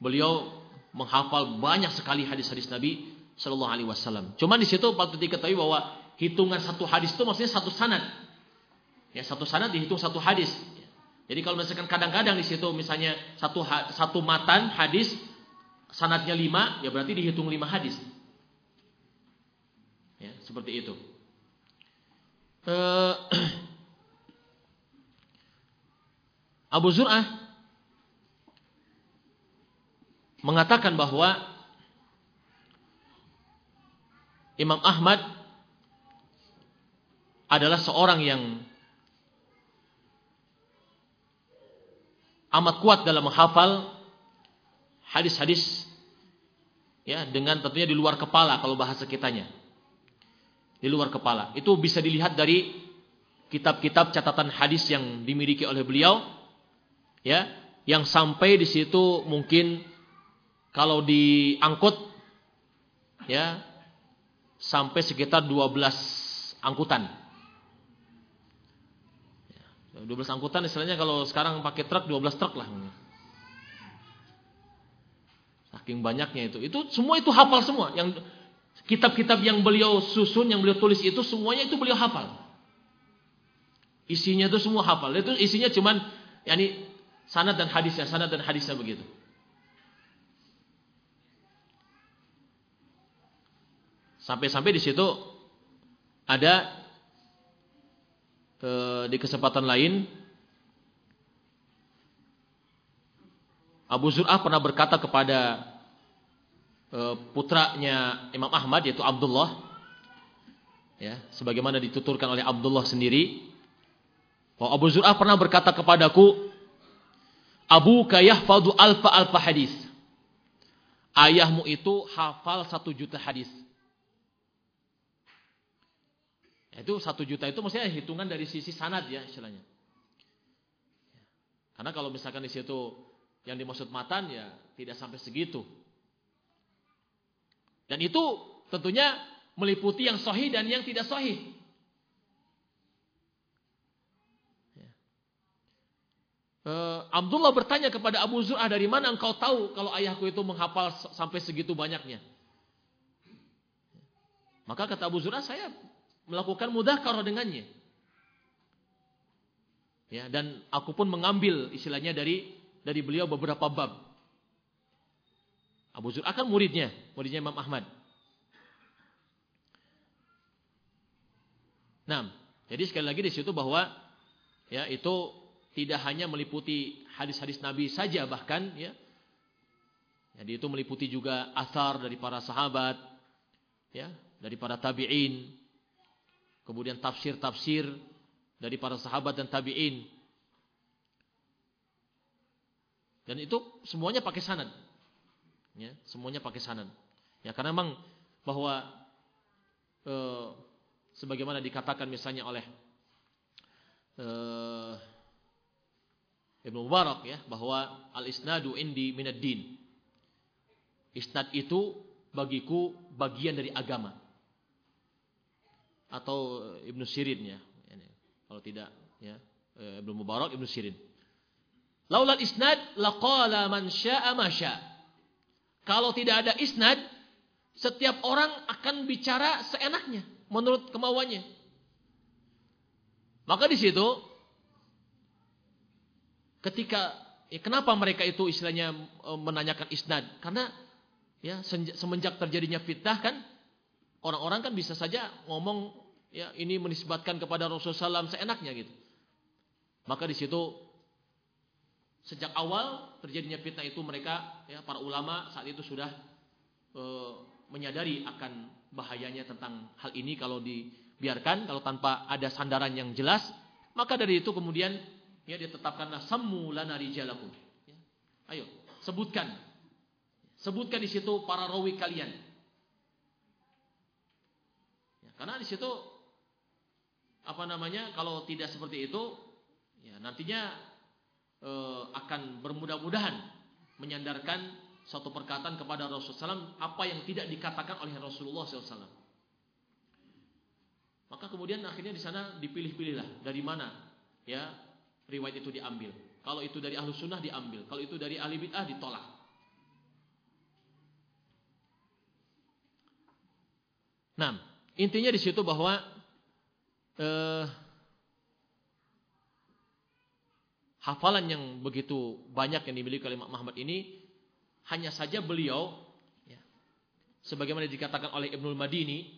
beliau menghafal banyak sekali hadis-hadis Nabi Shallallahu Alaihi Wasallam. Cuman di situ patut diketahui bahwa hitungan satu hadis itu maksudnya satu sanad. Ya satu sanad dihitung satu hadis. Jadi kalau misalkan kadang-kadang di situ misalnya satu satu matan hadis sanatnya lima, ya berarti dihitung lima hadis. Ya, seperti itu. Uh, Abu Zur'ah mengatakan bahwa Imam Ahmad adalah seorang yang amat kuat dalam menghafal hadis-hadis ya dengan tentunya di luar kepala kalau bahasa kitanya. Di luar kepala. Itu bisa dilihat dari kitab-kitab catatan hadis yang dimiliki oleh beliau ya, yang sampai di situ mungkin kalau diangkut ya sampai sekitar 12 angkutan. 12 angkutan istilahnya kalau sekarang pakai truk 12 truk lah. Saking banyaknya itu. Itu semua itu hafal semua. Yang kitab-kitab yang beliau susun, yang beliau tulis itu semuanya itu beliau hafal. Isinya itu semua hafal. Itu isinya cuman yakni sanad dan hadisnya, sanad dan hadisnya begitu. Sampai-sampai di situ ada e, di kesempatan lain Abu Zur'ah pernah berkata kepada e, putranya Imam Ahmad yaitu Abdullah ya, sebagaimana dituturkan oleh Abdullah sendiri bahwa Abu Zur'ah pernah berkata kepadaku Abu fadu alfa alfa hadis. Ayahmu itu hafal satu juta hadis. Itu satu juta itu maksudnya hitungan dari sisi sanad ya istilahnya. Karena kalau misalkan di situ yang dimaksud matan ya tidak sampai segitu. Dan itu tentunya meliputi yang sahih dan yang tidak sahih. Ya. Uh, Abdullah bertanya kepada Abu Zur'ah dari mana engkau tahu kalau ayahku itu menghafal sampai segitu banyaknya. Maka kata Abu Zur'ah saya melakukan mudah kalau dengannya. Ya, dan aku pun mengambil istilahnya dari dari beliau beberapa bab. Abu Zur'ah kan muridnya, muridnya Imam Ahmad. Nah, jadi sekali lagi di situ bahwa ya itu tidak hanya meliputi hadis-hadis Nabi saja bahkan ya. Jadi itu meliputi juga asar dari para sahabat ya, dari para tabi'in. Kemudian tafsir-tafsir dari para sahabat dan tabi'in Dan itu semuanya pakai sanad. Ya, semuanya pakai sanad. Ya, karena memang bahwa e, sebagaimana dikatakan misalnya oleh uh, Ibnu Mubarak ya bahwa al isnadu indi minad din. Isnad itu bagiku bagian dari agama. Atau Ibnu Sirin ya. Kalau tidak ya eh, Ibnu Mubarak Ibnu Sirin. Laulal isnad laqala man syaa ma Kalau tidak ada isnad, setiap orang akan bicara seenaknya menurut kemauannya. Maka di situ ketika ya kenapa mereka itu istilahnya e, menanyakan isnad? Karena ya semenjak terjadinya fitnah kan orang-orang kan bisa saja ngomong ya ini menisbatkan kepada Rasulullah SAW seenaknya gitu. Maka di situ sejak awal terjadinya fitnah itu mereka ya para ulama saat itu sudah e, menyadari akan bahayanya tentang hal ini kalau dibiarkan kalau tanpa ada sandaran yang jelas maka dari itu kemudian ya ditetapkanlah sammu lana rijalakum. Ya. Ayo, sebutkan. Sebutkan di situ para rawi kalian. Ya, karena di situ apa namanya kalau tidak seperti itu ya nantinya e, akan bermudah-mudahan menyandarkan suatu perkataan kepada Rasulullah SAW apa yang tidak dikatakan oleh Rasulullah SAW. Maka kemudian akhirnya di sana dipilih-pilihlah dari mana ya riwayat itu diambil. Kalau itu dari ahlu sunnah diambil. Kalau itu dari ahli bid'ah ditolak. Nah, intinya di situ bahwa eh, hafalan yang begitu banyak yang dimiliki oleh Muhammad ini hanya saja beliau ya, sebagaimana dikatakan oleh Ibnul Madini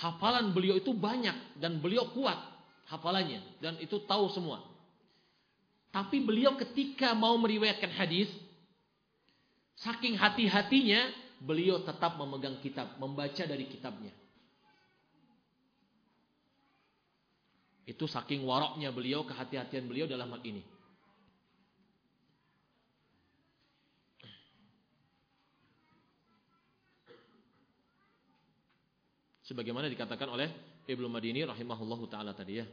hafalan beliau itu banyak dan beliau kuat hafalannya dan itu tahu semua. Tapi beliau ketika mau meriwayatkan hadis, saking hati-hatinya beliau tetap memegang kitab, membaca dari kitabnya. Itu saking waroknya beliau, kehati-hatian beliau dalam hal ini. Sebagaimana dikatakan oleh Ibnu Madini rahimahullahu taala tadi ya.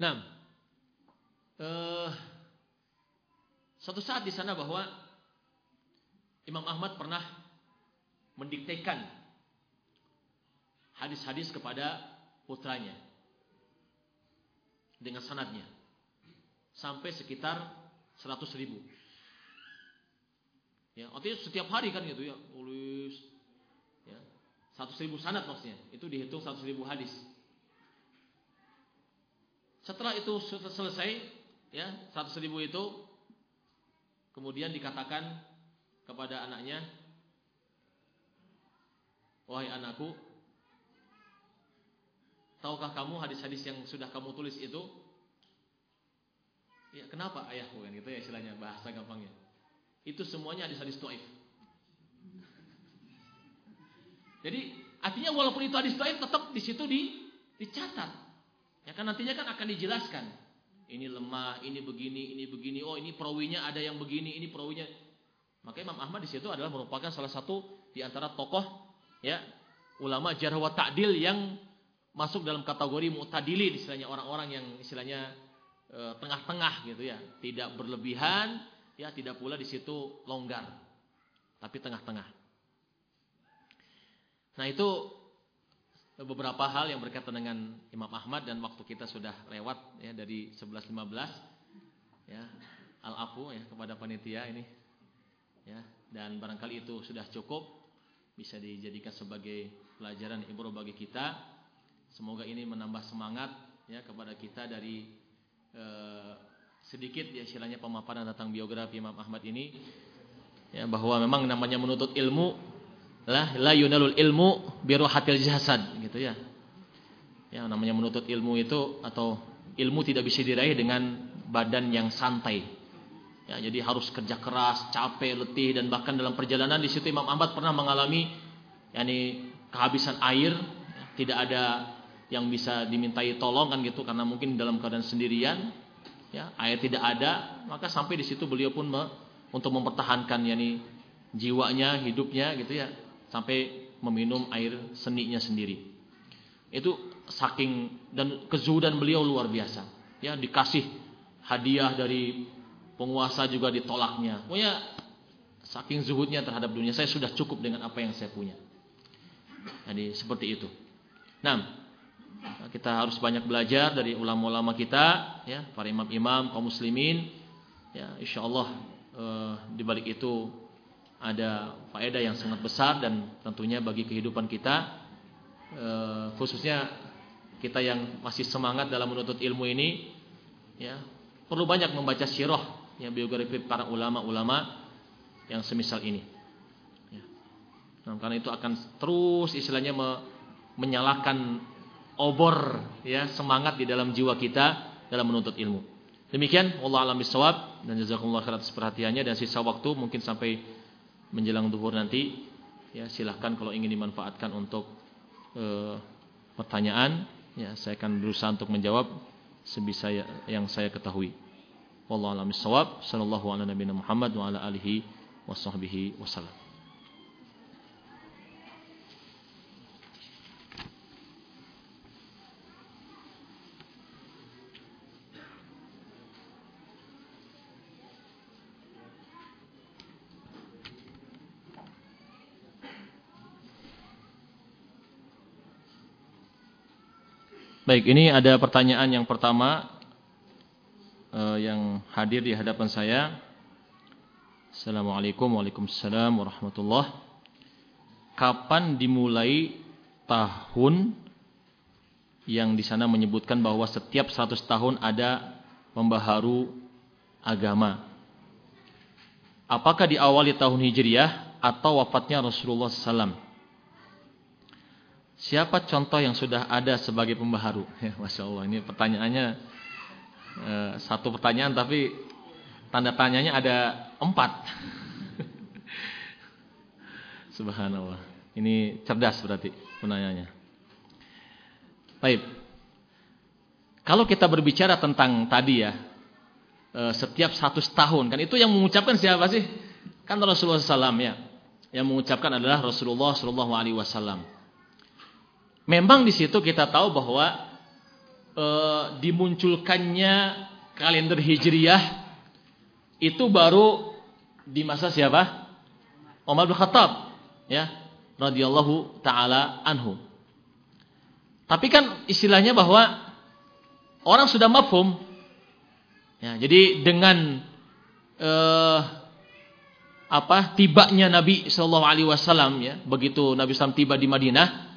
Nah, uh, suatu saat di sana bahwa Imam Ahmad pernah mendiktekan hadis-hadis kepada putranya dengan sanadnya sampai sekitar 100 ribu. Ya, artinya setiap hari kan gitu ya, tulis satu ribu sanat maksudnya. Itu dihitung satu ribu hadis. Setelah itu selesai, ya satu ribu itu kemudian dikatakan kepada anaknya, wahai anakku, tahukah kamu hadis-hadis yang sudah kamu tulis itu? Ya kenapa ayahku kan gitu ya istilahnya bahasa gampangnya. Itu semuanya hadis-hadis doif. Jadi artinya walaupun itu hadis dhaif tetap di situ di dicatat. Ya kan nantinya kan akan dijelaskan. Ini lemah, ini begini, ini begini. Oh, ini perawinya ada yang begini, ini perawinya. Maka Imam Ahmad di situ adalah merupakan salah satu di antara tokoh ya ulama jarh wa yang masuk dalam kategori mu'tadilin istilahnya orang-orang yang istilahnya e, tengah-tengah gitu ya, tidak berlebihan, ya tidak pula di situ longgar. Tapi tengah-tengah. Nah itu beberapa hal yang berkaitan dengan Imam Ahmad dan waktu kita sudah lewat ya dari 11.15 ya al-afu ya kepada panitia ini ya dan barangkali itu sudah cukup bisa dijadikan sebagai pelajaran ibu bagi kita semoga ini menambah semangat ya kepada kita dari eh, sedikit ya istilahnya pemaparan tentang biografi Imam Ahmad ini ya bahwa memang namanya menuntut ilmu lah la yunalul ilmu birohatil jasad gitu ya. Ya namanya menuntut ilmu itu atau ilmu tidak bisa diraih dengan badan yang santai. Ya, jadi harus kerja keras, capek, letih dan bahkan dalam perjalanan di situ Imam Ahmad pernah mengalami yakni kehabisan air, ya, tidak ada yang bisa dimintai tolong kan gitu karena mungkin dalam keadaan sendirian, ya, air tidak ada, maka sampai di situ beliau pun me, untuk mempertahankan yakni jiwanya, hidupnya gitu ya, sampai meminum air seninya sendiri. Itu saking dan kezuhudan beliau luar biasa. Ya, dikasih hadiah dari penguasa juga ditolaknya. Pokoknya saking zuhudnya terhadap dunia, saya sudah cukup dengan apa yang saya punya. Jadi seperti itu. Nah, kita harus banyak belajar dari ulama-ulama kita, ya, para imam-imam kaum muslimin. Ya, insyaallah eh, di balik itu ada faedah yang sangat besar dan tentunya bagi kehidupan kita eh, khususnya kita yang masih semangat dalam menuntut ilmu ini ya perlu banyak membaca sirah yang biografi para ulama-ulama yang semisal ini. Ya. Nah, karena itu akan terus istilahnya me, menyalakan obor ya semangat di dalam jiwa kita dalam menuntut ilmu. Demikian Allah alam bisawab dan jazakumullah khairan perhatiannya dan sisa waktu mungkin sampai menjelang duhur nanti ya silahkan kalau ingin dimanfaatkan untuk uh, pertanyaan ya saya akan berusaha untuk menjawab sebisa ya, yang saya ketahui. Wallahu a'lam bishawab. Sallallahu ala Muhammad wa ala alihi wasallam. Baik, ini ada pertanyaan yang pertama uh, yang hadir di hadapan saya. Assalamualaikum Waalaikumsalam warahmatullah. Kapan dimulai tahun yang di sana menyebutkan bahwa setiap 100 tahun ada pembaharu agama? Apakah diawali tahun Hijriah atau wafatnya Rasulullah SAW? Siapa contoh yang sudah ada sebagai pembaharu? Ya, Masya Allah, ini pertanyaannya eh, satu pertanyaan tapi tanda tanyanya ada empat. Subhanallah. Ini cerdas berarti penanyanya. Baik. Kalau kita berbicara tentang tadi ya, eh, setiap satu tahun kan itu yang mengucapkan siapa sih? Kan Rasulullah SAW ya. Yang mengucapkan adalah Rasulullah SAW. Memang di situ kita tahu bahwa e, dimunculkannya kalender Hijriyah itu baru di masa siapa? Umar bin Khattab, ya, radhiyallahu taala anhu. Tapi kan istilahnya bahwa orang sudah mafhum. Ya, jadi dengan eh, apa tibanya Nabi Shallallahu Alaihi Wasallam ya begitu Nabi SAW tiba di Madinah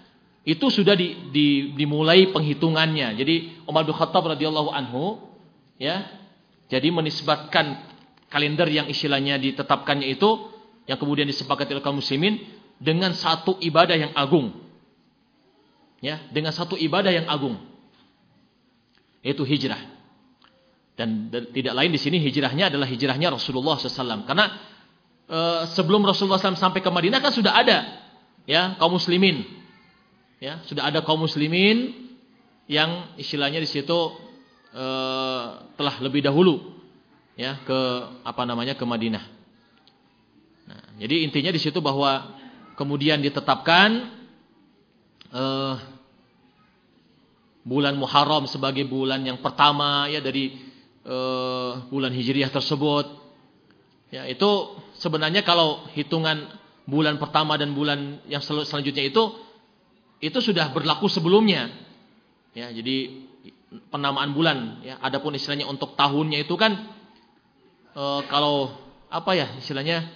itu sudah di, di, dimulai penghitungannya. Jadi Umar bin Khattab radhiyallahu anhu ya, jadi menisbatkan kalender yang istilahnya ditetapkannya itu yang kemudian disepakati oleh kaum muslimin dengan satu ibadah yang agung. Ya, dengan satu ibadah yang agung. Yaitu hijrah. Dan tidak lain di sini hijrahnya adalah hijrahnya Rasulullah SAW. Karena e, sebelum Rasulullah SAW sampai ke Madinah kan sudah ada ya kaum muslimin ya sudah ada kaum muslimin yang istilahnya di situ e, telah lebih dahulu ya ke apa namanya ke Madinah. Nah, jadi intinya di situ bahwa kemudian ditetapkan e, bulan Muharram sebagai bulan yang pertama ya dari e, bulan Hijriah tersebut. Ya, itu sebenarnya kalau hitungan bulan pertama dan bulan yang sel selanjutnya itu itu sudah berlaku sebelumnya. Ya, jadi penamaan bulan ya. Adapun istilahnya untuk tahunnya itu kan e, kalau apa ya istilahnya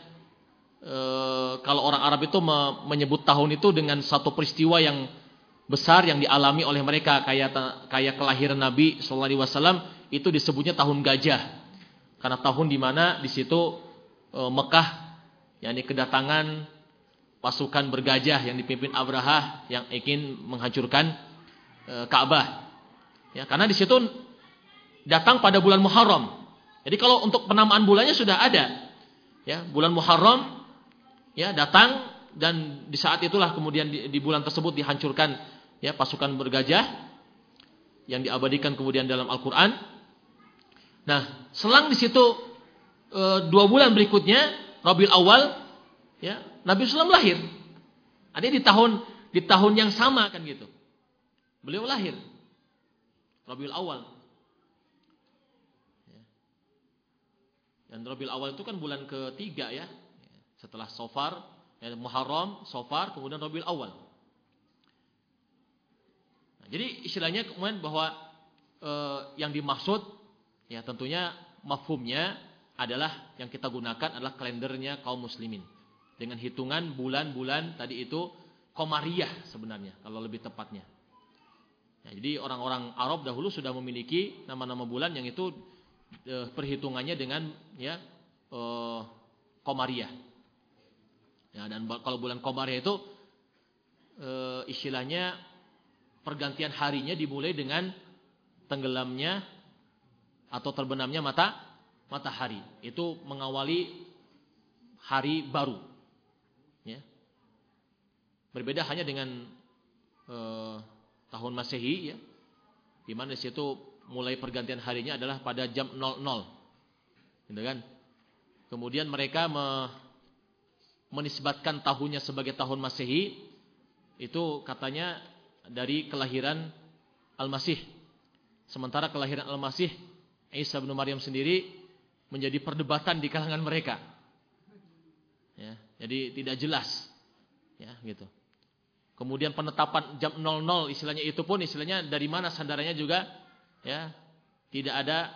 e, kalau orang Arab itu me, menyebut tahun itu dengan satu peristiwa yang besar yang dialami oleh mereka kayak kayak kelahiran Nabi Shallallahu Alaihi Wasallam itu disebutnya tahun gajah karena tahun di mana di situ e, Mekah yakni kedatangan pasukan bergajah yang dipimpin Abraha yang ingin menghancurkan e, Ka'bah. Ya, karena di situ datang pada bulan Muharram. Jadi kalau untuk penamaan bulannya sudah ada. Ya, bulan Muharram ya datang dan di saat itulah kemudian di, di bulan tersebut dihancurkan ya pasukan bergajah yang diabadikan kemudian dalam Al-Qur'an. Nah, selang di situ e, dua bulan berikutnya Rabiul Awal ya Nabi SAW lahir. Ada di tahun di tahun yang sama kan gitu. Beliau lahir Rabiul Awal. Ya. Dan Rabiul Awal itu kan bulan ketiga ya. Setelah Sofar, ya, Muharram, Sofar, kemudian Rabiul Awal. Nah, jadi istilahnya kemudian bahwa eh, yang dimaksud ya tentunya mafhumnya adalah yang kita gunakan adalah kalendernya kaum muslimin dengan hitungan bulan-bulan tadi itu komariah sebenarnya kalau lebih tepatnya. Ya, jadi orang-orang Arab dahulu sudah memiliki nama-nama bulan yang itu eh, perhitungannya dengan ya eh, komariah. Ya, dan kalau bulan komariah itu eh, istilahnya pergantian harinya dimulai dengan tenggelamnya atau terbenamnya mata matahari. Itu mengawali hari baru. Berbeda hanya dengan eh, tahun Masehi ya. Di mana di situ mulai pergantian harinya adalah pada jam 00. Gitu kan? Kemudian mereka me, menisbatkan tahunnya sebagai tahun Masehi itu katanya dari kelahiran Al-Masih. Sementara kelahiran Al-Masih Isa bin Maryam sendiri menjadi perdebatan di kalangan mereka. Ya, jadi tidak jelas. Ya, gitu. Kemudian penetapan jam 00 istilahnya itu pun istilahnya dari mana sandarannya juga ya tidak ada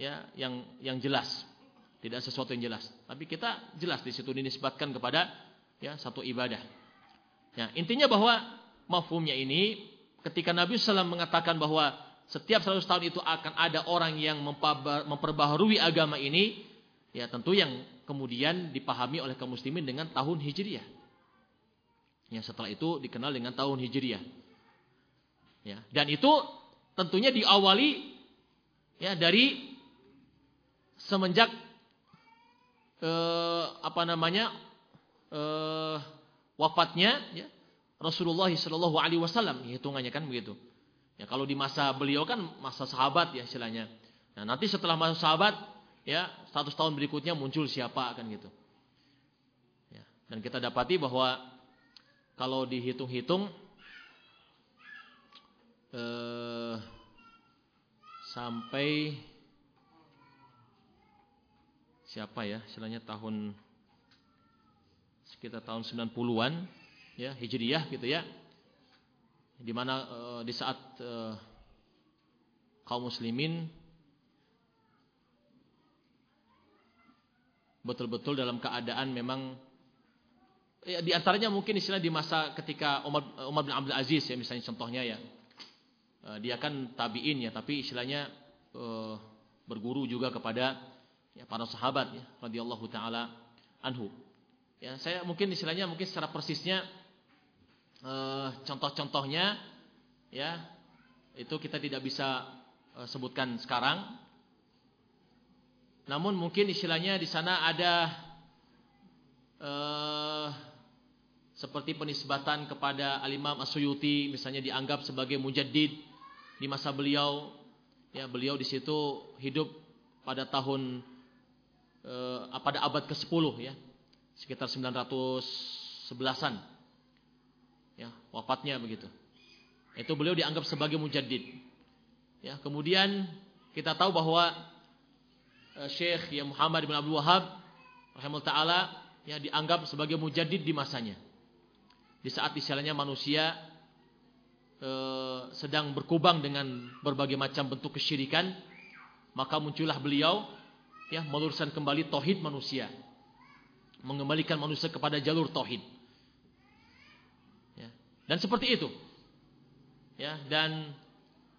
ya yang yang jelas. Tidak sesuatu yang jelas. Tapi kita jelas di situ dinisbatkan kepada ya satu ibadah. Ya, intinya bahwa mafhumnya ini ketika Nabi SAW mengatakan bahwa setiap 100 tahun itu akan ada orang yang memperbaharui agama ini, ya tentu yang kemudian dipahami oleh kaum muslimin dengan tahun Hijriah. Yang setelah itu dikenal dengan tahun Hijriah. Ya, dan itu tentunya diawali ya dari semenjak eh, apa namanya eh, wafatnya ya, Rasulullah Shallallahu Alaihi Wasallam hitungannya kan begitu. Ya kalau di masa beliau kan masa sahabat ya istilahnya. Nah nanti setelah masa sahabat ya 100 tahun berikutnya muncul siapa kan gitu. Ya, dan kita dapati bahwa kalau dihitung-hitung eh, sampai siapa ya istilahnya tahun sekitar tahun 90-an ya Hijriyah gitu ya. Di mana eh, di saat eh, kaum muslimin betul-betul dalam keadaan memang ya, di antaranya mungkin istilah di masa ketika Umar, Umar bin Abdul Aziz ya misalnya contohnya ya. Uh, dia kan tabiin ya, tapi istilahnya uh, berguru juga kepada ya, para sahabat ya radhiyallahu taala anhu. Ya, saya mungkin istilahnya mungkin secara persisnya uh, contoh-contohnya ya itu kita tidak bisa uh, sebutkan sekarang. Namun mungkin istilahnya di sana ada uh, seperti penisbatan kepada Al-Imam As-Suyuti misalnya dianggap sebagai mujaddid di masa beliau. Ya beliau di situ hidup pada tahun eh, pada abad ke-10 ya. Sekitar 911-an ya wafatnya begitu. Itu beliau dianggap sebagai mujaddid. Ya kemudian kita tahu bahwa eh, Syekh ya Muhammad bin Abdul Wahab rahimahullah taala ya dianggap sebagai mujaddid di masanya di saat istilahnya manusia e, sedang berkubang dengan berbagai macam bentuk kesyirikan, maka muncullah beliau ya meluruskan kembali tauhid manusia, mengembalikan manusia kepada jalur tauhid. Ya. Dan seperti itu. Ya, dan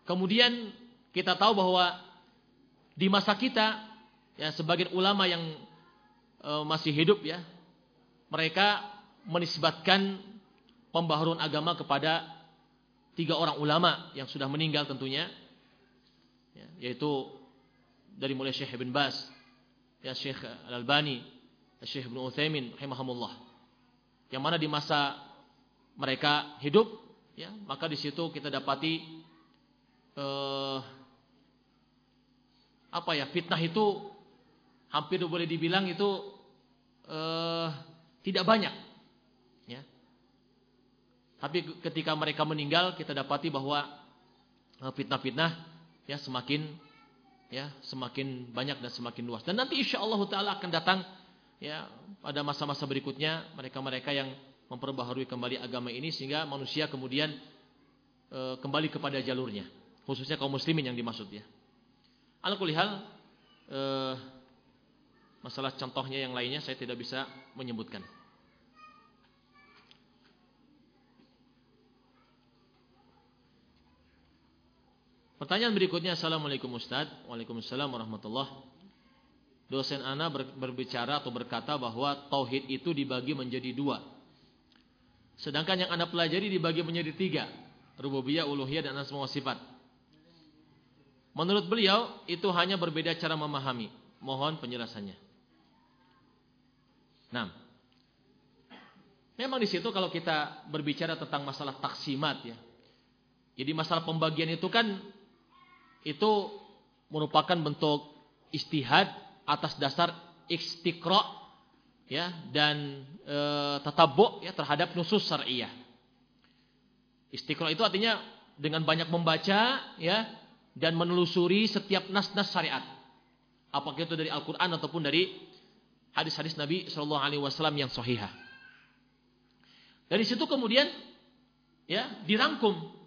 kemudian kita tahu bahwa di masa kita ya sebagian ulama yang e, masih hidup ya mereka menisbatkan pembaharuan agama kepada tiga orang ulama yang sudah meninggal tentunya ya, yaitu dari mulai Syekh Ibn Bas ya Syekh Al-Albani Syekh Ibn Uthaymin rahimahumullah. Yang mana di masa mereka hidup ya maka di situ kita dapati eh, apa ya fitnah itu hampir boleh dibilang itu eh, tidak banyak Tapi ketika mereka meninggal kita dapati bahwa eh, fitnah-fitnah ya semakin ya semakin banyak dan semakin luas. Dan nanti insya Allah taala akan datang ya pada masa-masa berikutnya mereka-mereka yang memperbaharui kembali agama ini sehingga manusia kemudian e, kembali kepada jalurnya, khususnya kaum muslimin yang dimaksud ya. Alkulihal e, masalah contohnya yang lainnya saya tidak bisa menyebutkan. Pertanyaan berikutnya Assalamualaikum Ustaz. Waalaikumsalam warahmatullah. Dosen Ana berbicara atau berkata bahwa Tauhid itu dibagi menjadi dua. Sedangkan yang Anda pelajari dibagi menjadi tiga. Rububiyah, Uluhiyah, dan Asma Sifat. Menurut beliau itu hanya berbeda cara memahami. Mohon penjelasannya. Nah Memang di situ kalau kita berbicara tentang masalah taksimat ya. Jadi masalah pembagian itu kan itu merupakan bentuk istihad atas dasar istiqra ya dan e, tatabbu ya terhadap nusus syariah. Istiqra itu artinya dengan banyak membaca ya dan menelusuri setiap nas-nas syariat. Apakah itu dari Al-Qur'an ataupun dari hadis-hadis Nabi sallallahu alaihi wasallam yang sahihah. Dari situ kemudian ya dirangkum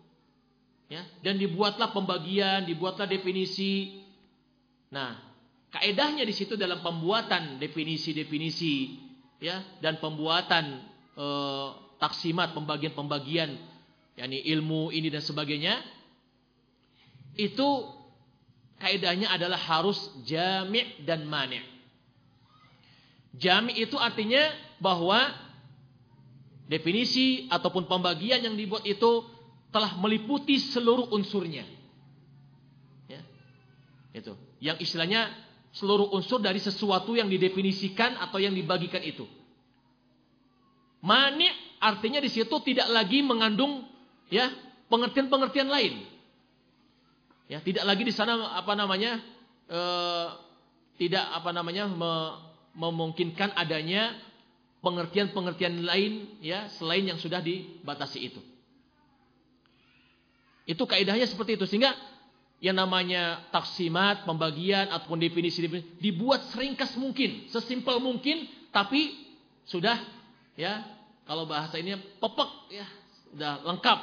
Ya, dan dibuatlah pembagian, dibuatlah definisi. Nah, kaedahnya di situ dalam pembuatan definisi-definisi ya dan pembuatan e, taksimat pembagian-pembagian yakni ilmu ini dan sebagainya itu kaedahnya adalah harus jami' dan mani'. Jami' itu artinya bahwa definisi ataupun pembagian yang dibuat itu telah meliputi seluruh unsurnya. Ya. Itu. Yang istilahnya seluruh unsur dari sesuatu yang didefinisikan atau yang dibagikan itu. Mani artinya di situ tidak lagi mengandung ya pengertian-pengertian lain. Ya, tidak lagi di sana apa namanya e, tidak apa namanya me, memungkinkan adanya pengertian-pengertian lain ya selain yang sudah dibatasi itu. Itu kaidahnya seperti itu. Sehingga yang namanya taksimat, pembagian ataupun definisi, definisi dibuat seringkas mungkin, sesimpel mungkin tapi sudah ya kalau bahasa ini pepek ya sudah lengkap.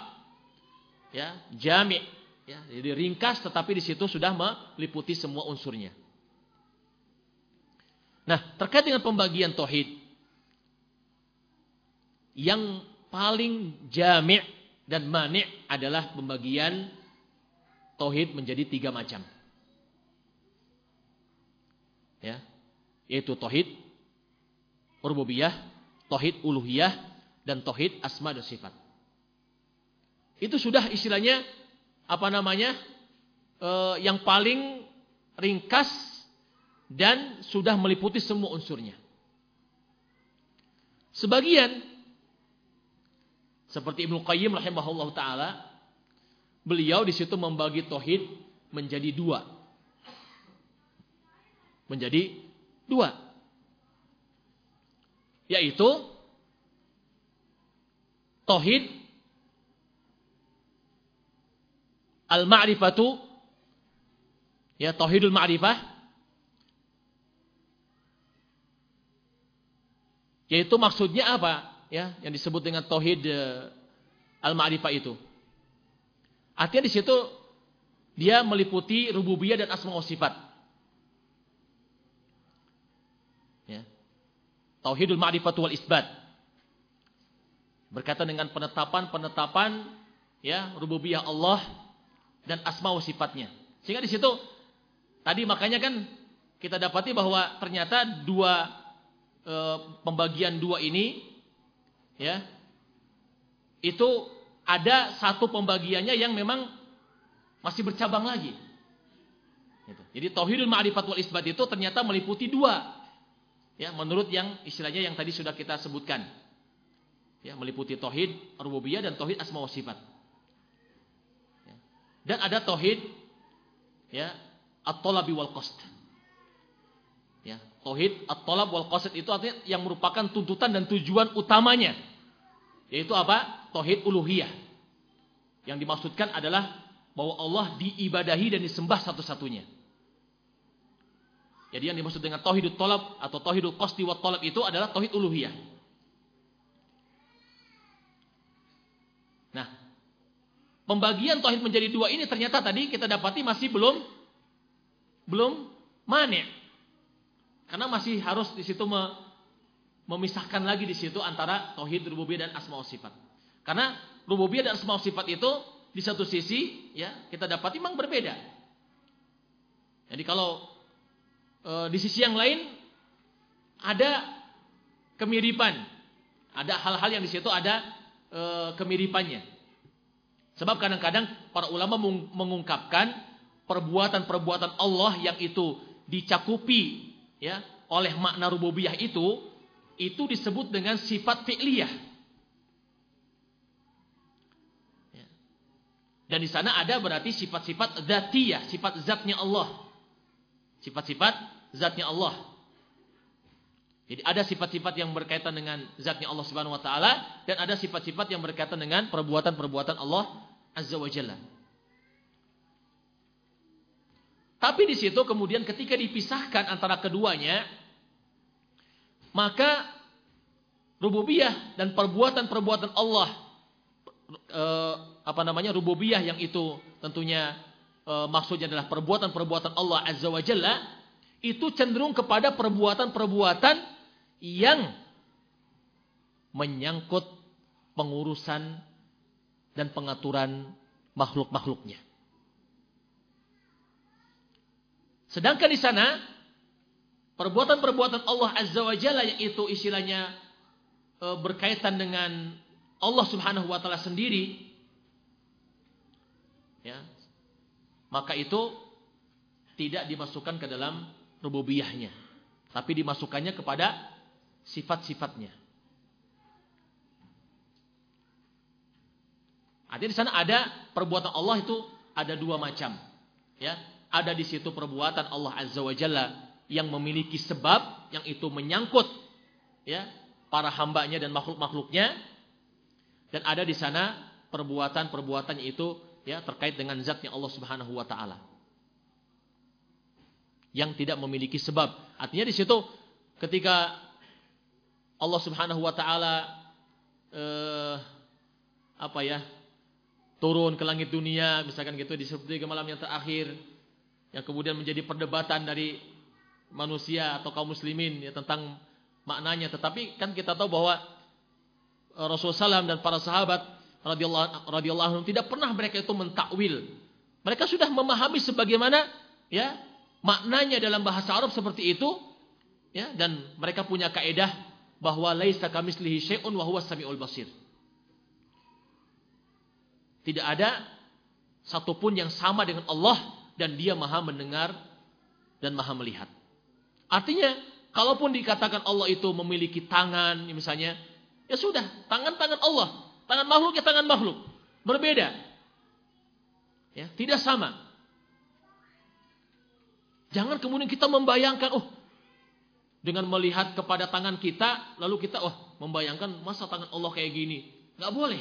Ya jami ya jadi ringkas tetapi di situ sudah meliputi semua unsurnya. Nah, terkait dengan pembagian tauhid yang paling jami' dan mani' adalah pembagian tauhid menjadi tiga macam. Ya, yaitu tauhid rububiyah, tauhid uluhiyah dan tauhid asma dan sifat. Itu sudah istilahnya apa namanya? Eh, yang paling ringkas dan sudah meliputi semua unsurnya. Sebagian seperti Ibnu Qayyim rahimahullah taala, beliau di situ membagi tauhid menjadi dua. Menjadi dua. Yaitu tauhid al-ma'rifatu ya tauhidul ma'rifah yaitu maksudnya apa? Ya yang disebut dengan tauhid uh, al-ma'rifah itu. Artinya di situ dia meliputi rububiyah dan asma wa sifat. Ya. Tauhidul ma'rifat wal isbat. Berkaitan dengan penetapan-penetapan ya rububiyah Allah dan asma wa sifatnya. Sehingga di situ tadi makanya kan kita dapati bahwa ternyata dua e, pembagian dua ini ya itu ada satu pembagiannya yang memang masih bercabang lagi. Gitu. Jadi tauhidul ma'rifat wal isbat itu ternyata meliputi dua. Ya, menurut yang istilahnya yang tadi sudah kita sebutkan. Ya, meliputi tauhid rububiyah dan tauhid asma wa sifat. Ya. Dan ada tauhid ya, at-talabi wal qasd. Ya, tauhid at-talab wal qasd itu artinya yang merupakan tuntutan dan tujuan utamanya yaitu apa? tauhid uluhiyah. Yang dimaksudkan adalah bahwa Allah diibadahi dan disembah satu-satunya. Jadi yang dimaksud dengan tauhidul tolab atau tauhidul qasdi wa tolab itu adalah tauhid uluhiyah. Nah, pembagian tauhid menjadi dua ini ternyata tadi kita dapati masih belum belum mana. Karena masih harus di situ memisahkan lagi di situ antara tauhid rububiyah dan asma sifat. Karena rububiyah dan asma sifat itu di satu sisi ya kita dapat memang berbeda. Jadi kalau e, di sisi yang lain ada kemiripan, ada hal-hal yang di situ ada e, kemiripannya. Sebab kadang-kadang para ulama mengungkapkan perbuatan-perbuatan Allah yang itu dicakupi ya oleh makna rububiyah itu itu disebut dengan sifat fi'liyah. Dan di sana ada berarti sifat-sifat zatiyah, sifat zatnya Allah. Sifat-sifat zatnya Allah. Jadi ada sifat-sifat yang berkaitan dengan zatnya Allah Subhanahu wa taala dan ada sifat-sifat yang berkaitan dengan perbuatan-perbuatan Allah Azza wa Jalla. Tapi di situ kemudian ketika dipisahkan antara keduanya maka rububiyah dan perbuatan-perbuatan Allah eh, apa namanya rububiyah yang itu tentunya e, maksudnya adalah perbuatan-perbuatan Allah Azza wa Jalla itu cenderung kepada perbuatan-perbuatan yang menyangkut pengurusan dan pengaturan makhluk-makhluknya. Sedangkan di sana perbuatan-perbuatan Allah Azza wa Jalla yang itu istilahnya e, berkaitan dengan Allah Subhanahu wa taala sendiri ya maka itu tidak dimasukkan ke dalam rububiyahnya tapi dimasukkannya kepada sifat-sifatnya Artinya di sana ada perbuatan Allah itu ada dua macam. Ya, ada di situ perbuatan Allah Azza wa Jalla yang memiliki sebab yang itu menyangkut ya para hambanya dan makhluk-makhluknya dan ada di sana perbuatan-perbuatannya itu ya terkait dengan zatnya Allah Subhanahu wa taala. Yang tidak memiliki sebab. Artinya di situ ketika Allah Subhanahu wa taala eh, apa ya? turun ke langit dunia misalkan gitu di sepertiga malam yang terakhir yang kemudian menjadi perdebatan dari manusia atau kaum muslimin ya tentang maknanya tetapi kan kita tahu bahwa Rasulullah SAW dan para sahabat radhiyallahu tidak pernah mereka itu mentakwil. Mereka sudah memahami sebagaimana ya maknanya dalam bahasa Arab seperti itu ya dan mereka punya kaidah bahwa laisa kamislihi syai'un wa huwas samiul basir. Tidak ada satupun yang sama dengan Allah dan dia maha mendengar dan maha melihat. Artinya, kalaupun dikatakan Allah itu memiliki tangan, misalnya, ya sudah, tangan-tangan Allah. Tangan makhluk ya tangan makhluk. Berbeda. Ya, tidak sama. Jangan kemudian kita membayangkan, oh, dengan melihat kepada tangan kita, lalu kita, oh, membayangkan masa tangan Allah kayak gini. Gak boleh.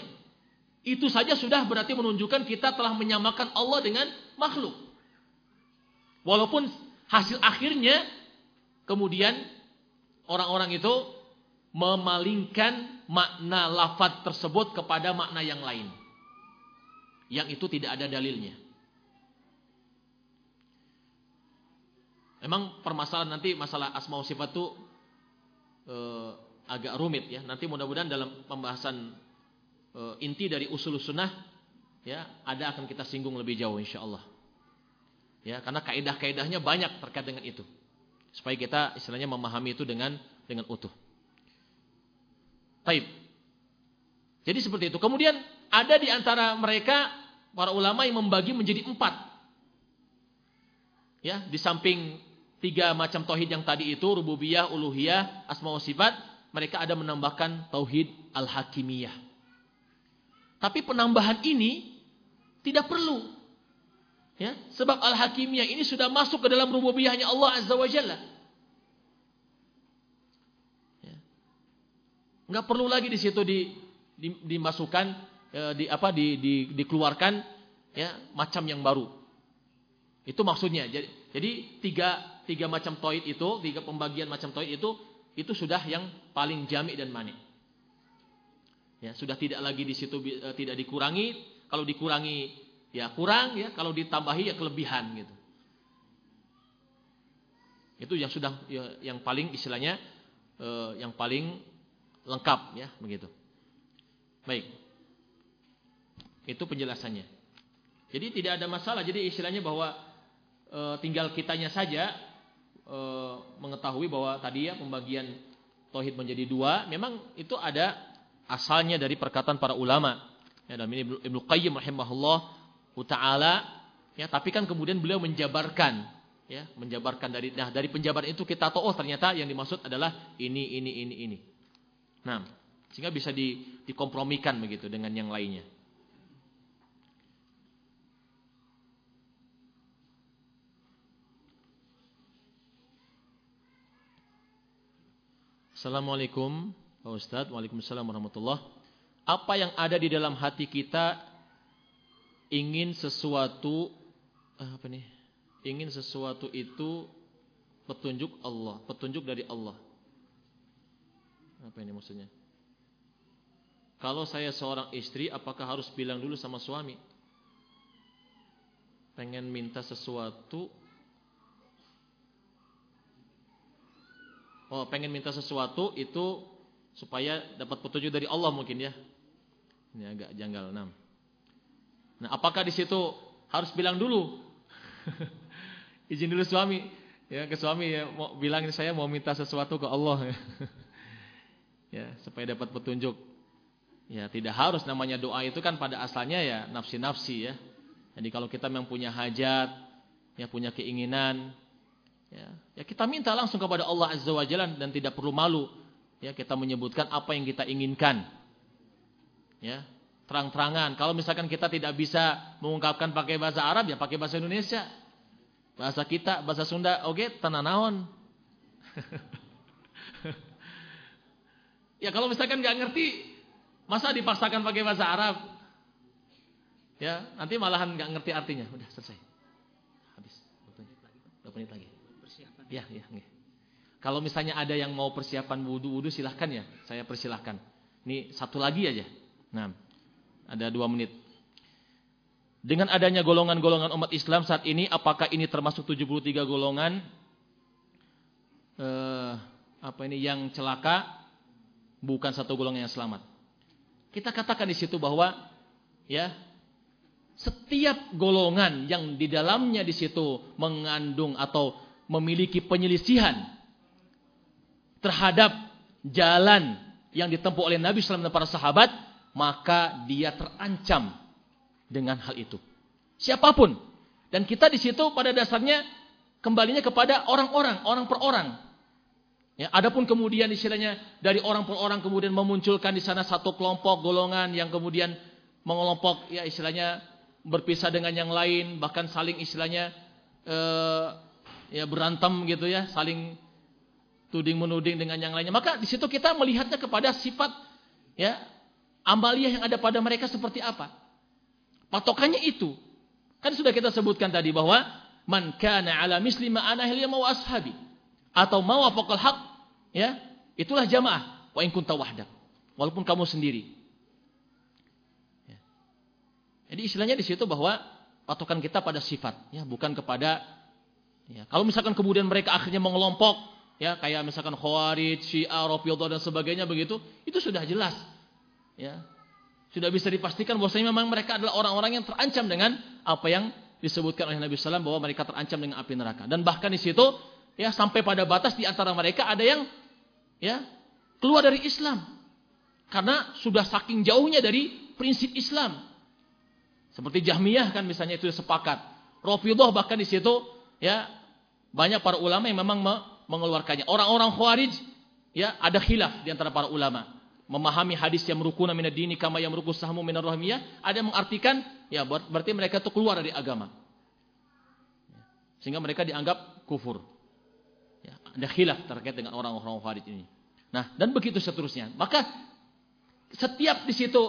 Itu saja sudah berarti menunjukkan kita telah menyamakan Allah dengan makhluk. Walaupun hasil akhirnya kemudian orang-orang itu memalingkan makna lafaz tersebut kepada makna yang lain. Yang itu tidak ada dalilnya. Memang permasalahan nanti masalah asma wa sifat itu eh, agak rumit ya. Nanti mudah-mudahan dalam pembahasan eh, inti dari usul sunnah ya ada akan kita singgung lebih jauh insyaallah. Ya, karena kaidah-kaidahnya banyak terkait dengan itu. Supaya kita istilahnya memahami itu dengan dengan utuh. Taib. Jadi seperti itu. Kemudian ada di antara mereka para ulama yang membagi menjadi empat. Ya, di samping tiga macam tauhid yang tadi itu rububiyah, uluhiyah, asma wa sifat, mereka ada menambahkan tauhid al-hakimiyah. Tapi penambahan ini tidak perlu. Ya, sebab al-hakimiyah ini sudah masuk ke dalam rububiyahnya Allah Azza wa Jalla. Nggak perlu lagi di situ di, dimasukkan e, di apa di, di dikeluarkan ya macam yang baru. Itu maksudnya. Jadi, jadi tiga tiga macam toid itu, tiga pembagian macam toid itu itu sudah yang paling jami dan manik. Ya, sudah tidak lagi di situ e, tidak dikurangi. Kalau dikurangi ya kurang ya, kalau ditambahi ya kelebihan gitu. Itu yang sudah ya, yang paling istilahnya eh, yang paling lengkap ya begitu. Baik. Itu penjelasannya. Jadi tidak ada masalah. Jadi istilahnya bahwa e, tinggal kitanya saja e, mengetahui bahwa tadi ya pembagian tauhid menjadi dua, memang itu ada asalnya dari perkataan para ulama. Ya, dalam ini Ibnu Qayyim rahimahullah taala ya, tapi kan kemudian beliau menjabarkan ya, menjabarkan dari nah dari penjabaran itu kita tahu oh ternyata yang dimaksud adalah ini ini ini ini. Nah, sehingga bisa di, dikompromikan begitu dengan yang lainnya. Assalamualaikum Pak Ustadz Waalaikumsalam warahmatullah Apa yang ada di dalam hati kita Ingin sesuatu eh, Apa nih? Ingin sesuatu itu Petunjuk Allah Petunjuk dari Allah. Apa ini maksudnya? Kalau saya seorang istri Apakah harus bilang dulu sama suami? Pengen minta sesuatu? Oh pengen minta sesuatu itu supaya dapat petunjuk dari Allah mungkin ya. Ini agak janggal enam. Nah, apakah di situ harus bilang dulu? Izin dulu suami ya ke suami ya mau bilang saya mau minta sesuatu ke Allah ya. ya supaya dapat petunjuk. Ya, tidak harus namanya doa itu kan pada asalnya ya nafsi-nafsi ya. Jadi kalau kita memang punya hajat, ya punya keinginan, Ya, ya kita minta langsung kepada Allah Azza wa Jalla dan tidak perlu malu. Ya, kita menyebutkan apa yang kita inginkan. Ya, terang-terangan. Kalau misalkan kita tidak bisa mengungkapkan pakai bahasa Arab ya pakai bahasa Indonesia. Bahasa kita, bahasa Sunda, oke, okay, tananaon. ya kalau misalkan nggak ngerti, masa dipaksakan pakai bahasa Arab? Ya, nanti malahan nggak ngerti artinya. Udah selesai. Habis. Dua menit lagi. Ya, ya, ya. Kalau misalnya ada yang mau persiapan wudhu-wudhu silahkan ya, saya persilahkan. Ini satu lagi aja. Nah, ada dua menit. Dengan adanya golongan-golongan umat Islam saat ini, apakah ini termasuk 73 golongan eh, apa ini yang celaka, bukan satu golongan yang selamat? Kita katakan di situ bahwa ya setiap golongan yang di dalamnya di situ mengandung atau memiliki penyelisihan terhadap jalan yang ditempuh oleh Nabi SAW dan para sahabat, maka dia terancam dengan hal itu. Siapa pun. Dan kita di situ pada dasarnya kembalinya kepada orang-orang, orang per orang. Ya, adapun kemudian istilahnya dari orang per orang kemudian memunculkan di sana satu kelompok golongan yang kemudian mengelompok ya istilahnya berpisah dengan yang lain bahkan saling istilahnya eh, ya berantem gitu ya, saling tuding menuding dengan yang lainnya. Maka di situ kita melihatnya kepada sifat ya amaliah yang ada pada mereka seperti apa. Patokannya itu. Kan sudah kita sebutkan tadi bahwa man kana ala misli ma ana ashabi atau mawafaqal haq ya, itulah jamaah wa in kunta wahdak. Walaupun kamu sendiri. Ya. Jadi istilahnya di situ bahwa patokan kita pada sifat ya, bukan kepada Ya, kalau misalkan kemudian mereka akhirnya mengelompok, ya kayak misalkan Khawarij, Syiah, Rafidhah dan sebagainya begitu, itu sudah jelas. Ya. Sudah bisa dipastikan bahwasanya memang mereka adalah orang-orang yang terancam dengan apa yang disebutkan oleh Nabi SAW bahwa mereka terancam dengan api neraka. Dan bahkan di situ ya sampai pada batas di antara mereka ada yang ya keluar dari Islam. Karena sudah saking jauhnya dari prinsip Islam. Seperti Jahmiyah kan misalnya itu sepakat. Rafidhah bahkan di situ ya banyak para ulama yang memang mengeluarkannya. Orang-orang Khawarij ya ada khilaf di antara para ulama. Memahami hadis yang merukuna minad dini kama yang merukus sahmu minar rahmiyah, ada mengartikan ya berarti mereka itu keluar dari agama. Sehingga mereka dianggap kufur. Ya, ada khilaf terkait dengan orang-orang Khawarij ini. Nah, dan begitu seterusnya. Maka setiap di situ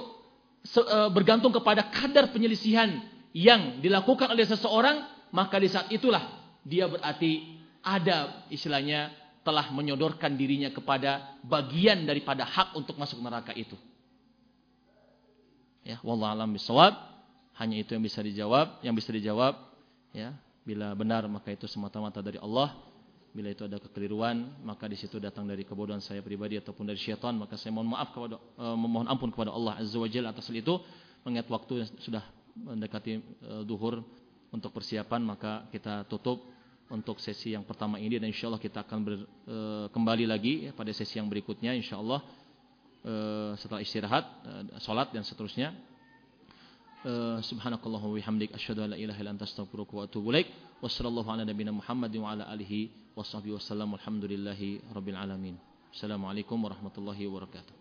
e, bergantung kepada kadar penyelisihan yang dilakukan oleh seseorang, maka di saat itulah dia berarti ada istilahnya telah menyodorkan dirinya kepada bagian daripada hak untuk masuk neraka itu. Ya, wallah alam bisawab. Hanya itu yang bisa dijawab, yang bisa dijawab ya. Bila benar maka itu semata-mata dari Allah. Bila itu ada kekeliruan, maka di situ datang dari kebodohan saya pribadi ataupun dari syaitan, maka saya mohon maaf kepada uh, memohon ampun kepada Allah Azza wa Jalla atas itu. Mengingat waktu sudah mendekati uh, duhur untuk persiapan, maka kita tutup untuk sesi yang pertama ini dan insya Allah kita akan ber, uh, kembali lagi ya, pada sesi yang berikutnya insya Allah uh, setelah istirahat, uh, sholat dan seterusnya. Uh, subhanakallahu wa bihamdik asyhadu an la ilaha illa anta astaghfiruka wa atubu ilaik. Wassallallahu ala nabiyyina Muhammadin wa ala alihi washabbihi wasallam. Alhamdulillahi rabbil alamin. Assalamualaikum warahmatullahi wabarakatuh.